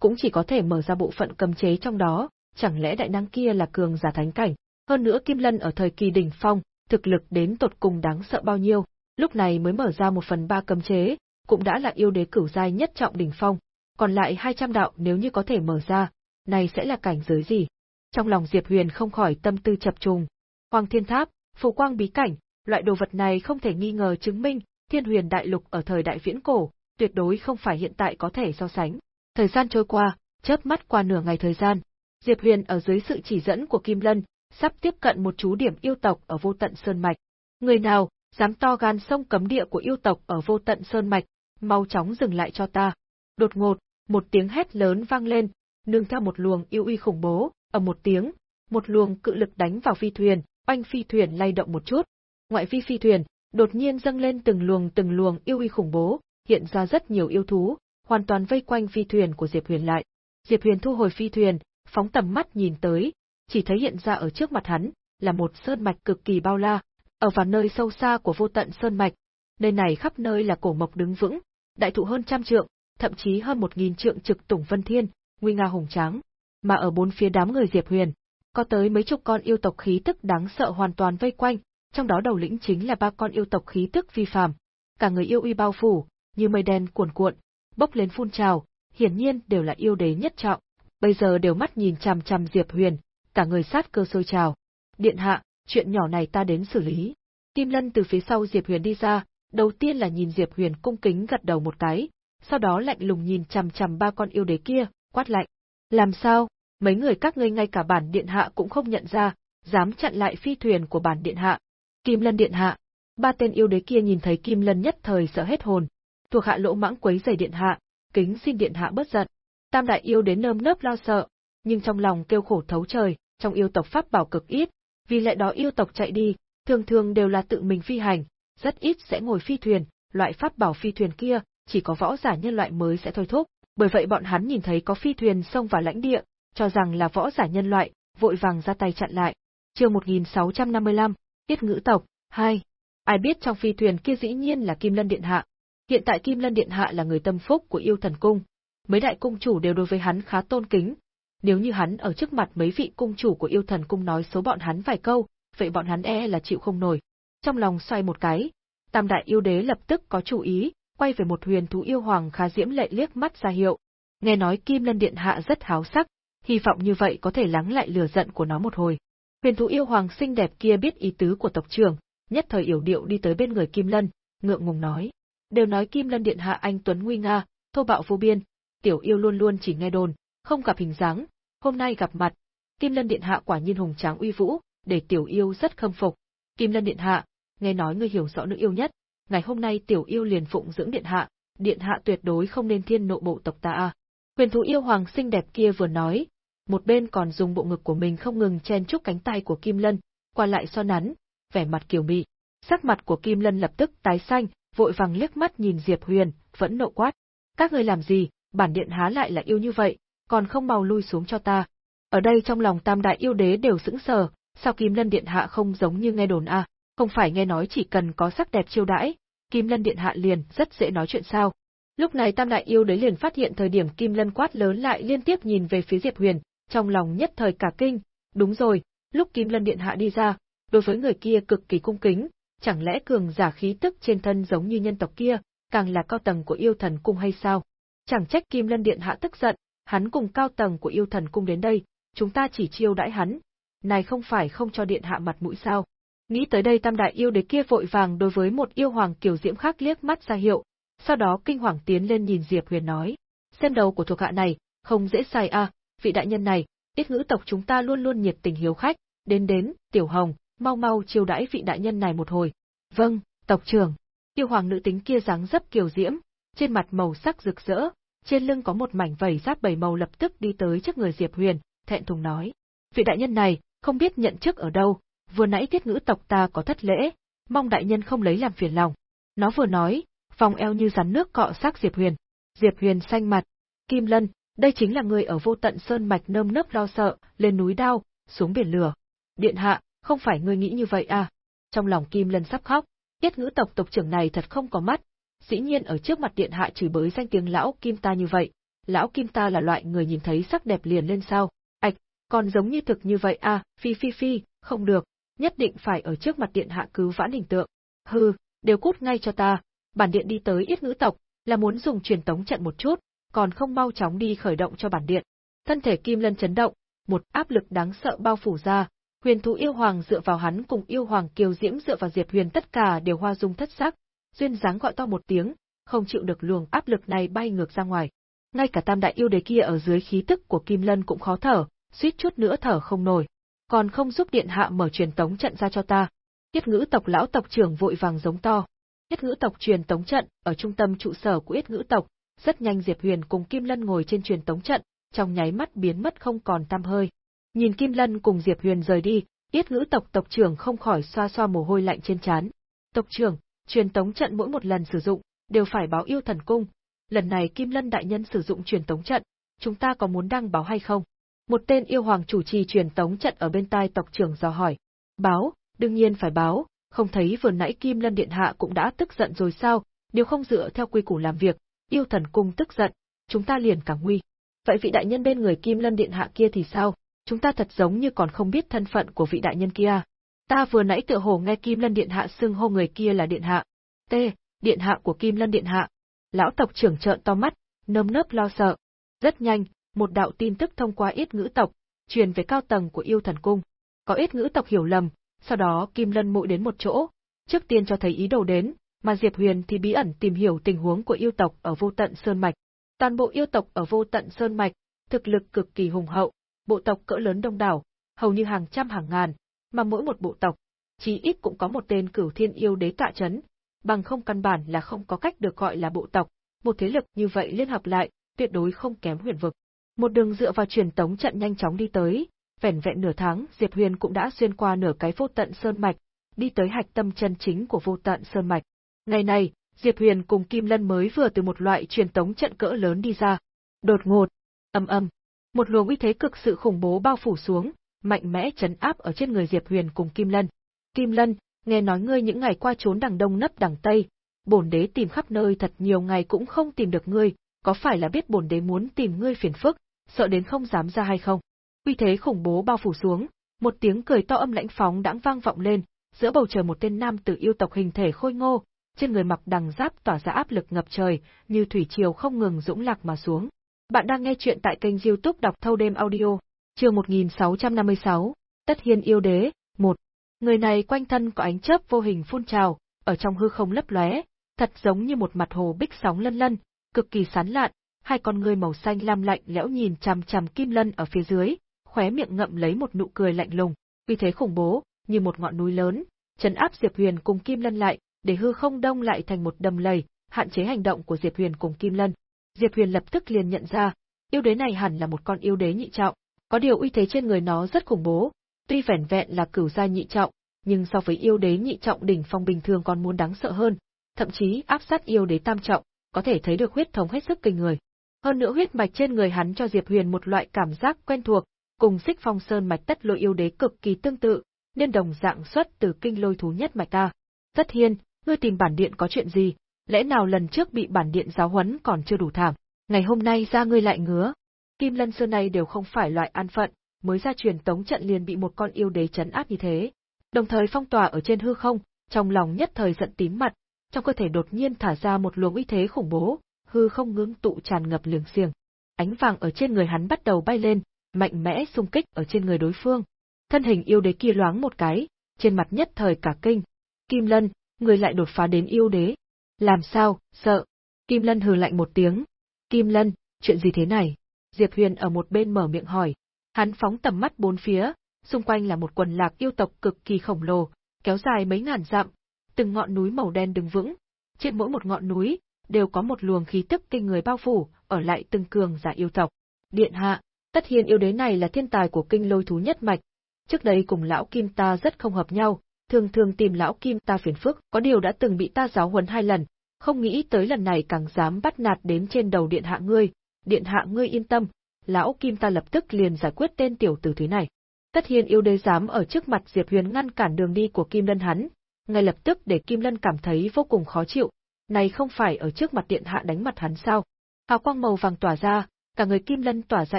cũng chỉ có thể mở ra bộ phận cấm chế trong đó, chẳng lẽ đại năng kia là cường giả thánh cảnh, hơn nữa Kim Lân ở thời kỳ đỉnh phong, thực lực đến tột cùng đáng sợ bao nhiêu, lúc này mới mở ra một phần ba cấm chế, cũng đã là yêu đế cửu giai nhất trọng đỉnh phong, còn lại 200 đạo nếu như có thể mở ra, này sẽ là cảnh giới gì? Trong lòng Diệp Huyền không khỏi tâm tư chập trùng. Hoàng Thiên Tháp, phù quang bí cảnh, loại đồ vật này không thể nghi ngờ chứng minh, Thiên Huyền Đại Lục ở thời đại viễn cổ, tuyệt đối không phải hiện tại có thể so sánh. Thời gian trôi qua, chớp mắt qua nửa ngày thời gian, Diệp Huyền ở dưới sự chỉ dẫn của Kim Lân, sắp tiếp cận một chú điểm yêu tộc ở vô tận Sơn Mạch. Người nào, dám to gan sông cấm địa của yêu tộc ở vô tận Sơn Mạch, mau chóng dừng lại cho ta. Đột ngột, một tiếng hét lớn vang lên, nương theo một luồng yêu uy khủng bố, ở một tiếng, một luồng cự lực đánh vào phi thuyền, oanh phi thuyền lay động một chút. Ngoại vi phi thuyền, đột nhiên dâng lên từng luồng từng luồng yêu uy khủng bố, hiện ra rất nhiều yêu thú, hoàn toàn vây quanh phi thuyền của Diệp Huyền lại. Diệp Huyền thu hồi phi thuyền, phóng tầm mắt nhìn tới, chỉ thấy hiện ra ở trước mặt hắn, là một sơn mạch cực kỳ bao la, ở vào nơi sâu xa của vô tận sơn mạch. Nơi này khắp nơi là cổ mộc đứng vững, đại thụ hơn trăm trượng, thậm chí hơn một nghìn trượng trực tủng vân thiên, nguy nga hùng tráng. Mà ở bốn phía đám người Diệp Huyền, có tới mấy chục con yêu tộc khí tức đáng sợ hoàn toàn vây quanh, trong đó đầu lĩnh chính là ba con yêu tộc khí tức vi phàm. Cả người yêu uy bao phủ, như mây đen cuồn cuộn, bốc lên phun trào, hiển nhiên đều là yêu đế nhất trọng. Bây giờ đều mắt nhìn chằm chằm Diệp Huyền, cả người sát cơ sôi trào. Điện hạ, chuyện nhỏ này ta đến xử lý. Kim Lân từ phía sau Diệp Huyền đi ra, đầu tiên là nhìn Diệp Huyền cung kính gật đầu một cái, sau đó lạnh lùng nhìn chằm chằm ba con yêu đế kia, quát lạnh. Làm sao, mấy người các ngươi ngay cả bản điện hạ cũng không nhận ra, dám chặn lại phi thuyền của bản điện hạ. Kim Lân điện hạ. Ba tên yêu đế kia nhìn thấy Kim Lân nhất thời sợ hết hồn. Thuộc hạ lỗ mãng quấy giày điện hạ, kính xin điện hạ bớt giận. Tam đại yêu đến nơm nớp lo sợ, nhưng trong lòng kêu khổ thấu trời, trong yêu tộc pháp bảo cực ít, vì lẽ đó yêu tộc chạy đi, thường thường đều là tự mình phi hành, rất ít sẽ ngồi phi thuyền, loại pháp bảo phi thuyền kia, chỉ có võ giả nhân loại mới sẽ thôi thúc, bởi vậy bọn hắn nhìn thấy có phi thuyền xông vào lãnh địa, cho rằng là võ giả nhân loại, vội vàng ra tay chặn lại. Chương 1655, Tiết ngữ tộc 2. Ai biết trong phi thuyền kia dĩ nhiên là Kim Lân Điện Hạ. Hiện tại Kim Lân Điện Hạ là người tâm phúc của yêu thần cung. Mấy đại cung chủ đều đối với hắn khá tôn kính. Nếu như hắn ở trước mặt mấy vị cung chủ của yêu thần cung nói số bọn hắn vài câu, vậy bọn hắn e là chịu không nổi. Trong lòng xoay một cái, tam đại yêu đế lập tức có chủ ý, quay về một huyền thú yêu hoàng khá diễm lệ liếc mắt ra hiệu. Nghe nói Kim Lân Điện Hạ rất háo sắc, hy vọng như vậy có thể lắng lại lửa giận của nó một hồi. Huyền thú yêu hoàng xinh đẹp kia biết ý tứ của tộc trưởng, nhất thời yểu điệu đi tới bên người Kim Lân, ngượng ngùng nói. Đều nói Kim Lân Điện Hạ anh Tuấn Nguy Nga, thô bạo vô biên, tiểu yêu luôn luôn chỉ nghe đồn, không gặp hình dáng, hôm nay gặp mặt, Kim Lân Điện Hạ quả nhiên hùng tráng uy vũ, để tiểu yêu rất khâm phục. Kim Lân Điện Hạ, nghe nói ngươi hiểu rõ nữ yêu nhất, ngày hôm nay tiểu yêu liền phụng dưỡng điện hạ, điện hạ tuyệt đối không nên thiên nộ bộ tộc ta a. Huyền thú yêu hoàng xinh đẹp kia vừa nói, một bên còn dùng bộ ngực của mình không ngừng chen chúc cánh tay của Kim Lân, qua lại so nắn, vẻ mặt kiều mị. Sắc mặt của Kim Lân lập tức tái xanh, vội vàng liếc mắt nhìn Diệp Huyền, vẫn nộ quát. Các người làm gì, bản điện há lại là yêu như vậy, còn không mau lui xuống cho ta. Ở đây trong lòng tam đại yêu đế đều sững sờ, sao Kim Lân điện hạ không giống như nghe đồn a? Không phải nghe nói chỉ cần có sắc đẹp chiêu đãi, Kim Lân Điện Hạ liền rất dễ nói chuyện sao. Lúc này Tam Đại Yêu đế liền phát hiện thời điểm Kim Lân quát lớn lại liên tiếp nhìn về phía Diệp Huyền, trong lòng nhất thời cả kinh, đúng rồi, lúc Kim Lân Điện Hạ đi ra, đối với người kia cực kỳ cung kính, chẳng lẽ cường giả khí tức trên thân giống như nhân tộc kia, càng là cao tầng của yêu thần cung hay sao? Chẳng trách Kim Lân Điện Hạ tức giận, hắn cùng cao tầng của yêu thần cung đến đây, chúng ta chỉ chiêu đãi hắn, này không phải không cho Điện Hạ mặt mũi sao? Nghĩ tới đây tam đại yêu đế kia vội vàng đối với một yêu hoàng kiều diễm khác liếc mắt ra hiệu, sau đó kinh hoàng tiến lên nhìn Diệp Huyền nói, xem đầu của thuộc hạ này, không dễ sai à? vị đại nhân này, ít ngữ tộc chúng ta luôn luôn nhiệt tình hiếu khách, đến đến, tiểu hồng, mau mau chiêu đãi vị đại nhân này một hồi. Vâng, tộc trưởng. Yêu hoàng nữ tính kia dáng dấp kiều diễm, trên mặt màu sắc rực rỡ, trên lưng có một mảnh vảy giáp bảy màu lập tức đi tới trước người Diệp Huyền, thẹn thùng nói: "Vị đại nhân này, không biết nhận chức ở đâu, vừa nãy tiết ngữ tộc ta có thất lễ, mong đại nhân không lấy làm phiền lòng." Nó vừa nói, vòng eo như rắn nước cọ sát Diệp Huyền. Diệp Huyền xanh mặt, "Kim Lân, đây chính là người ở vô tận sơn mạch nơm nớp lo sợ, lên núi đao, xuống biển lửa. Điện hạ, không phải ngươi nghĩ như vậy à?" Trong lòng Kim Lân sắp khóc, tiết ngữ tộc tộc trưởng này thật không có mắt, dĩ nhiên ở trước mặt điện hạ chửi bới danh tiếng lão Kim ta như vậy, lão Kim ta là loại người nhìn thấy sắc đẹp liền lên sao, ạch, còn giống như thực như vậy à, phi phi phi, không được, nhất định phải ở trước mặt điện hạ cứu vãn hình tượng. Hừ, đều cút ngay cho ta, bản điện đi tới yết ngữ tộc, là muốn dùng truyền tống trận một chút, còn không mau chóng đi khởi động cho bản điện. Thân thể Kim Lân chấn động, một áp lực đáng sợ bao phủ ra, huyền thú yêu hoàng dựa vào hắn cùng yêu hoàng kiều diễm dựa vào Diệp Huyền tất cả đều hoa dung thất sắc, duyên dáng gọi to một tiếng, không chịu được luồng áp lực này bay ngược ra ngoài. Ngay cả tam đại yêu đế kia ở dưới khí tức của Kim Lân cũng khó thở, suýt chút nữa thở không nổi. Còn không giúp điện hạ mở truyền tống trận ra cho ta. Yết ngữ tộc lão tộc trưởng vội vàng giống to. Yết ngữ tộc truyền tống trận, ở trung tâm trụ sở của Yết ngữ tộc, rất nhanh Diệp Huyền cùng Kim Lân ngồi trên truyền tống trận, trong nháy mắt biến mất không còn tăm hơi. Nhìn Kim Lân cùng Diệp Huyền rời đi, Yết ngữ tộc tộc trưởng không khỏi xoa xoa mồ hôi lạnh trên trán. Tộc trưởng, truyền tống trận mỗi một lần sử dụng, đều phải báo yêu thần cung. Lần này Kim Lân đại nhân sử dụng truyền tống trận, chúng ta có muốn đăng báo hay không? Một tên yêu hoàng chủ trì truyền tống trận ở bên tai tộc trưởng dò hỏi. Báo, đương nhiên phải báo, không thấy vừa nãy Kim Lân điện hạ cũng đã tức giận rồi sao, nếu không dựa theo quy củ làm việc, yêu thần cung tức giận, chúng ta liền càng nguy. Vậy vị đại nhân bên người Kim Lân điện hạ kia thì sao? Chúng ta thật giống như còn không biết thân phận của vị đại nhân kia. Ta vừa nãy tựa hồ nghe Kim Lân Điện Hạ xưng hô người kia là Điện Hạ. T. Điện Hạ của Kim Lân Điện Hạ. Lão tộc trưởng trợn to mắt, nơm nớp lo sợ. Rất nhanh, một đạo tin tức thông qua ít ngữ tộc, truyền về cao tầng của yêu thần cung. Có ít ngữ tộc hiểu lầm, sau đó Kim Lân mội đến một chỗ, trước tiên cho thấy ý đồ đến, mà Diệp Huyền thì bí ẩn tìm hiểu tình huống của yêu tộc ở vô tận Sơn Mạch. Toàn bộ yêu tộc ở vô tận Sơn Mạch, thực lực cực kỳ hùng hậu, bộ tộc cỡ lớn đông đảo, hầu như hàng trăm hàng ngàn, mà mỗi một bộ tộc, chí ít cũng có một tên cửu thiên yêu đế tọa chấn, bằng không căn bản là không có cách được gọi là bộ tộc, một thế lực như vậy liên hợp lại, tuyệt đối không kém huyền vực. Một đường dựa vào truyền tống trận nhanh chóng đi tới, vẻn vẹn nửa tháng, Diệp Huyền cũng đã xuyên qua nửa cái vô tận sơn mạch, đi tới hạch tâm chân chính của vô tận sơn mạch. Ngày này, Diệp Huyền cùng Kim Lân mới vừa từ một loại truyền tống trận cỡ lớn đi ra. Đột ngột, ầm ầm, một luồng uy thế cực sự khủng bố bao phủ xuống, mạnh mẽ chấn áp ở trên người Diệp Huyền cùng Kim Lân. Kim Lân, nghe nói ngươi những ngày qua trốn đằng đông nấp đằng tây, bổn đế tìm khắp nơi thật nhiều ngày cũng không tìm được ngươi, có phải là biết bổn đế muốn tìm ngươi phiền phức, sợ đến không dám ra hay không? Uy thế khủng bố bao phủ xuống, một tiếng cười to âm lãnh phóng đãng vang vọng lên, giữa bầu trời một tên nam tử yêu tộc hình thể khôi ngô, trên người mặc đằng giáp tỏa ra áp lực ngập trời, như thủy triều không ngừng dũng lạc mà xuống. Bạn đang nghe chuyện tại kênh youtube đọc thâu đêm audio, chương 1656, Tất Hiên yêu đế, một Người này quanh thân có ánh chớp vô hình phun trào, ở trong hư không lấp lóe, thật giống như một mặt hồ bích sóng lân lân, cực kỳ sán lạn, hai con ngươi màu xanh lam lạnh lẽo nhìn chằm chằm Kim Lân ở phía dưới, khóe miệng ngậm lấy một nụ cười lạnh lùng, uy thế khủng bố, như một ngọn núi lớn, chấn áp Diệp Huyền cùng Kim Lân lại, để hư không đông lại thành một đầm lầy, hạn chế hành động của Diệp Huyền cùng Kim Lân. Diệp Huyền lập tức liền nhận ra, yêu đế này hẳn là một con yêu đế nhị trọng, có điều uy thế trên người nó rất khủng bố, tuy vẻn vẹn là cửu gia nhị trọng, nhưng so với yêu đế nhị trọng đỉnh phong bình thường còn muốn đáng sợ hơn, thậm chí áp sát yêu đế tam trọng, có thể thấy được huyết thống hết sức kinh người. Hơn nữa huyết mạch trên người hắn cho Diệp Huyền một loại cảm giác quen thuộc, cùng Xích Phong Sơn mạch tất lôi yêu đế cực kỳ tương tự, nên đồng dạng xuất từ kinh lôi thú nhất mạch ta. Tất Hiên, ngươi tìm bản điện có chuyện gì? Lẽ nào lần trước bị bản điện giáo huấn còn chưa đủ thảm, ngày hôm nay ra ngươi lại ngứa, Kim Lân xưa nay đều không phải loại an phận, mới ra truyền tống trận liền bị một con yêu đế chấn áp như thế. Đồng thời phong tỏa ở trên hư không, trong lòng nhất thời giận tím mặt, trong cơ thể đột nhiên thả ra một luồng uy thế khủng bố, hư không ngưng tụ tràn ngập lường xiềng. Ánh vàng ở trên người hắn bắt đầu bay lên, mạnh mẽ xung kích ở trên người đối phương. Thân hình yêu đế kia loáng một cái, trên mặt nhất thời cả kinh. Kim Lân, người lại đột phá đến yêu đế. Làm sao, sợ. Kim Lân hừ lạnh một tiếng. Kim Lân, chuyện gì thế này? Diệp Huyền ở một bên mở miệng hỏi. Hắn phóng tầm mắt bốn phía, xung quanh là một quần lạc yêu tộc cực kỳ khổng lồ, kéo dài mấy ngàn dặm, từng ngọn núi màu đen đứng vững, trên mỗi một ngọn núi đều có một luồng khí tức kinh người bao phủ, ở lại từng cường giả yêu tộc. Điện hạ, Tất Hiên yêu đế này là thiên tài của kinh lôi thú nhất mạch. Trước đây cùng lão Kim ta rất không hợp nhau, thường thường tìm lão Kim ta phiền phức, có điều đã từng bị ta giáo huấn hai lần, không nghĩ tới lần này càng dám bắt nạt đến trên đầu điện hạ ngươi. Điện hạ ngươi yên tâm, lão Kim ta lập tức liền giải quyết tên tiểu tử thúy này. Tất Hiên yêu đế dám ở trước mặt Diệp Huyền ngăn cản đường đi của Kim Lân hắn, ngay lập tức để Kim Lân cảm thấy vô cùng khó chịu, này không phải ở trước mặt điện hạ đánh mặt hắn sao? Hào quang màu vàng tỏa ra, cả người Kim Lân tỏa ra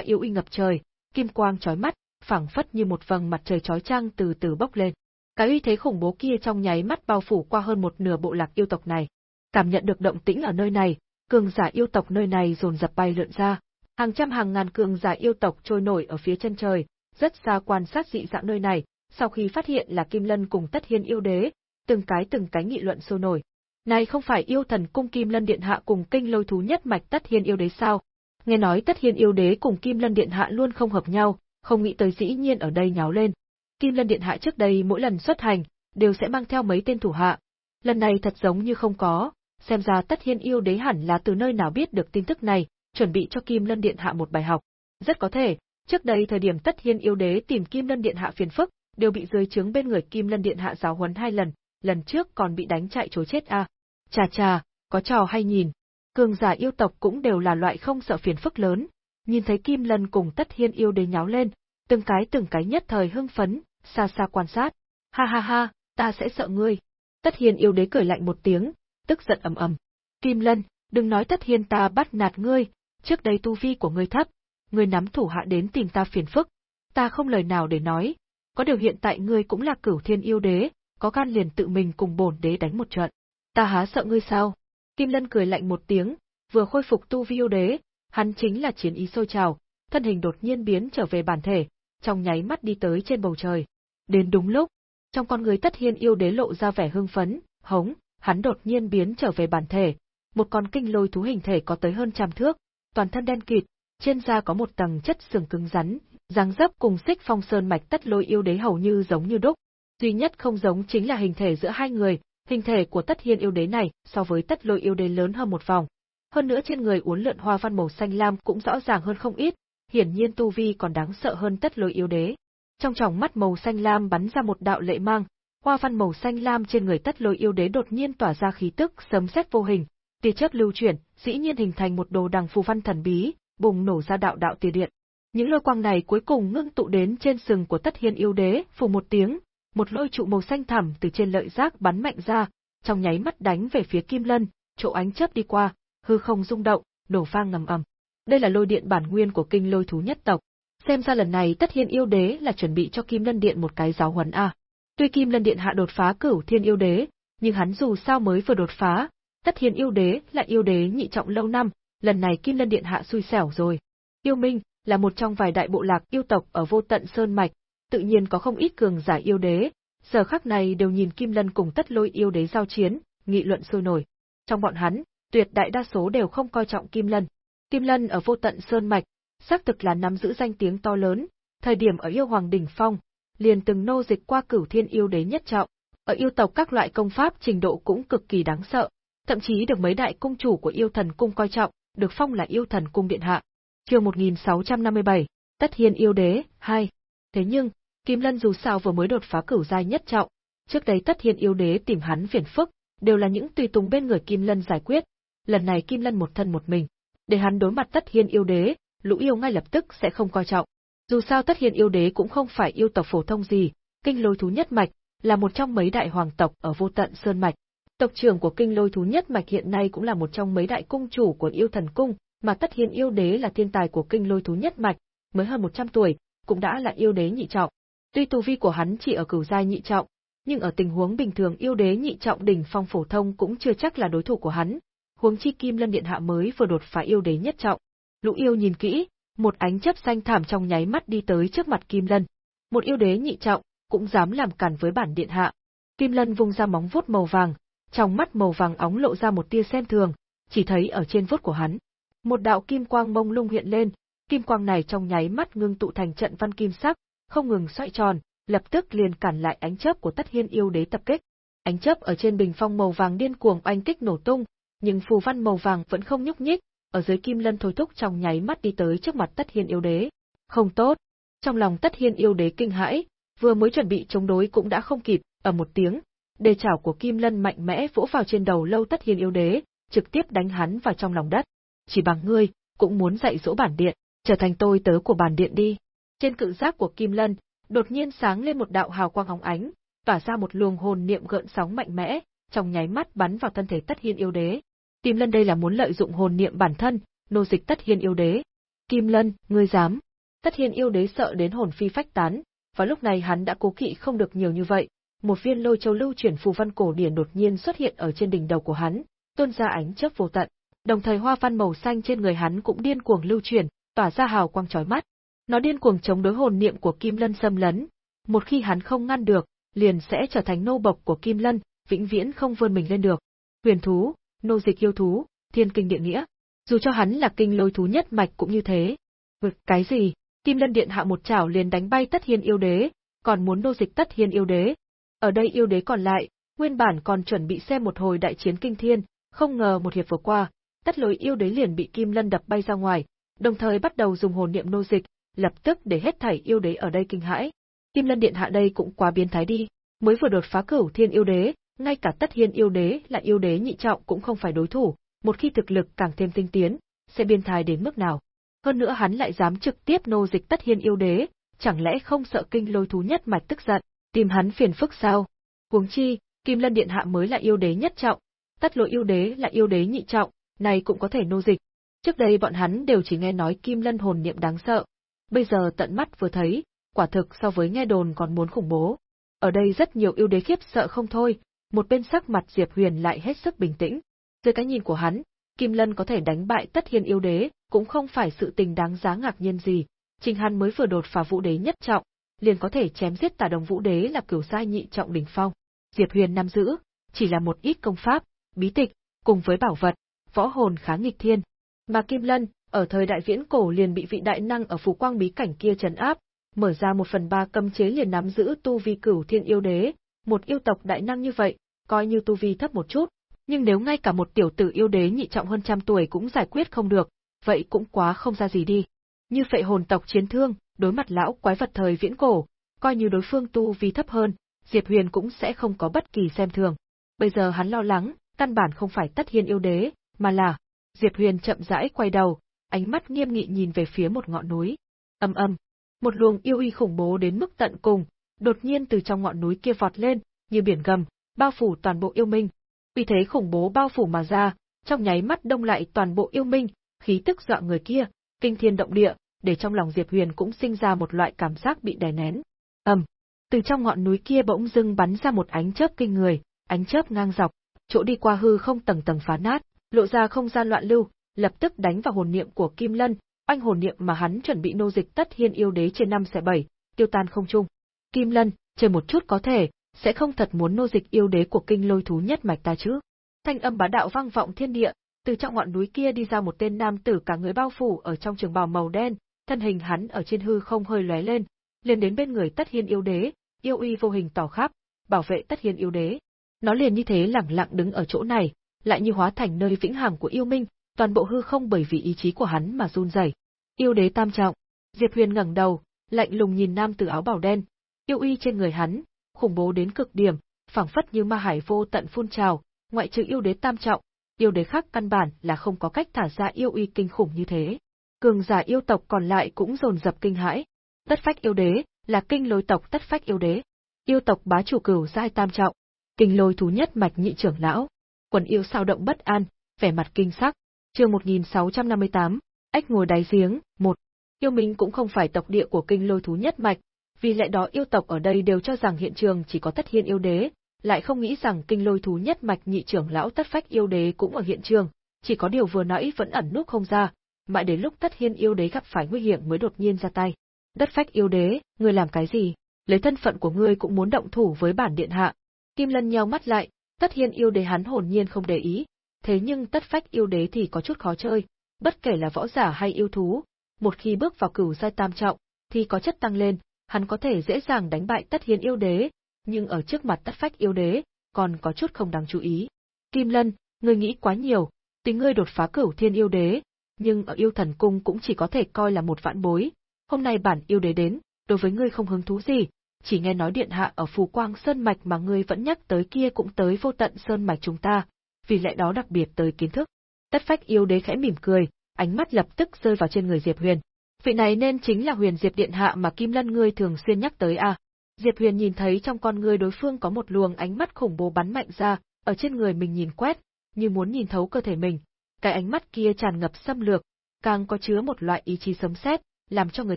yêu uy ngập trời, kim quang chói mắt, phảng phất như một vầng mặt trời chói chang từ từ bốc lên. Cái uy thế khủng bố kia trong nháy mắt bao phủ qua hơn một nửa bộ lạc yêu tộc này. Cảm nhận được động tĩnh ở nơi này, cường giả yêu tộc nơi này dồn dập bay lượn ra, hàng trăm hàng ngàn cường giả yêu tộc trôi nổi ở phía chân trời, rất xa quan sát dị dạng nơi này, sau khi phát hiện là Kim Lân cùng Tất Hiên yêu đế, từng cái từng cái nghị luận sôi nổi. Này không phải yêu thần cung Kim Lân Điện Hạ cùng kinh lôi thú nhất mạch Tất Hiên yêu đế sao? Nghe nói Tất Hiên yêu đế cùng Kim Lân Điện Hạ luôn không hợp nhau, không nghĩ tới dĩ nhiên ở đây nháo lên. Kim Lân Điện Hạ trước đây mỗi lần xuất hành, đều sẽ mang theo mấy tên thủ hạ. Lần này thật giống như không có, xem ra Tất Hiên yêu đế hẳn là từ nơi nào biết được tin tức này, chuẩn bị cho Kim Lân Điện Hạ một bài học. Rất có thể, trước đây thời điểm Tất Hiên yêu đế tìm Kim Lân Điện Hạ phiền phức, đều bị dưới trướng bên người Kim Lân Điện Hạ giáo huấn hai lần, lần trước còn bị đánh chạy chối chết a. À. Chà chà, có trò hay nhìn. Cường giả yêu tộc cũng đều là loại không sợ phiền phức lớn, nhìn thấy Kim Lân cùng Tất Hiên yêu đế nháo lên, từng cái từng cái nhất thời hưng phấn, xa xa quan sát. Ha ha ha, ta sẽ sợ ngươi. Tất Hiên yêu đế cười lạnh một tiếng, tức giận ầm ầm. Kim Lân, đừng nói thất Hiên ta bắt nạt ngươi, trước đây tu vi của ngươi thấp, ngươi nắm thủ hạ đến tìm ta phiền phức, ta không lời nào để nói, có điều hiện tại ngươi cũng là cửu thiên yêu đế, có gan liền tự mình cùng bổn đế đánh một trận. Ta há sợ ngươi sao? Kim Lân cười lạnh một tiếng, vừa khôi phục tu vi yêu đế, hắn chính là chiến ý sôi trào, thân hình đột nhiên biến trở về bản thể, trong nháy mắt đi tới trên bầu trời. Đến đúng lúc, trong con người tất hiên yêu đế lộ ra vẻ hưng phấn, hống, hắn đột nhiên biến trở về bản thể, một con kinh lôi thú hình thể có tới hơn trăm thước, toàn thân đen kịt, trên da có một tầng chất sừng cứng rắn, dáng dấp cùng xích phong sơn mạch tất lôi yêu đế hầu như giống như đúc. Duy nhất không giống chính là hình thể giữa hai người, hình thể của tất hiên yêu đế này so với tất lôi yêu đế lớn hơn một vòng. Hơn nữa trên người uốn lượn hoa văn màu xanh lam cũng rõ ràng hơn không ít, hiển nhiên tu vi còn đáng sợ hơn tất lôi yêu đế. Trong tròng mắt màu xanh lam bắn ra một đạo lệ mang, hoa văn màu xanh lam trên người tất lôi yêu đế đột nhiên tỏa ra khí tức sấm sét vô hình, tia chớp lưu chuyển, dĩ nhiên hình thành một đồ đằng phù văn thần bí, bùng nổ ra đạo đạo tia điện. Những lôi quang này cuối cùng ngưng tụ đến trên sừng của Tất Hiên yêu đế, phù một tiếng, một lôi trụ màu xanh thẳm từ trên lợi giác bắn mạnh ra, trong nháy mắt đánh về phía Kim Lân, chỗ ánh chớp đi qua, hư không rung động, nổ vang ngầm ầm. Đây là lôi điện bản nguyên của kinh lôi thú nhất tộc. Xem ra lần này Tất Hiên yêu đế là chuẩn bị cho Kim Lân Điện một cái giáo huấn a. Tuy Kim Lân Điện hạ đột phá Cửu Thiên yêu đế, nhưng hắn dù sao mới vừa đột phá, Tất hiền yêu đế là yêu đế nhị trọng lâu năm, lần này Kim Lân Điện hạ xui xẻo rồi. Yêu Minh là một trong vài đại bộ lạc yêu tộc ở vô tận sơn mạch, tự nhiên có không ít cường giả yêu đế, giờ khắc này đều nhìn Kim Lân cùng tất lôi yêu đế giao chiến, nghị luận sôi nổi. Trong bọn hắn, tuyệt đại đa số đều không coi trọng Kim Lân. Kim Lân ở vô tận sơn mạch, xác thực là nắm giữ danh tiếng to lớn, thời điểm ở yêu hoàng đỉnh phong, liền từng nô dịch qua cửu thiên yêu đế nhất trọng, ở yêu tộc các loại công pháp trình độ cũng cực kỳ đáng sợ, thậm chí được mấy đại cung chủ của yêu thần cung coi trọng, được phong là yêu thần cung điện hạ. Chương 1657, Tất Hiên yêu đế 2. Thế nhưng, Kim Lân dù sao vừa mới đột phá cửu giai nhất trọng, trước đây Tất Hiên yêu đế tìm hắn phiền phức, đều là những tùy tùng bên người Kim Lân giải quyết, lần này Kim Lân một thân một mình, để hắn đối mặt Tất Hiên yêu đế, lũ yêu ngay lập tức sẽ không coi trọng. Dù sao Tất Hiên yêu đế cũng không phải yêu tộc phổ thông gì, kinh lôi thú nhất mạch, là một trong mấy đại hoàng tộc ở vô tận sơn mạch. Tộc trưởng của kinh lôi thú nhất mạch hiện nay cũng là một trong mấy đại cung chủ của yêu thần cung, mà Tất Hiên yêu đế là thiên tài của kinh lôi thú nhất mạch, mới hơn 100 tuổi, cũng đã là yêu đế nhị trọng. Tuy tu vi của hắn chỉ ở cửu giai nhị trọng, nhưng ở tình huống bình thường yêu đế nhị trọng đỉnh phong phổ thông cũng chưa chắc là đối thủ của hắn. Huống chi Kim Lân Điện hạ mới vừa đột phá yêu đế nhất trọng. Lũ yêu nhìn kỹ, một ánh chớp xanh thảm trong nháy mắt đi tới trước mặt Kim Lân. Một yêu đế nhị trọng, cũng dám làm cản với bản điện hạ. Kim Lân vung ra móng vuốt màu vàng, trong mắt màu vàng óng lộ ra một tia xem thường, chỉ thấy ở trên vuốt của hắn, một đạo kim quang mông lung hiện lên, kim quang này trong nháy mắt ngưng tụ thành trận văn kim sắc, không ngừng xoay tròn, lập tức liền cản lại ánh chớp của Tất Hiên yêu đế tập kích. Ánh chớp ở trên bình phong màu vàng điên cuồng oanh kích nổ tung, nhưng phù văn màu vàng vẫn không nhúc nhích, ở dưới kim lân thôi thúc trong nháy mắt đi tới trước mặt Tất Hiên yêu đế. Không tốt. Trong lòng Tất Hiên yêu đế kinh hãi, vừa mới chuẩn bị chống đối cũng đã không kịp, ở một tiếng, đề chảo của kim lân mạnh mẽ vỗ vào trên đầu lâu Tất Hiên yêu đế, trực tiếp đánh hắn vào trong lòng đất. Chỉ bằng ngươi, cũng muốn dạy dỗ bản điện, trở thành tôi tớ của bản điện đi. Trên cự giác của Kim Lân, đột nhiên sáng lên một đạo hào quang óng ánh, tỏa ra một luồng hồn niệm gợn sóng mạnh mẽ, trong nháy mắt bắn vào thân thể Tất Hiên yêu đế. Kim Lân đây là muốn lợi dụng hồn niệm bản thân, nô dịch Tất Hiên yêu đế. Kim Lân, ngươi dám? Tất Hiên yêu đế sợ đến hồn phi phách tán, và lúc này hắn đã cố kỵ không được nhiều như vậy. Một viên lôi châu lưu chuyển phù văn cổ điển đột nhiên xuất hiện ở trên đỉnh đầu của hắn, tuôn ra ánh chớp vô tận. Đồng thời hoa văn màu xanh trên người hắn cũng điên cuồng lưu chuyển, tỏa ra hào quang chói mắt. Nó điên cuồng chống đối hồn niệm của Kim Lân xâm lấn, một khi hắn không ngăn được, liền sẽ trở thành nô bộc của Kim Lân, vĩnh viễn không vươn mình lên được. Huyền thú, nô dịch yêu thú, thiên kinh địa nghĩa. Dù cho hắn là kinh lôi thú nhất mạch cũng như thế. Vực cái gì? Kim Lân điện hạ một chảo liền đánh bay Tất Hiên yêu đế, còn muốn nô dịch Tất Hiên yêu đế. Ở đây yêu đế còn lại, nguyên bản còn chuẩn bị xem một hồi đại chiến kinh thiên, không ngờ một hiệp vừa qua, tất lôi yêu đế liền bị Kim Lân đập bay ra ngoài, đồng thời bắt đầu dùng hồn niệm nô dịch, lập tức để hết thảy yêu đế ở đây kinh hãi. Kim Lân điện hạ đây cũng quá biến thái đi, mới vừa đột phá cửu thiên yêu đế, ngay cả tất hiên yêu đế là yêu đế nhị trọng cũng không phải đối thủ, một khi thực lực càng thêm tinh tiến, sẽ biên thái đến mức nào. Hơn nữa hắn lại dám trực tiếp nô dịch tất hiên yêu đế, chẳng lẽ không sợ kinh lôi thú nhất mạch tức giận, tìm hắn phiền phức sao? Huống chi, Kim Lân điện hạ mới là yêu đế nhất trọng, tất lỗi yêu đế là yêu đế nhị trọng, này cũng có thể nô dịch. Trước đây bọn hắn đều chỉ nghe nói kim lân hồn niệm đáng sợ, bây giờ tận mắt vừa thấy, quả thực so với nghe đồn còn muốn khủng bố. Ở đây rất nhiều yêu đế khiếp sợ không thôi, một bên sắc mặt Diệp Huyền lại hết sức bình tĩnh. Dưới cái nhìn của hắn, Kim Lân có thể đánh bại tất hiên yêu đế, cũng không phải sự tình đáng giá ngạc nhiên gì. Trình Hàn mới vừa đột phá vũ đế nhất trọng, liền có thể chém giết tả đồng vũ đế là cửu giai nhị trọng đỉnh phong. Diệp Huyền nắm giữ, chỉ là một ít công pháp, bí tịch, cùng với bảo vật, võ hồn khá nghịch thiên. Mà Kim Lân, ở thời đại viễn cổ liền bị vị đại năng ở phù quang bí cảnh kia trấn áp, mở ra một phần ba cấm chế liền nắm giữ tu vi cửu thiên yêu đế, một yêu tộc đại năng như vậy, coi như tu vi thấp một chút, nhưng nếu ngay cả một tiểu tử yêu đế nhị trọng hơn trăm tuổi cũng giải quyết không được, vậy cũng quá không ra gì đi. Như phệ hồn tộc chiến thương, đối mặt lão quái vật thời viễn cổ, coi như đối phương tu vi thấp hơn, Diệp Huyền cũng sẽ không có bất kỳ xem thường. Bây giờ hắn lo lắng, căn bản không phải tất hiên yêu đế, mà là, Diệp Huyền chậm rãi quay đầu, ánh mắt nghiêm nghị nhìn về phía một ngọn núi. Âm âm, một luồng yêu uy khủng bố đến mức tận cùng, đột nhiên từ trong ngọn núi kia vọt lên, như biển gầm, bao phủ toàn bộ yêu minh. Vì thế khủng bố bao phủ mà ra, trong nháy mắt đông lại toàn bộ yêu minh, khí tức dọa người kia, kinh thiên động địa, để trong lòng Diệp Huyền cũng sinh ra một loại cảm giác bị đè nén. Ầm, từ trong ngọn núi kia bỗng dưng bắn ra một ánh chớp kinh người, ánh chớp ngang dọc, chỗ đi qua hư không tầng tầng phá nát, lộ ra không gian loạn lưu, lập tức đánh vào hồn niệm của Kim Lân, anh hồn niệm mà hắn chuẩn bị nô dịch tất hiên yêu đế trên năm xẻ bảy, tiêu tan không trung. Kim Lân, chờ một chút có thể, sẽ không thật muốn nô dịch yêu đế của kinh lôi thú nhất mạch ta chứ. Thanh âm bá đạo vang vọng thiên địa, từ trong ngọn núi kia đi ra một tên nam tử cả người bao phủ ở trong trường bào màu đen, thân hình hắn ở trên hư không hơi lóe lên, liền đến bên người tất hiên yêu đế, yêu uy vô hình tỏ khắp, bảo vệ tất hiên yêu đế. Nó liền như thế lẳng lặng đứng ở chỗ này, lại như hóa thành nơi vĩnh hằng của yêu minh, toàn bộ hư không bởi vì ý chí của hắn mà run rẩy. Yêu đế tam trọng, Diệp Huyền ngẩng đầu, lạnh lùng nhìn nam tử áo bào đen, yêu uy trên người hắn, khủng bố đến cực điểm, phảng phất như ma hải vô tận phun trào, ngoại trừ yêu đế tam trọng, yêu đế khác căn bản là không có cách thả ra yêu uy kinh khủng như thế. Cường giả yêu tộc còn lại cũng dồn dập kinh hãi. Tất phách yêu đế, là kinh lôi tộc tất phách yêu đế. Yêu tộc bá chủ cửu giai tam trọng, kinh lôi thú nhất mạch nhị trưởng lão, quần yêu sao động bất an, vẻ mặt kinh sắc. Chương 1658, ếch ngồi đáy giếng, một. Yêu Minh cũng không phải tộc địa của kinh lôi thú nhất mạch, vì lẽ đó yêu tộc ở đây đều cho rằng hiện trường chỉ có Tất Hiên yêu đế, lại không nghĩ rằng kinh lôi thú nhất mạch nhị trưởng lão Tất Phách yêu đế cũng ở hiện trường, chỉ có điều vừa nãy vẫn ẩn núp không ra, mãi đến lúc Tất Hiên yêu đế gặp phải nguy hiểm mới đột nhiên ra tay. Đất Phách yêu đế, ngươi làm cái gì? Lấy thân phận của ngươi cũng muốn động thủ với bản điện hạ. Kim Lân nheo mắt lại, Tất Hiên yêu đế hắn hồn nhiên không để ý, thế nhưng Tất Phách yêu đế thì có chút khó chơi, bất kể là võ giả hay yêu thú, một khi bước vào cửu giai tam trọng, thì có chất tăng lên, hắn có thể dễ dàng đánh bại tất hiến yêu đế, nhưng ở trước mặt tất phách yêu đế, còn có chút không đáng chú ý. Kim Lân, ngươi nghĩ quá nhiều, tính ngươi đột phá cửu thiên yêu đế, nhưng ở yêu thần cung cũng chỉ có thể coi là một vạn bối. Hôm nay bản yêu đế đến, đối với ngươi không hứng thú gì, chỉ nghe nói điện hạ ở phù quang sơn mạch mà ngươi vẫn nhắc tới kia cũng tới vô tận sơn mạch chúng ta, vì lẽ đó đặc biệt tới kiến thức. Tất phách yêu đế khẽ mỉm cười, ánh mắt lập tức rơi vào trên người Diệp Huyền. Vị này nên chính là Huyền Diệp điện hạ mà Kim Lân ngươi thường xuyên nhắc tới à? Diệp Huyền nhìn thấy trong con ngươi đối phương có một luồng ánh mắt khủng bố bắn mạnh ra, ở trên người mình nhìn quét, như muốn nhìn thấu cơ thể mình. Cái ánh mắt kia tràn ngập xâm lược, càng có chứa một loại ý chí sấm sét, làm cho người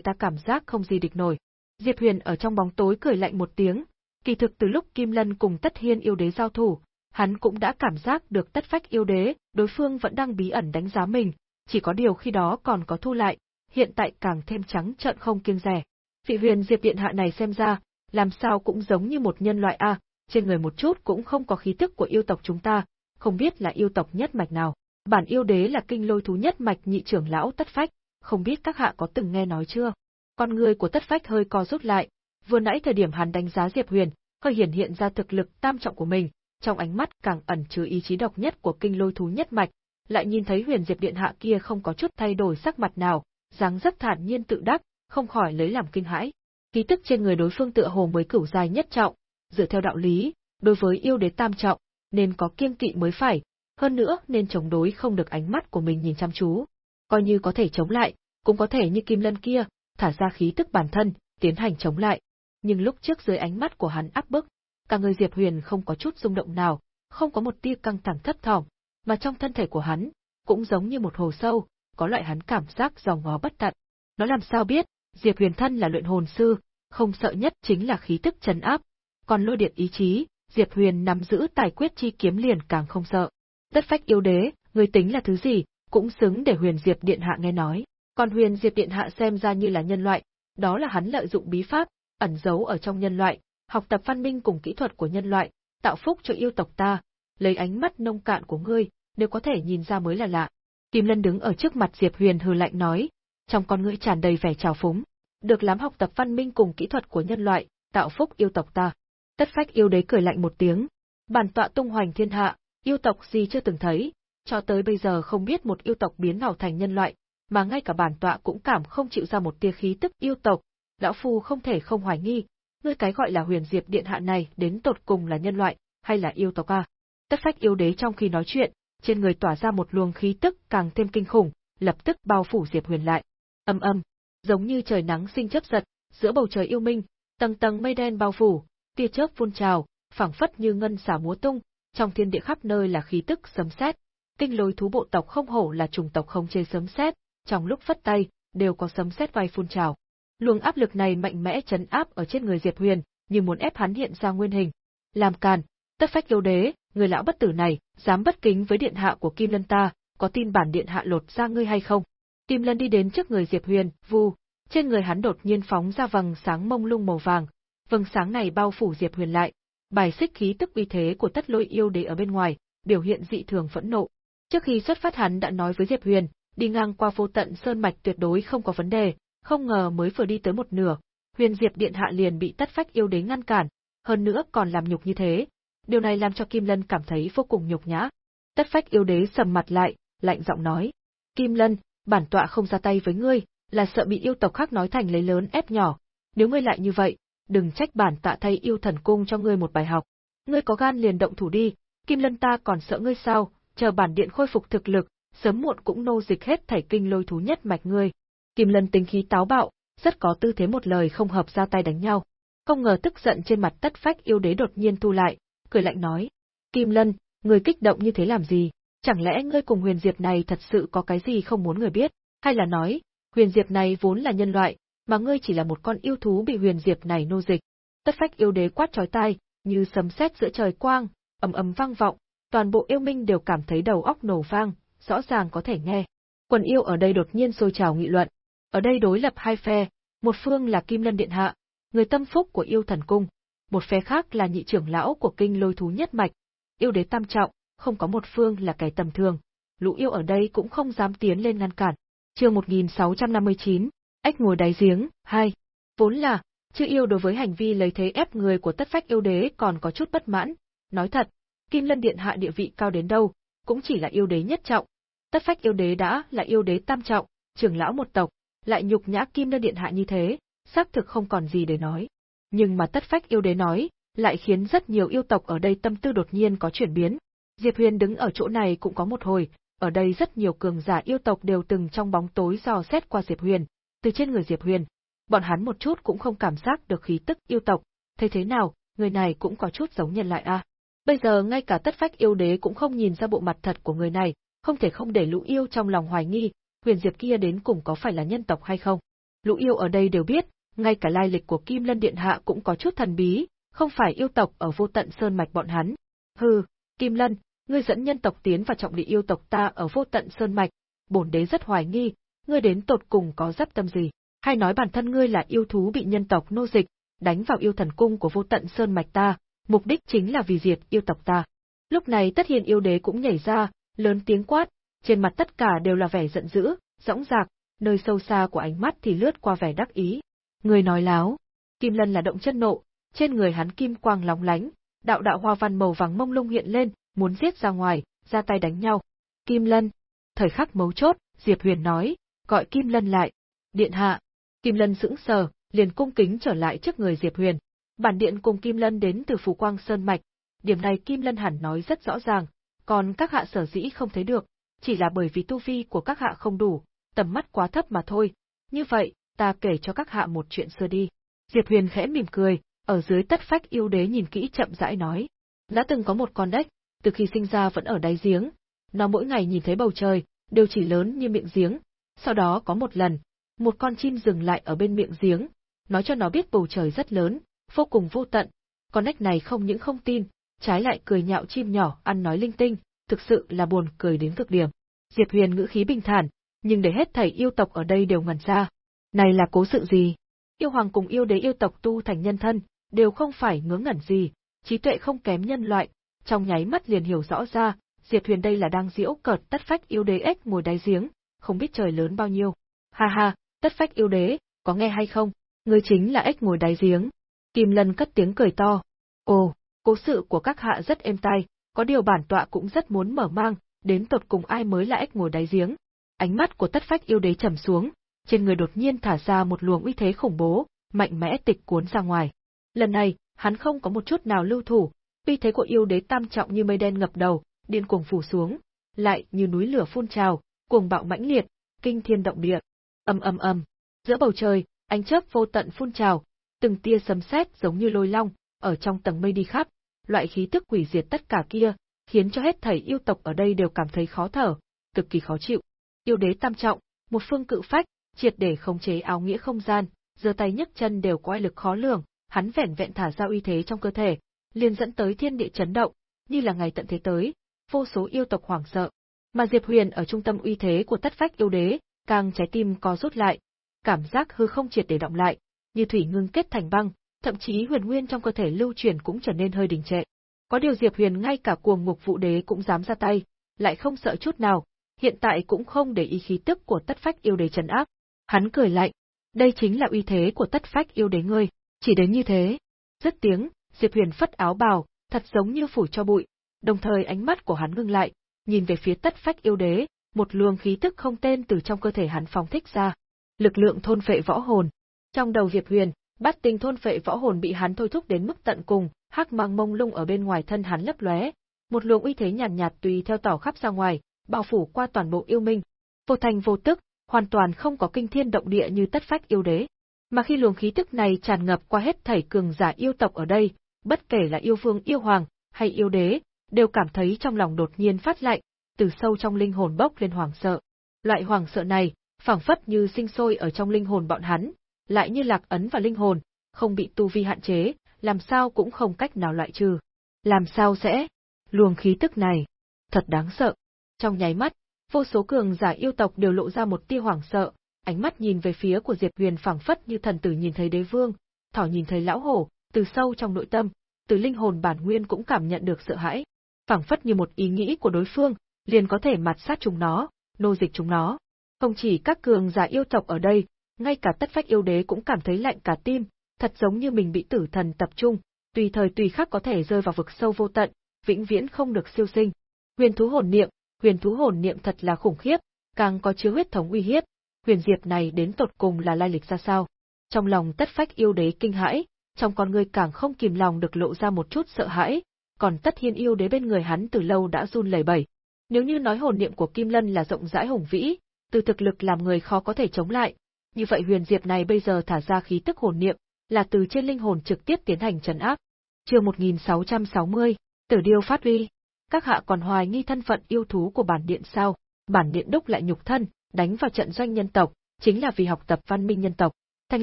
ta cảm giác không gì địch nổi. Diệp Huyền ở trong bóng tối cười lạnh một tiếng, kỳ thực từ lúc Kim Lân cùng Tất Hiên yêu đế giao thủ, hắn cũng đã cảm giác được tất phách yêu đế, đối phương vẫn đang bí ẩn đánh giá mình, chỉ có điều khi đó còn có thu lại, hiện tại càng thêm trắng trợn không kiêng rẻ. Vị huyền Diệp Điện Hạ này xem ra, làm sao cũng giống như một nhân loại a, trên người một chút cũng không có khí tức của yêu tộc chúng ta, không biết là yêu tộc nhất mạch nào. Bản yêu đế là kinh lôi thú nhất mạch nhị trưởng lão tất phách, không biết các hạ có từng nghe nói chưa? Con người của tất phách hơi co rút lại, vừa nãy thời điểm hắn đánh giá Diệp Huyền, hơi hiển hiện ra thực lực tam trọng của mình, trong ánh mắt càng ẩn chứa ý chí độc nhất của kinh lôi thú nhất mạch, lại nhìn thấy Huyền Diệp điện hạ kia không có chút thay đổi sắc mặt nào, dáng rất thản nhiên tự đắc, không khỏi lấy làm kinh hãi. Khí tức trên người đối phương tựa hồ mới cửu dài nhất trọng, dựa theo đạo lý, đối với yêu đế tam trọng, nên có kiêng kỵ mới phải, hơn nữa nên chống đối không được ánh mắt của mình nhìn chăm chú. Coi như có thể chống lại, cũng có thể như kim lân kia, thả ra khí tức bản thân, tiến hành chống lại. Nhưng lúc trước dưới ánh mắt của hắn áp bức, cả người Diệp Huyền không có chút rung động nào, không có một tia căng thẳng thấp thỏm, mà trong thân thể của hắn, cũng giống như một hồ sâu, có loại hắn cảm giác dòng ngó bất tận. Nó làm sao biết, Diệp Huyền thân là luyện hồn sư, không sợ nhất chính là khí tức trấn áp, còn lôi điện ý chí, Diệp Huyền nắm giữ tài quyết chi kiếm liền càng không sợ. Tất phách yêu đế, người tính là thứ gì, cũng xứng để Huyền Diệp Điện Hạ nghe nói. Còn Huyền Diệp Điện Hạ xem ra như là nhân loại, đó là hắn lợi dụng bí pháp, ẩn giấu ở trong nhân loại, học tập văn minh cùng kỹ thuật của nhân loại, tạo phúc cho yêu tộc ta, lấy ánh mắt nông cạn của ngươi, đều có thể nhìn ra mới là lạ. Kim Lân đứng ở trước mặt Diệp Huyền hừ lạnh nói, trong con ngươi tràn đầy vẻ trào phúng. Được lắm học tập văn minh cùng kỹ thuật của nhân loại, tạo phúc yêu tộc ta. Tất phách yêu đế cười lạnh một tiếng. Bản tọa tung hoành thiên hạ, yêu tộc gì chưa từng thấy, cho tới bây giờ không biết một yêu tộc biến nào thành nhân loại, mà ngay cả bản tọa cũng cảm không chịu ra một tia khí tức yêu tộc. Lão Phu không thể không hoài nghi, ngươi cái gọi là huyền diệp điện hạ này đến tột cùng là nhân loại, hay là yêu tộc à? Tất phách yêu đế trong khi nói chuyện, trên người tỏa ra một luồng khí tức càng thêm kinh khủng, lập tức bao phủ Diệp Huyền lại. Âm âm, giống như trời nắng sinh chớp giật, giữa bầu trời yêu minh, tầng tầng mây đen bao phủ, tia chớp phun trào, phảng phất như ngân xả múa tung, trong thiên địa khắp nơi là khí tức sấm sét. Kinh lôi thú bộ tộc không hổ là chủng tộc không chê sấm sét, trong lúc phất tay, đều có sấm sét vai phun trào. Luồng áp lực này mạnh mẽ chấn áp ở trên người Diệp Huyền, như muốn ép hắn hiện ra nguyên hình. Làm càn, tất phách yêu đế, người lão bất tử này, dám bất kính với điện hạ của Kim Lân ta, có tin bản điện hạ lột ra ngươi hay không? Kim Lân đi đến trước người Diệp Huyền, vu, trên người hắn đột nhiên phóng ra vầng sáng mông lung màu vàng, vầng sáng này bao phủ Diệp Huyền lại, bài xích khí tức uy thế của tất lôi yêu đế ở bên ngoài, biểu hiện dị thường phẫn nộ. Trước khi xuất phát hắn đã nói với Diệp Huyền, đi ngang qua vô tận sơn mạch tuyệt đối không có vấn đề, không ngờ mới vừa đi tới một nửa, Huyền Diệp điện hạ liền bị tất phách yêu đế ngăn cản, hơn nữa còn làm nhục như thế. Điều này làm cho Kim Lân cảm thấy vô cùng nhục nhã. Tất phách yêu đế sầm mặt lại, lạnh giọng nói: "Kim Lân, bản tọa không ra tay với ngươi, là sợ bị yêu tộc khác nói thành lấy lớn ép nhỏ. Nếu ngươi lại như vậy, đừng trách bản tạ thay yêu thần cung cho ngươi một bài học. Ngươi có gan liền động thủ đi, Kim Lân ta còn sợ ngươi sao, chờ bản điện khôi phục thực lực, sớm muộn cũng nô dịch hết thảy kinh lôi thú nhất mạch ngươi. Kim Lân tính khí táo bạo, rất có tư thế một lời không hợp ra tay đánh nhau. Không ngờ tức giận trên mặt tất phách yêu đế đột nhiên thu lại, cười lạnh nói. Kim Lân, người kích động như thế làm gì? Chẳng lẽ ngươi cùng huyền diệp này thật sự có cái gì không muốn người biết? Hay là nói, huyền diệp này vốn là nhân loại, mà ngươi chỉ là một con yêu thú bị huyền diệp này nô dịch. Tất phách yêu đế quát chói tai, như sấm sét giữa trời quang, ầm ầm vang vọng, toàn bộ yêu minh đều cảm thấy đầu óc nổ vang, rõ ràng có thể nghe. Quần yêu ở đây đột nhiên sôi trào nghị luận. Ở đây đối lập hai phe, một phương là Kim Lân Điện Hạ, người tâm phúc của yêu thần cung, một phe khác là nhị trưởng lão của kinh lôi thú nhất mạch, yêu đế tam trọng, không có một phương là kẻ tầm thường. Lũ yêu ở đây cũng không dám tiến lên ngăn cản. Chương 1659, ếch ngồi đáy giếng, hai. Vốn là, Chư yêu đối với hành vi lấy thế ép người của tất phách yêu đế còn có chút bất mãn. Nói thật, Kim Lân Điện hạ địa vị cao đến đâu, cũng chỉ là yêu đế nhất trọng. Tất phách yêu đế đã là yêu đế tam trọng, trưởng lão một tộc, lại nhục nhã Kim Lân Điện hạ như thế, xác thực không còn gì để nói. Nhưng mà tất phách yêu đế nói, lại khiến rất nhiều yêu tộc ở đây tâm tư đột nhiên có chuyển biến. Diệp Huyền đứng ở chỗ này cũng có một hồi, ở đây rất nhiều cường giả yêu tộc đều từng trong bóng tối dò xét qua Diệp Huyền, từ trên người Diệp Huyền, bọn hắn một chút cũng không cảm giác được khí tức yêu tộc, thế thế nào, người này cũng có chút giống nhân lại a. À? Bây giờ ngay cả tất phách yêu đế cũng không nhìn ra bộ mặt thật của người này, không thể không để lũ yêu trong lòng hoài nghi, huyền diệp kia đến cùng có phải là nhân tộc hay không. Lũ yêu ở đây đều biết, ngay cả lai lịch của Kim Lân Điện Hạ cũng có chút thần bí, không phải yêu tộc ở vô tận sơn mạch bọn hắn. Hừ, Kim Lân, ngươi dẫn nhân tộc tiến vào trọng địa yêu tộc ta ở vô tận sơn mạch, bổn đế rất hoài nghi, ngươi đến tột cùng có dấp tâm gì, hay nói bản thân ngươi là yêu thú bị nhân tộc nô dịch, đánh vào yêu thần cung của vô tận sơn mạch ta, mục đích chính là vì diệt yêu tộc ta. Lúc này tất hiền yêu đế cũng nhảy ra, lớn tiếng quát, trên mặt tất cả đều là vẻ giận dữ, dõng dạc, nơi sâu xa của ánh mắt thì lướt qua vẻ đắc ý. Người nói láo, Kim Lân là động chân nộ, trên người hắn kim quang lóng lánh, đạo đạo hoa văn màu vàng mông lung hiện lên, muốn giết ra ngoài, ra tay đánh nhau. Kim Lân, thời khắc mấu chốt, Diệp Huyền nói, gọi Kim Lân lại. Điện hạ. Kim Lân sững sờ, liền cung kính trở lại trước người Diệp Huyền. Bản điện cùng Kim Lân đến từ Phù Quang Sơn Mạch, điểm này Kim Lân hẳn nói rất rõ ràng, còn các hạ sở dĩ không thấy được, chỉ là bởi vì tu vi của các hạ không đủ, tầm mắt quá thấp mà thôi. Như vậy, ta kể cho các hạ một chuyện xưa đi. Diệp Huyền khẽ mỉm cười, ở dưới tất phách yêu đế nhìn kỹ chậm rãi nói. Đã từng có một con đếch, từ khi sinh ra vẫn ở đáy giếng, nó mỗi ngày nhìn thấy bầu trời, đều chỉ lớn như miệng giếng. Sau đó có một lần, một con chim dừng lại ở bên miệng giếng, nói cho nó biết bầu trời rất lớn, vô cùng vô tận. Con đếch này không những không tin, trái lại cười nhạo chim nhỏ ăn nói linh tinh, thực sự là buồn cười đến cực điểm. Diệp Huyền ngữ khí bình thản, nhưng để hết thảy yêu tộc ở đây đều ngẩn ra. Này là cố sự gì? Yêu hoàng cùng yêu đế yêu tộc tu thành nhân thân, đều không phải ngớ ngẩn gì, trí tuệ không kém nhân loại, trong nháy mắt liền hiểu rõ ra, Diệp Huyền đây là đang diễu cợt tất phách yêu đế ếch ngồi đáy giếng, không biết trời lớn bao nhiêu. Ha ha, tất phách yêu đế, có nghe hay không? Ngươi chính là ếch ngồi đáy giếng. Kim Lân cất tiếng cười to. Ồ, cố sự của các hạ rất êm tai, có điều bản tọa cũng rất muốn mở mang, đến tột cùng ai mới là ếch ngồi đáy giếng. Ánh mắt của tất phách yêu đế trầm xuống, trên người đột nhiên thả ra một luồng uy thế khủng bố, mạnh mẽ tịch cuốn ra ngoài. Lần này, hắn không có một chút nào lưu thủ, uy thế của yêu đế tam trọng như mây đen ngập đầu, điên cuồng phủ xuống, lại như núi lửa phun trào, cuồng bạo mãnh liệt, kinh thiên động địa. Ầm ầm ầm, giữa bầu trời, ánh chớp vô tận phun trào, từng tia sấm sét giống như lôi long, ở trong tầng mây đi khắp, loại khí tức quỷ diệt tất cả kia, khiến cho hết thảy yêu tộc ở đây đều cảm thấy khó thở, cực kỳ khó chịu. Yêu đế tam trọng, một phương cự phách, triệt để khống chế áo nghĩa không gian, giơ tay nhấc chân đều có lực khó lường, hắn vẻn vẹn thả ra uy thế trong cơ thể, liền dẫn tới thiên địa chấn động, như là ngày tận thế tới, vô số yêu tộc hoảng sợ. Mà Diệp Huyền ở trung tâm uy thế của tất phách yêu đế, càng trái tim có rút lại, cảm giác hư không triệt để động lại, như thủy ngưng kết thành băng, thậm chí huyền nguyên trong cơ thể lưu chuyển cũng trở nên hơi đình trệ. Có điều Diệp Huyền ngay cả cuồng ngục vụ đế cũng dám ra tay, lại không sợ chút nào, hiện tại cũng không để ý khí tức của tất phách yêu đế trấn áp. Hắn cười lạnh, đây chính là uy thế của tất phách yêu đế ngươi, chỉ đến như thế. Rất tiếng, Diệp Huyền phất áo bào, thật giống như phủ cho bụi, đồng thời ánh mắt của hắn ngưng lại, nhìn về phía tất phách yêu đế, một luồng khí tức không tên từ trong cơ thể hắn phóng thích ra. Lực lượng thôn phệ võ hồn. Trong đầu Diệp Huyền, bát tinh thôn phệ võ hồn bị hắn thôi thúc đến mức tận cùng, hắc mang mông lung ở bên ngoài thân hắn lấp lóe, một luồng uy thế nhàn nhạt, nhạt tùy theo tỏ khắp ra ngoài, bao phủ qua toàn bộ yêu minh. Vô thành vô tức, hoàn toàn không có kinh thiên động địa như tất phách yêu đế. Mà khi luồng khí tức này tràn ngập qua hết thảy cường giả yêu tộc ở đây, bất kể là yêu vương yêu hoàng, hay yêu đế, đều cảm thấy trong lòng đột nhiên phát lạnh, từ sâu trong linh hồn bốc lên hoàng sợ. Loại hoàng sợ này, phảng phất như sinh sôi ở trong linh hồn bọn hắn, lại như lạc ấn vào linh hồn, không bị tu vi hạn chế, làm sao cũng không cách nào loại trừ. Làm sao sẽ? Luồng khí tức này, thật đáng sợ. Trong nháy mắt, vô số cường giả yêu tộc đều lộ ra một tia hoảng sợ, ánh mắt nhìn về phía của Diệp Huyền phảng phất như thần tử nhìn thấy đế vương, thỏ nhìn thấy lão hổ, từ sâu trong nội tâm, từ linh hồn bản nguyên cũng cảm nhận được sợ hãi. Phảng phất như một ý nghĩ của đối phương, liền có thể mặt sát chúng nó, nô dịch chúng nó. Không chỉ các cường giả yêu tộc ở đây, ngay cả tất phách yêu đế cũng cảm thấy lạnh cả tim, thật giống như mình bị tử thần tập trung, tùy thời tùy khắc có thể rơi vào vực sâu vô tận, vĩnh viễn không được siêu sinh. Huyền thú hồn niệm, huyền thú hồn niệm thật là khủng khiếp, càng có chứa huyết thống uy hiếp. Huyền diệp này đến tột cùng là lai lịch ra sao? Trong lòng tất phách yêu đế kinh hãi, trong con người càng không kìm lòng được lộ ra một chút sợ hãi, còn tất hiên yêu đế bên người hắn từ lâu đã run lẩy bẩy. Nếu như nói hồn niệm của Kim Lân là rộng rãi hùng vĩ, từ thực lực làm người khó có thể chống lại, như vậy huyền diệp này bây giờ thả ra khí tức hồn niệm, là từ trên linh hồn trực tiếp tiến hành trấn áp. Chương 1660, Tử Điêu phát uy. Các hạ còn hoài nghi thân phận yêu thú của bản điện sao? Bản điện đúc lại nhục thân, đánh vào trận doanh nhân tộc, chính là vì học tập văn minh nhân tộc, thành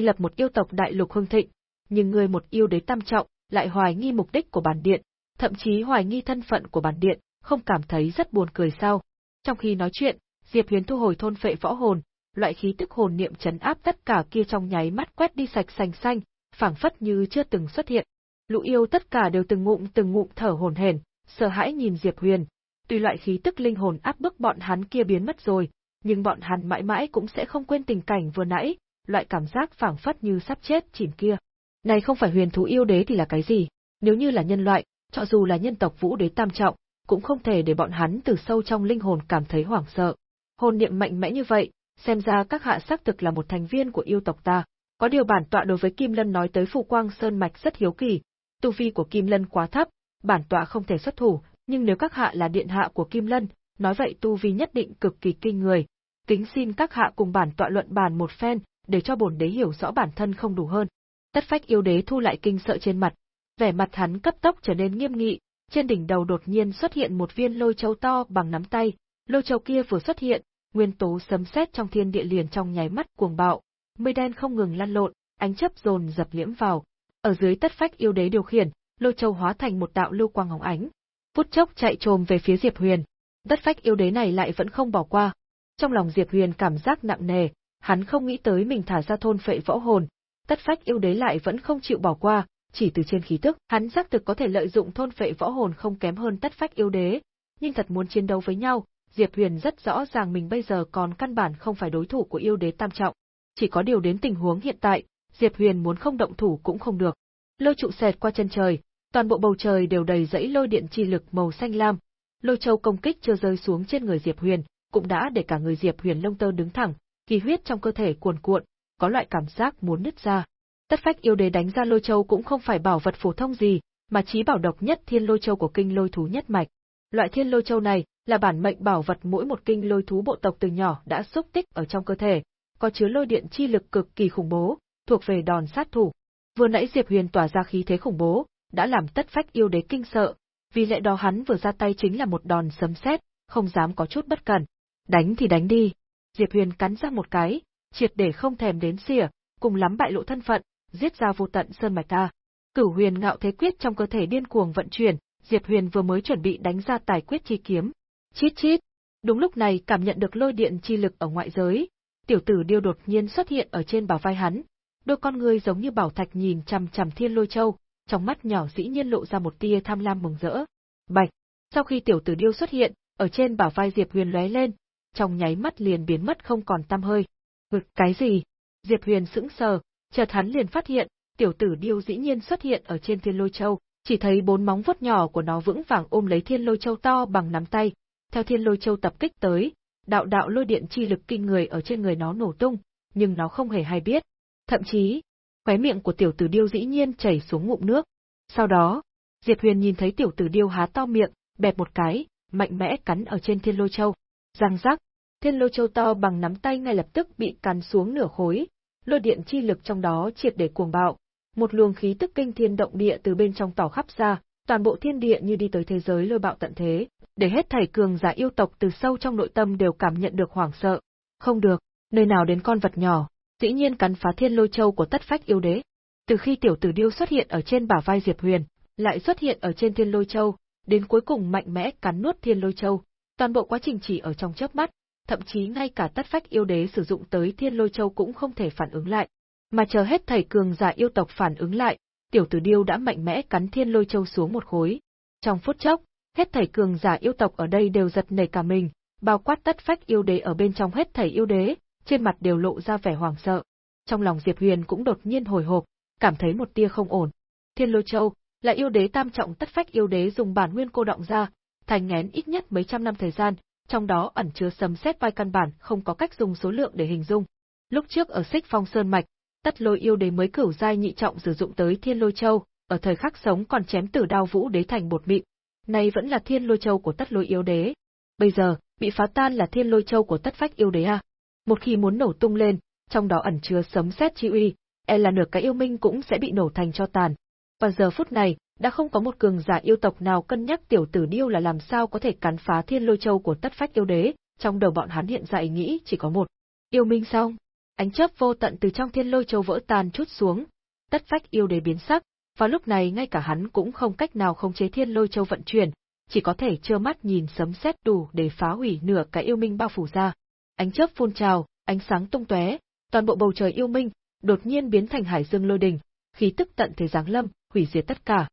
lập một yêu tộc đại lục hưng thịnh, nhưng người một yêu đế tam trọng, lại hoài nghi mục đích của bản điện, thậm chí hoài nghi thân phận của bản điện, không cảm thấy rất buồn cười sao? Trong khi nói chuyện, Diệp Huyền thu hồi thôn phệ võ hồn, loại khí tức hồn niệm chấn áp tất cả kia trong nháy mắt quét đi sạch sành xanh, phảng phất như chưa từng xuất hiện. Lũ yêu tất cả đều từng ngụm từng ngụm thở hổn hển, sợ hãi nhìn Diệp Huyền. Tuy loại khí tức linh hồn áp bức bọn hắn kia biến mất rồi, nhưng bọn hắn mãi mãi cũng sẽ không quên tình cảnh vừa nãy, loại cảm giác phảng phất như sắp chết chìm kia. Này không phải huyền thú yêu đế thì là cái gì? Nếu như là nhân loại, cho dù là nhân tộc vũ đế tam trọng, cũng không thể để bọn hắn từ sâu trong linh hồn cảm thấy hoảng sợ. Hồn niệm mạnh mẽ như vậy, xem ra các hạ xác thực là một thành viên của yêu tộc ta. Có điều bản tọa đối với Kim Lân nói tới Phù Quang Sơn Mạch rất hiếu kỳ, tu vi của Kim Lân quá thấp, bản tọa không thể xuất thủ, nhưng nếu các hạ là điện hạ của Kim Lân, nói vậy tu vi nhất định cực kỳ kinh người. Kính xin các hạ cùng bản tọa luận bàn một phen, để cho bổn đế hiểu rõ bản thân không đủ hơn. Tất phách yêu đế thu lại kinh sợ trên mặt, vẻ mặt hắn cấp tốc trở nên nghiêm nghị, trên đỉnh đầu đột nhiên xuất hiện một viên lôi châu to bằng nắm tay, lôi châu kia vừa xuất hiện, nguyên tố sấm sét trong thiên địa liền trong nháy mắt cuồng bạo, mây đen không ngừng lăn lộn, ánh chớp dồn dập liễm vào. Ở dưới tất phách yêu đế điều khiển, lôi châu hóa thành một đạo lưu quang hồng ánh, phút chốc chạy trồm về phía Diệp Huyền. Đất phách yêu đế này lại vẫn không bỏ qua. Trong lòng Diệp Huyền cảm giác nặng nề, hắn không nghĩ tới mình thả ra thôn phệ võ hồn, tất phách yêu đế lại vẫn không chịu bỏ qua, chỉ từ trên khí tức, hắn xác thực có thể lợi dụng thôn phệ võ hồn không kém hơn tất phách yêu đế, nhưng thật muốn chiến đấu với nhau, Diệp Huyền rất rõ ràng mình bây giờ còn căn bản không phải đối thủ của yêu đế tam trọng. Chỉ có điều đến tình huống hiện tại, Diệp Huyền muốn không động thủ cũng không được. Lôi trụ xẹt qua chân trời, toàn bộ bầu trời đều đầy dãy lôi điện chi lực màu xanh lam. Lôi châu công kích chưa rơi xuống trên người Diệp Huyền, cũng đã để cả người Diệp Huyền lông tơ đứng thẳng, kỳ huyết trong cơ thể cuồn cuộn, có loại cảm giác muốn nứt ra. Tất phách yêu đế đánh ra lôi châu cũng không phải bảo vật phổ thông gì, mà chí bảo độc nhất thiên lôi châu của kinh lôi thú nhất mạch. Loại thiên lôi châu này là bản mệnh bảo vật mỗi một kinh lôi thú bộ tộc từ nhỏ đã xúc tích ở trong cơ thể, có chứa lôi điện chi lực cực kỳ khủng bố, thuộc về đòn sát thủ. Vừa nãy Diệp Huyền tỏa ra khí thế khủng bố, đã làm tất phách yêu đế kinh sợ, vì lẽ đó hắn vừa ra tay chính là một đòn sấm sét, không dám có chút bất cẩn. Đánh thì đánh đi. Diệp Huyền cắn ra một cái, triệt để không thèm đến xỉa, cùng lắm bại lộ thân phận, giết ra vô tận sơn mạch ta. Cửu Huyền ngạo thế quyết trong cơ thể điên cuồng vận chuyển, Diệp Huyền vừa mới chuẩn bị đánh ra tài quyết chi kiếm. Chít chít. Đúng lúc này cảm nhận được lôi điện chi lực ở ngoại giới, tiểu tử điêu đột nhiên xuất hiện ở trên bảo vai hắn. Đôi con người giống như bảo thạch nhìn chằm chằm thiên lôi châu, trong mắt nhỏ dĩ nhiên lộ ra một tia tham lam mừng rỡ. Bạch. Sau khi tiểu tử điêu xuất hiện, ở trên bảo vai Diệp Huyền lóe lên, trong nháy mắt liền biến mất không còn tăm hơi. Ngực cái gì? Diệp Huyền sững sờ, chợt hắn liền phát hiện, tiểu tử điêu dĩ nhiên xuất hiện ở trên thiên lôi châu, chỉ thấy bốn móng vuốt nhỏ của nó vững vàng ôm lấy thiên lôi châu to bằng nắm tay, theo thiên lôi châu tập kích tới, đạo đạo lôi điện chi lực kinh người ở trên người nó nổ tung, nhưng nó không hề hay biết. Thậm chí, khóe miệng của tiểu tử điêu dĩ nhiên chảy xuống ngụm nước. Sau đó, Diệp Huyền nhìn thấy tiểu tử điêu há to miệng, bẹp một cái, mạnh mẽ cắn ở trên thiên lôi châu. Răng rắc, thiên lôi châu to bằng nắm tay ngay lập tức bị cắn xuống nửa khối, lôi điện chi lực trong đó triệt để cuồng bạo. Một luồng khí tức kinh thiên động địa từ bên trong tỏ khắp ra, toàn bộ thiên địa như đi tới thế giới lôi bạo tận thế, để hết thảy cường giả yêu tộc từ sâu trong nội tâm đều cảm nhận được hoảng sợ. Không được, nơi nào đến con vật nhỏ, dĩ nhiên cắn phá thiên lôi châu của tất phách yêu đế. Từ khi tiểu tử điêu xuất hiện ở trên bả vai Diệp Huyền, lại xuất hiện ở trên thiên lôi châu, đến cuối cùng mạnh mẽ cắn nuốt thiên lôi châu, toàn bộ quá trình chỉ ở trong chớp mắt, thậm chí ngay cả tất phách yêu đế sử dụng tới thiên lôi châu cũng không thể phản ứng lại. Mà chờ hết thảy cường giả yêu tộc phản ứng lại, tiểu tử điêu đã mạnh mẽ cắn thiên lôi châu xuống một khối. Trong phút chốc, hết thảy cường giả yêu tộc ở đây đều giật nảy cả mình, bao quát tất phách yêu đế ở bên trong hết thảy yêu đế, trên mặt đều lộ ra vẻ hoảng sợ. Trong lòng Diệp Huyền cũng đột nhiên hồi hộp, cảm thấy một tia không ổn. Thiên Lôi Châu là yêu đế tam trọng tất phách yêu đế dùng bản nguyên cô động ra, thành ngén ít nhất mấy trăm năm thời gian, trong đó ẩn chứa sấm sét vai căn bản không có cách dùng số lượng để hình dung. Lúc trước ở Xích Phong Sơn mạch, Tất Lôi yêu đế mới cửu giai nhị trọng sử dụng tới Thiên Lôi Châu, ở thời khắc sống còn chém tử đao vũ đế thành bột mịn. Nay vẫn là Thiên Lôi Châu của Tất Lôi yêu đế. Bây giờ, bị phá tan là Thiên Lôi Châu của Tất Phách yêu đế à? Một khi muốn nổ tung lên, trong đó ẩn chứa sấm sét chi uy, e là nửa cái yêu minh cũng sẽ bị nổ thành cho tàn. Và giờ phút này, đã không có một cường giả yêu tộc nào cân nhắc tiểu tử điêu là làm sao có thể cắn phá thiên lôi châu của tất phách yêu đế, trong đầu bọn hắn hiện dạy nghĩ chỉ có một. Yêu minh xong, ánh chớp vô tận từ trong thiên lôi châu vỡ tan chút xuống, tất phách yêu đế biến sắc, và lúc này ngay cả hắn cũng không cách nào khống chế thiên lôi châu vận chuyển, chỉ có thể trơ mắt nhìn sấm sét đủ để phá hủy nửa cái yêu minh bao phủ ra. Ánh chớp phun trào, ánh sáng tung tóe, toàn bộ bầu trời yêu minh đột nhiên biến thành hải dương lôi đình, khí tức tận thế giáng lâm, hủy diệt tất cả,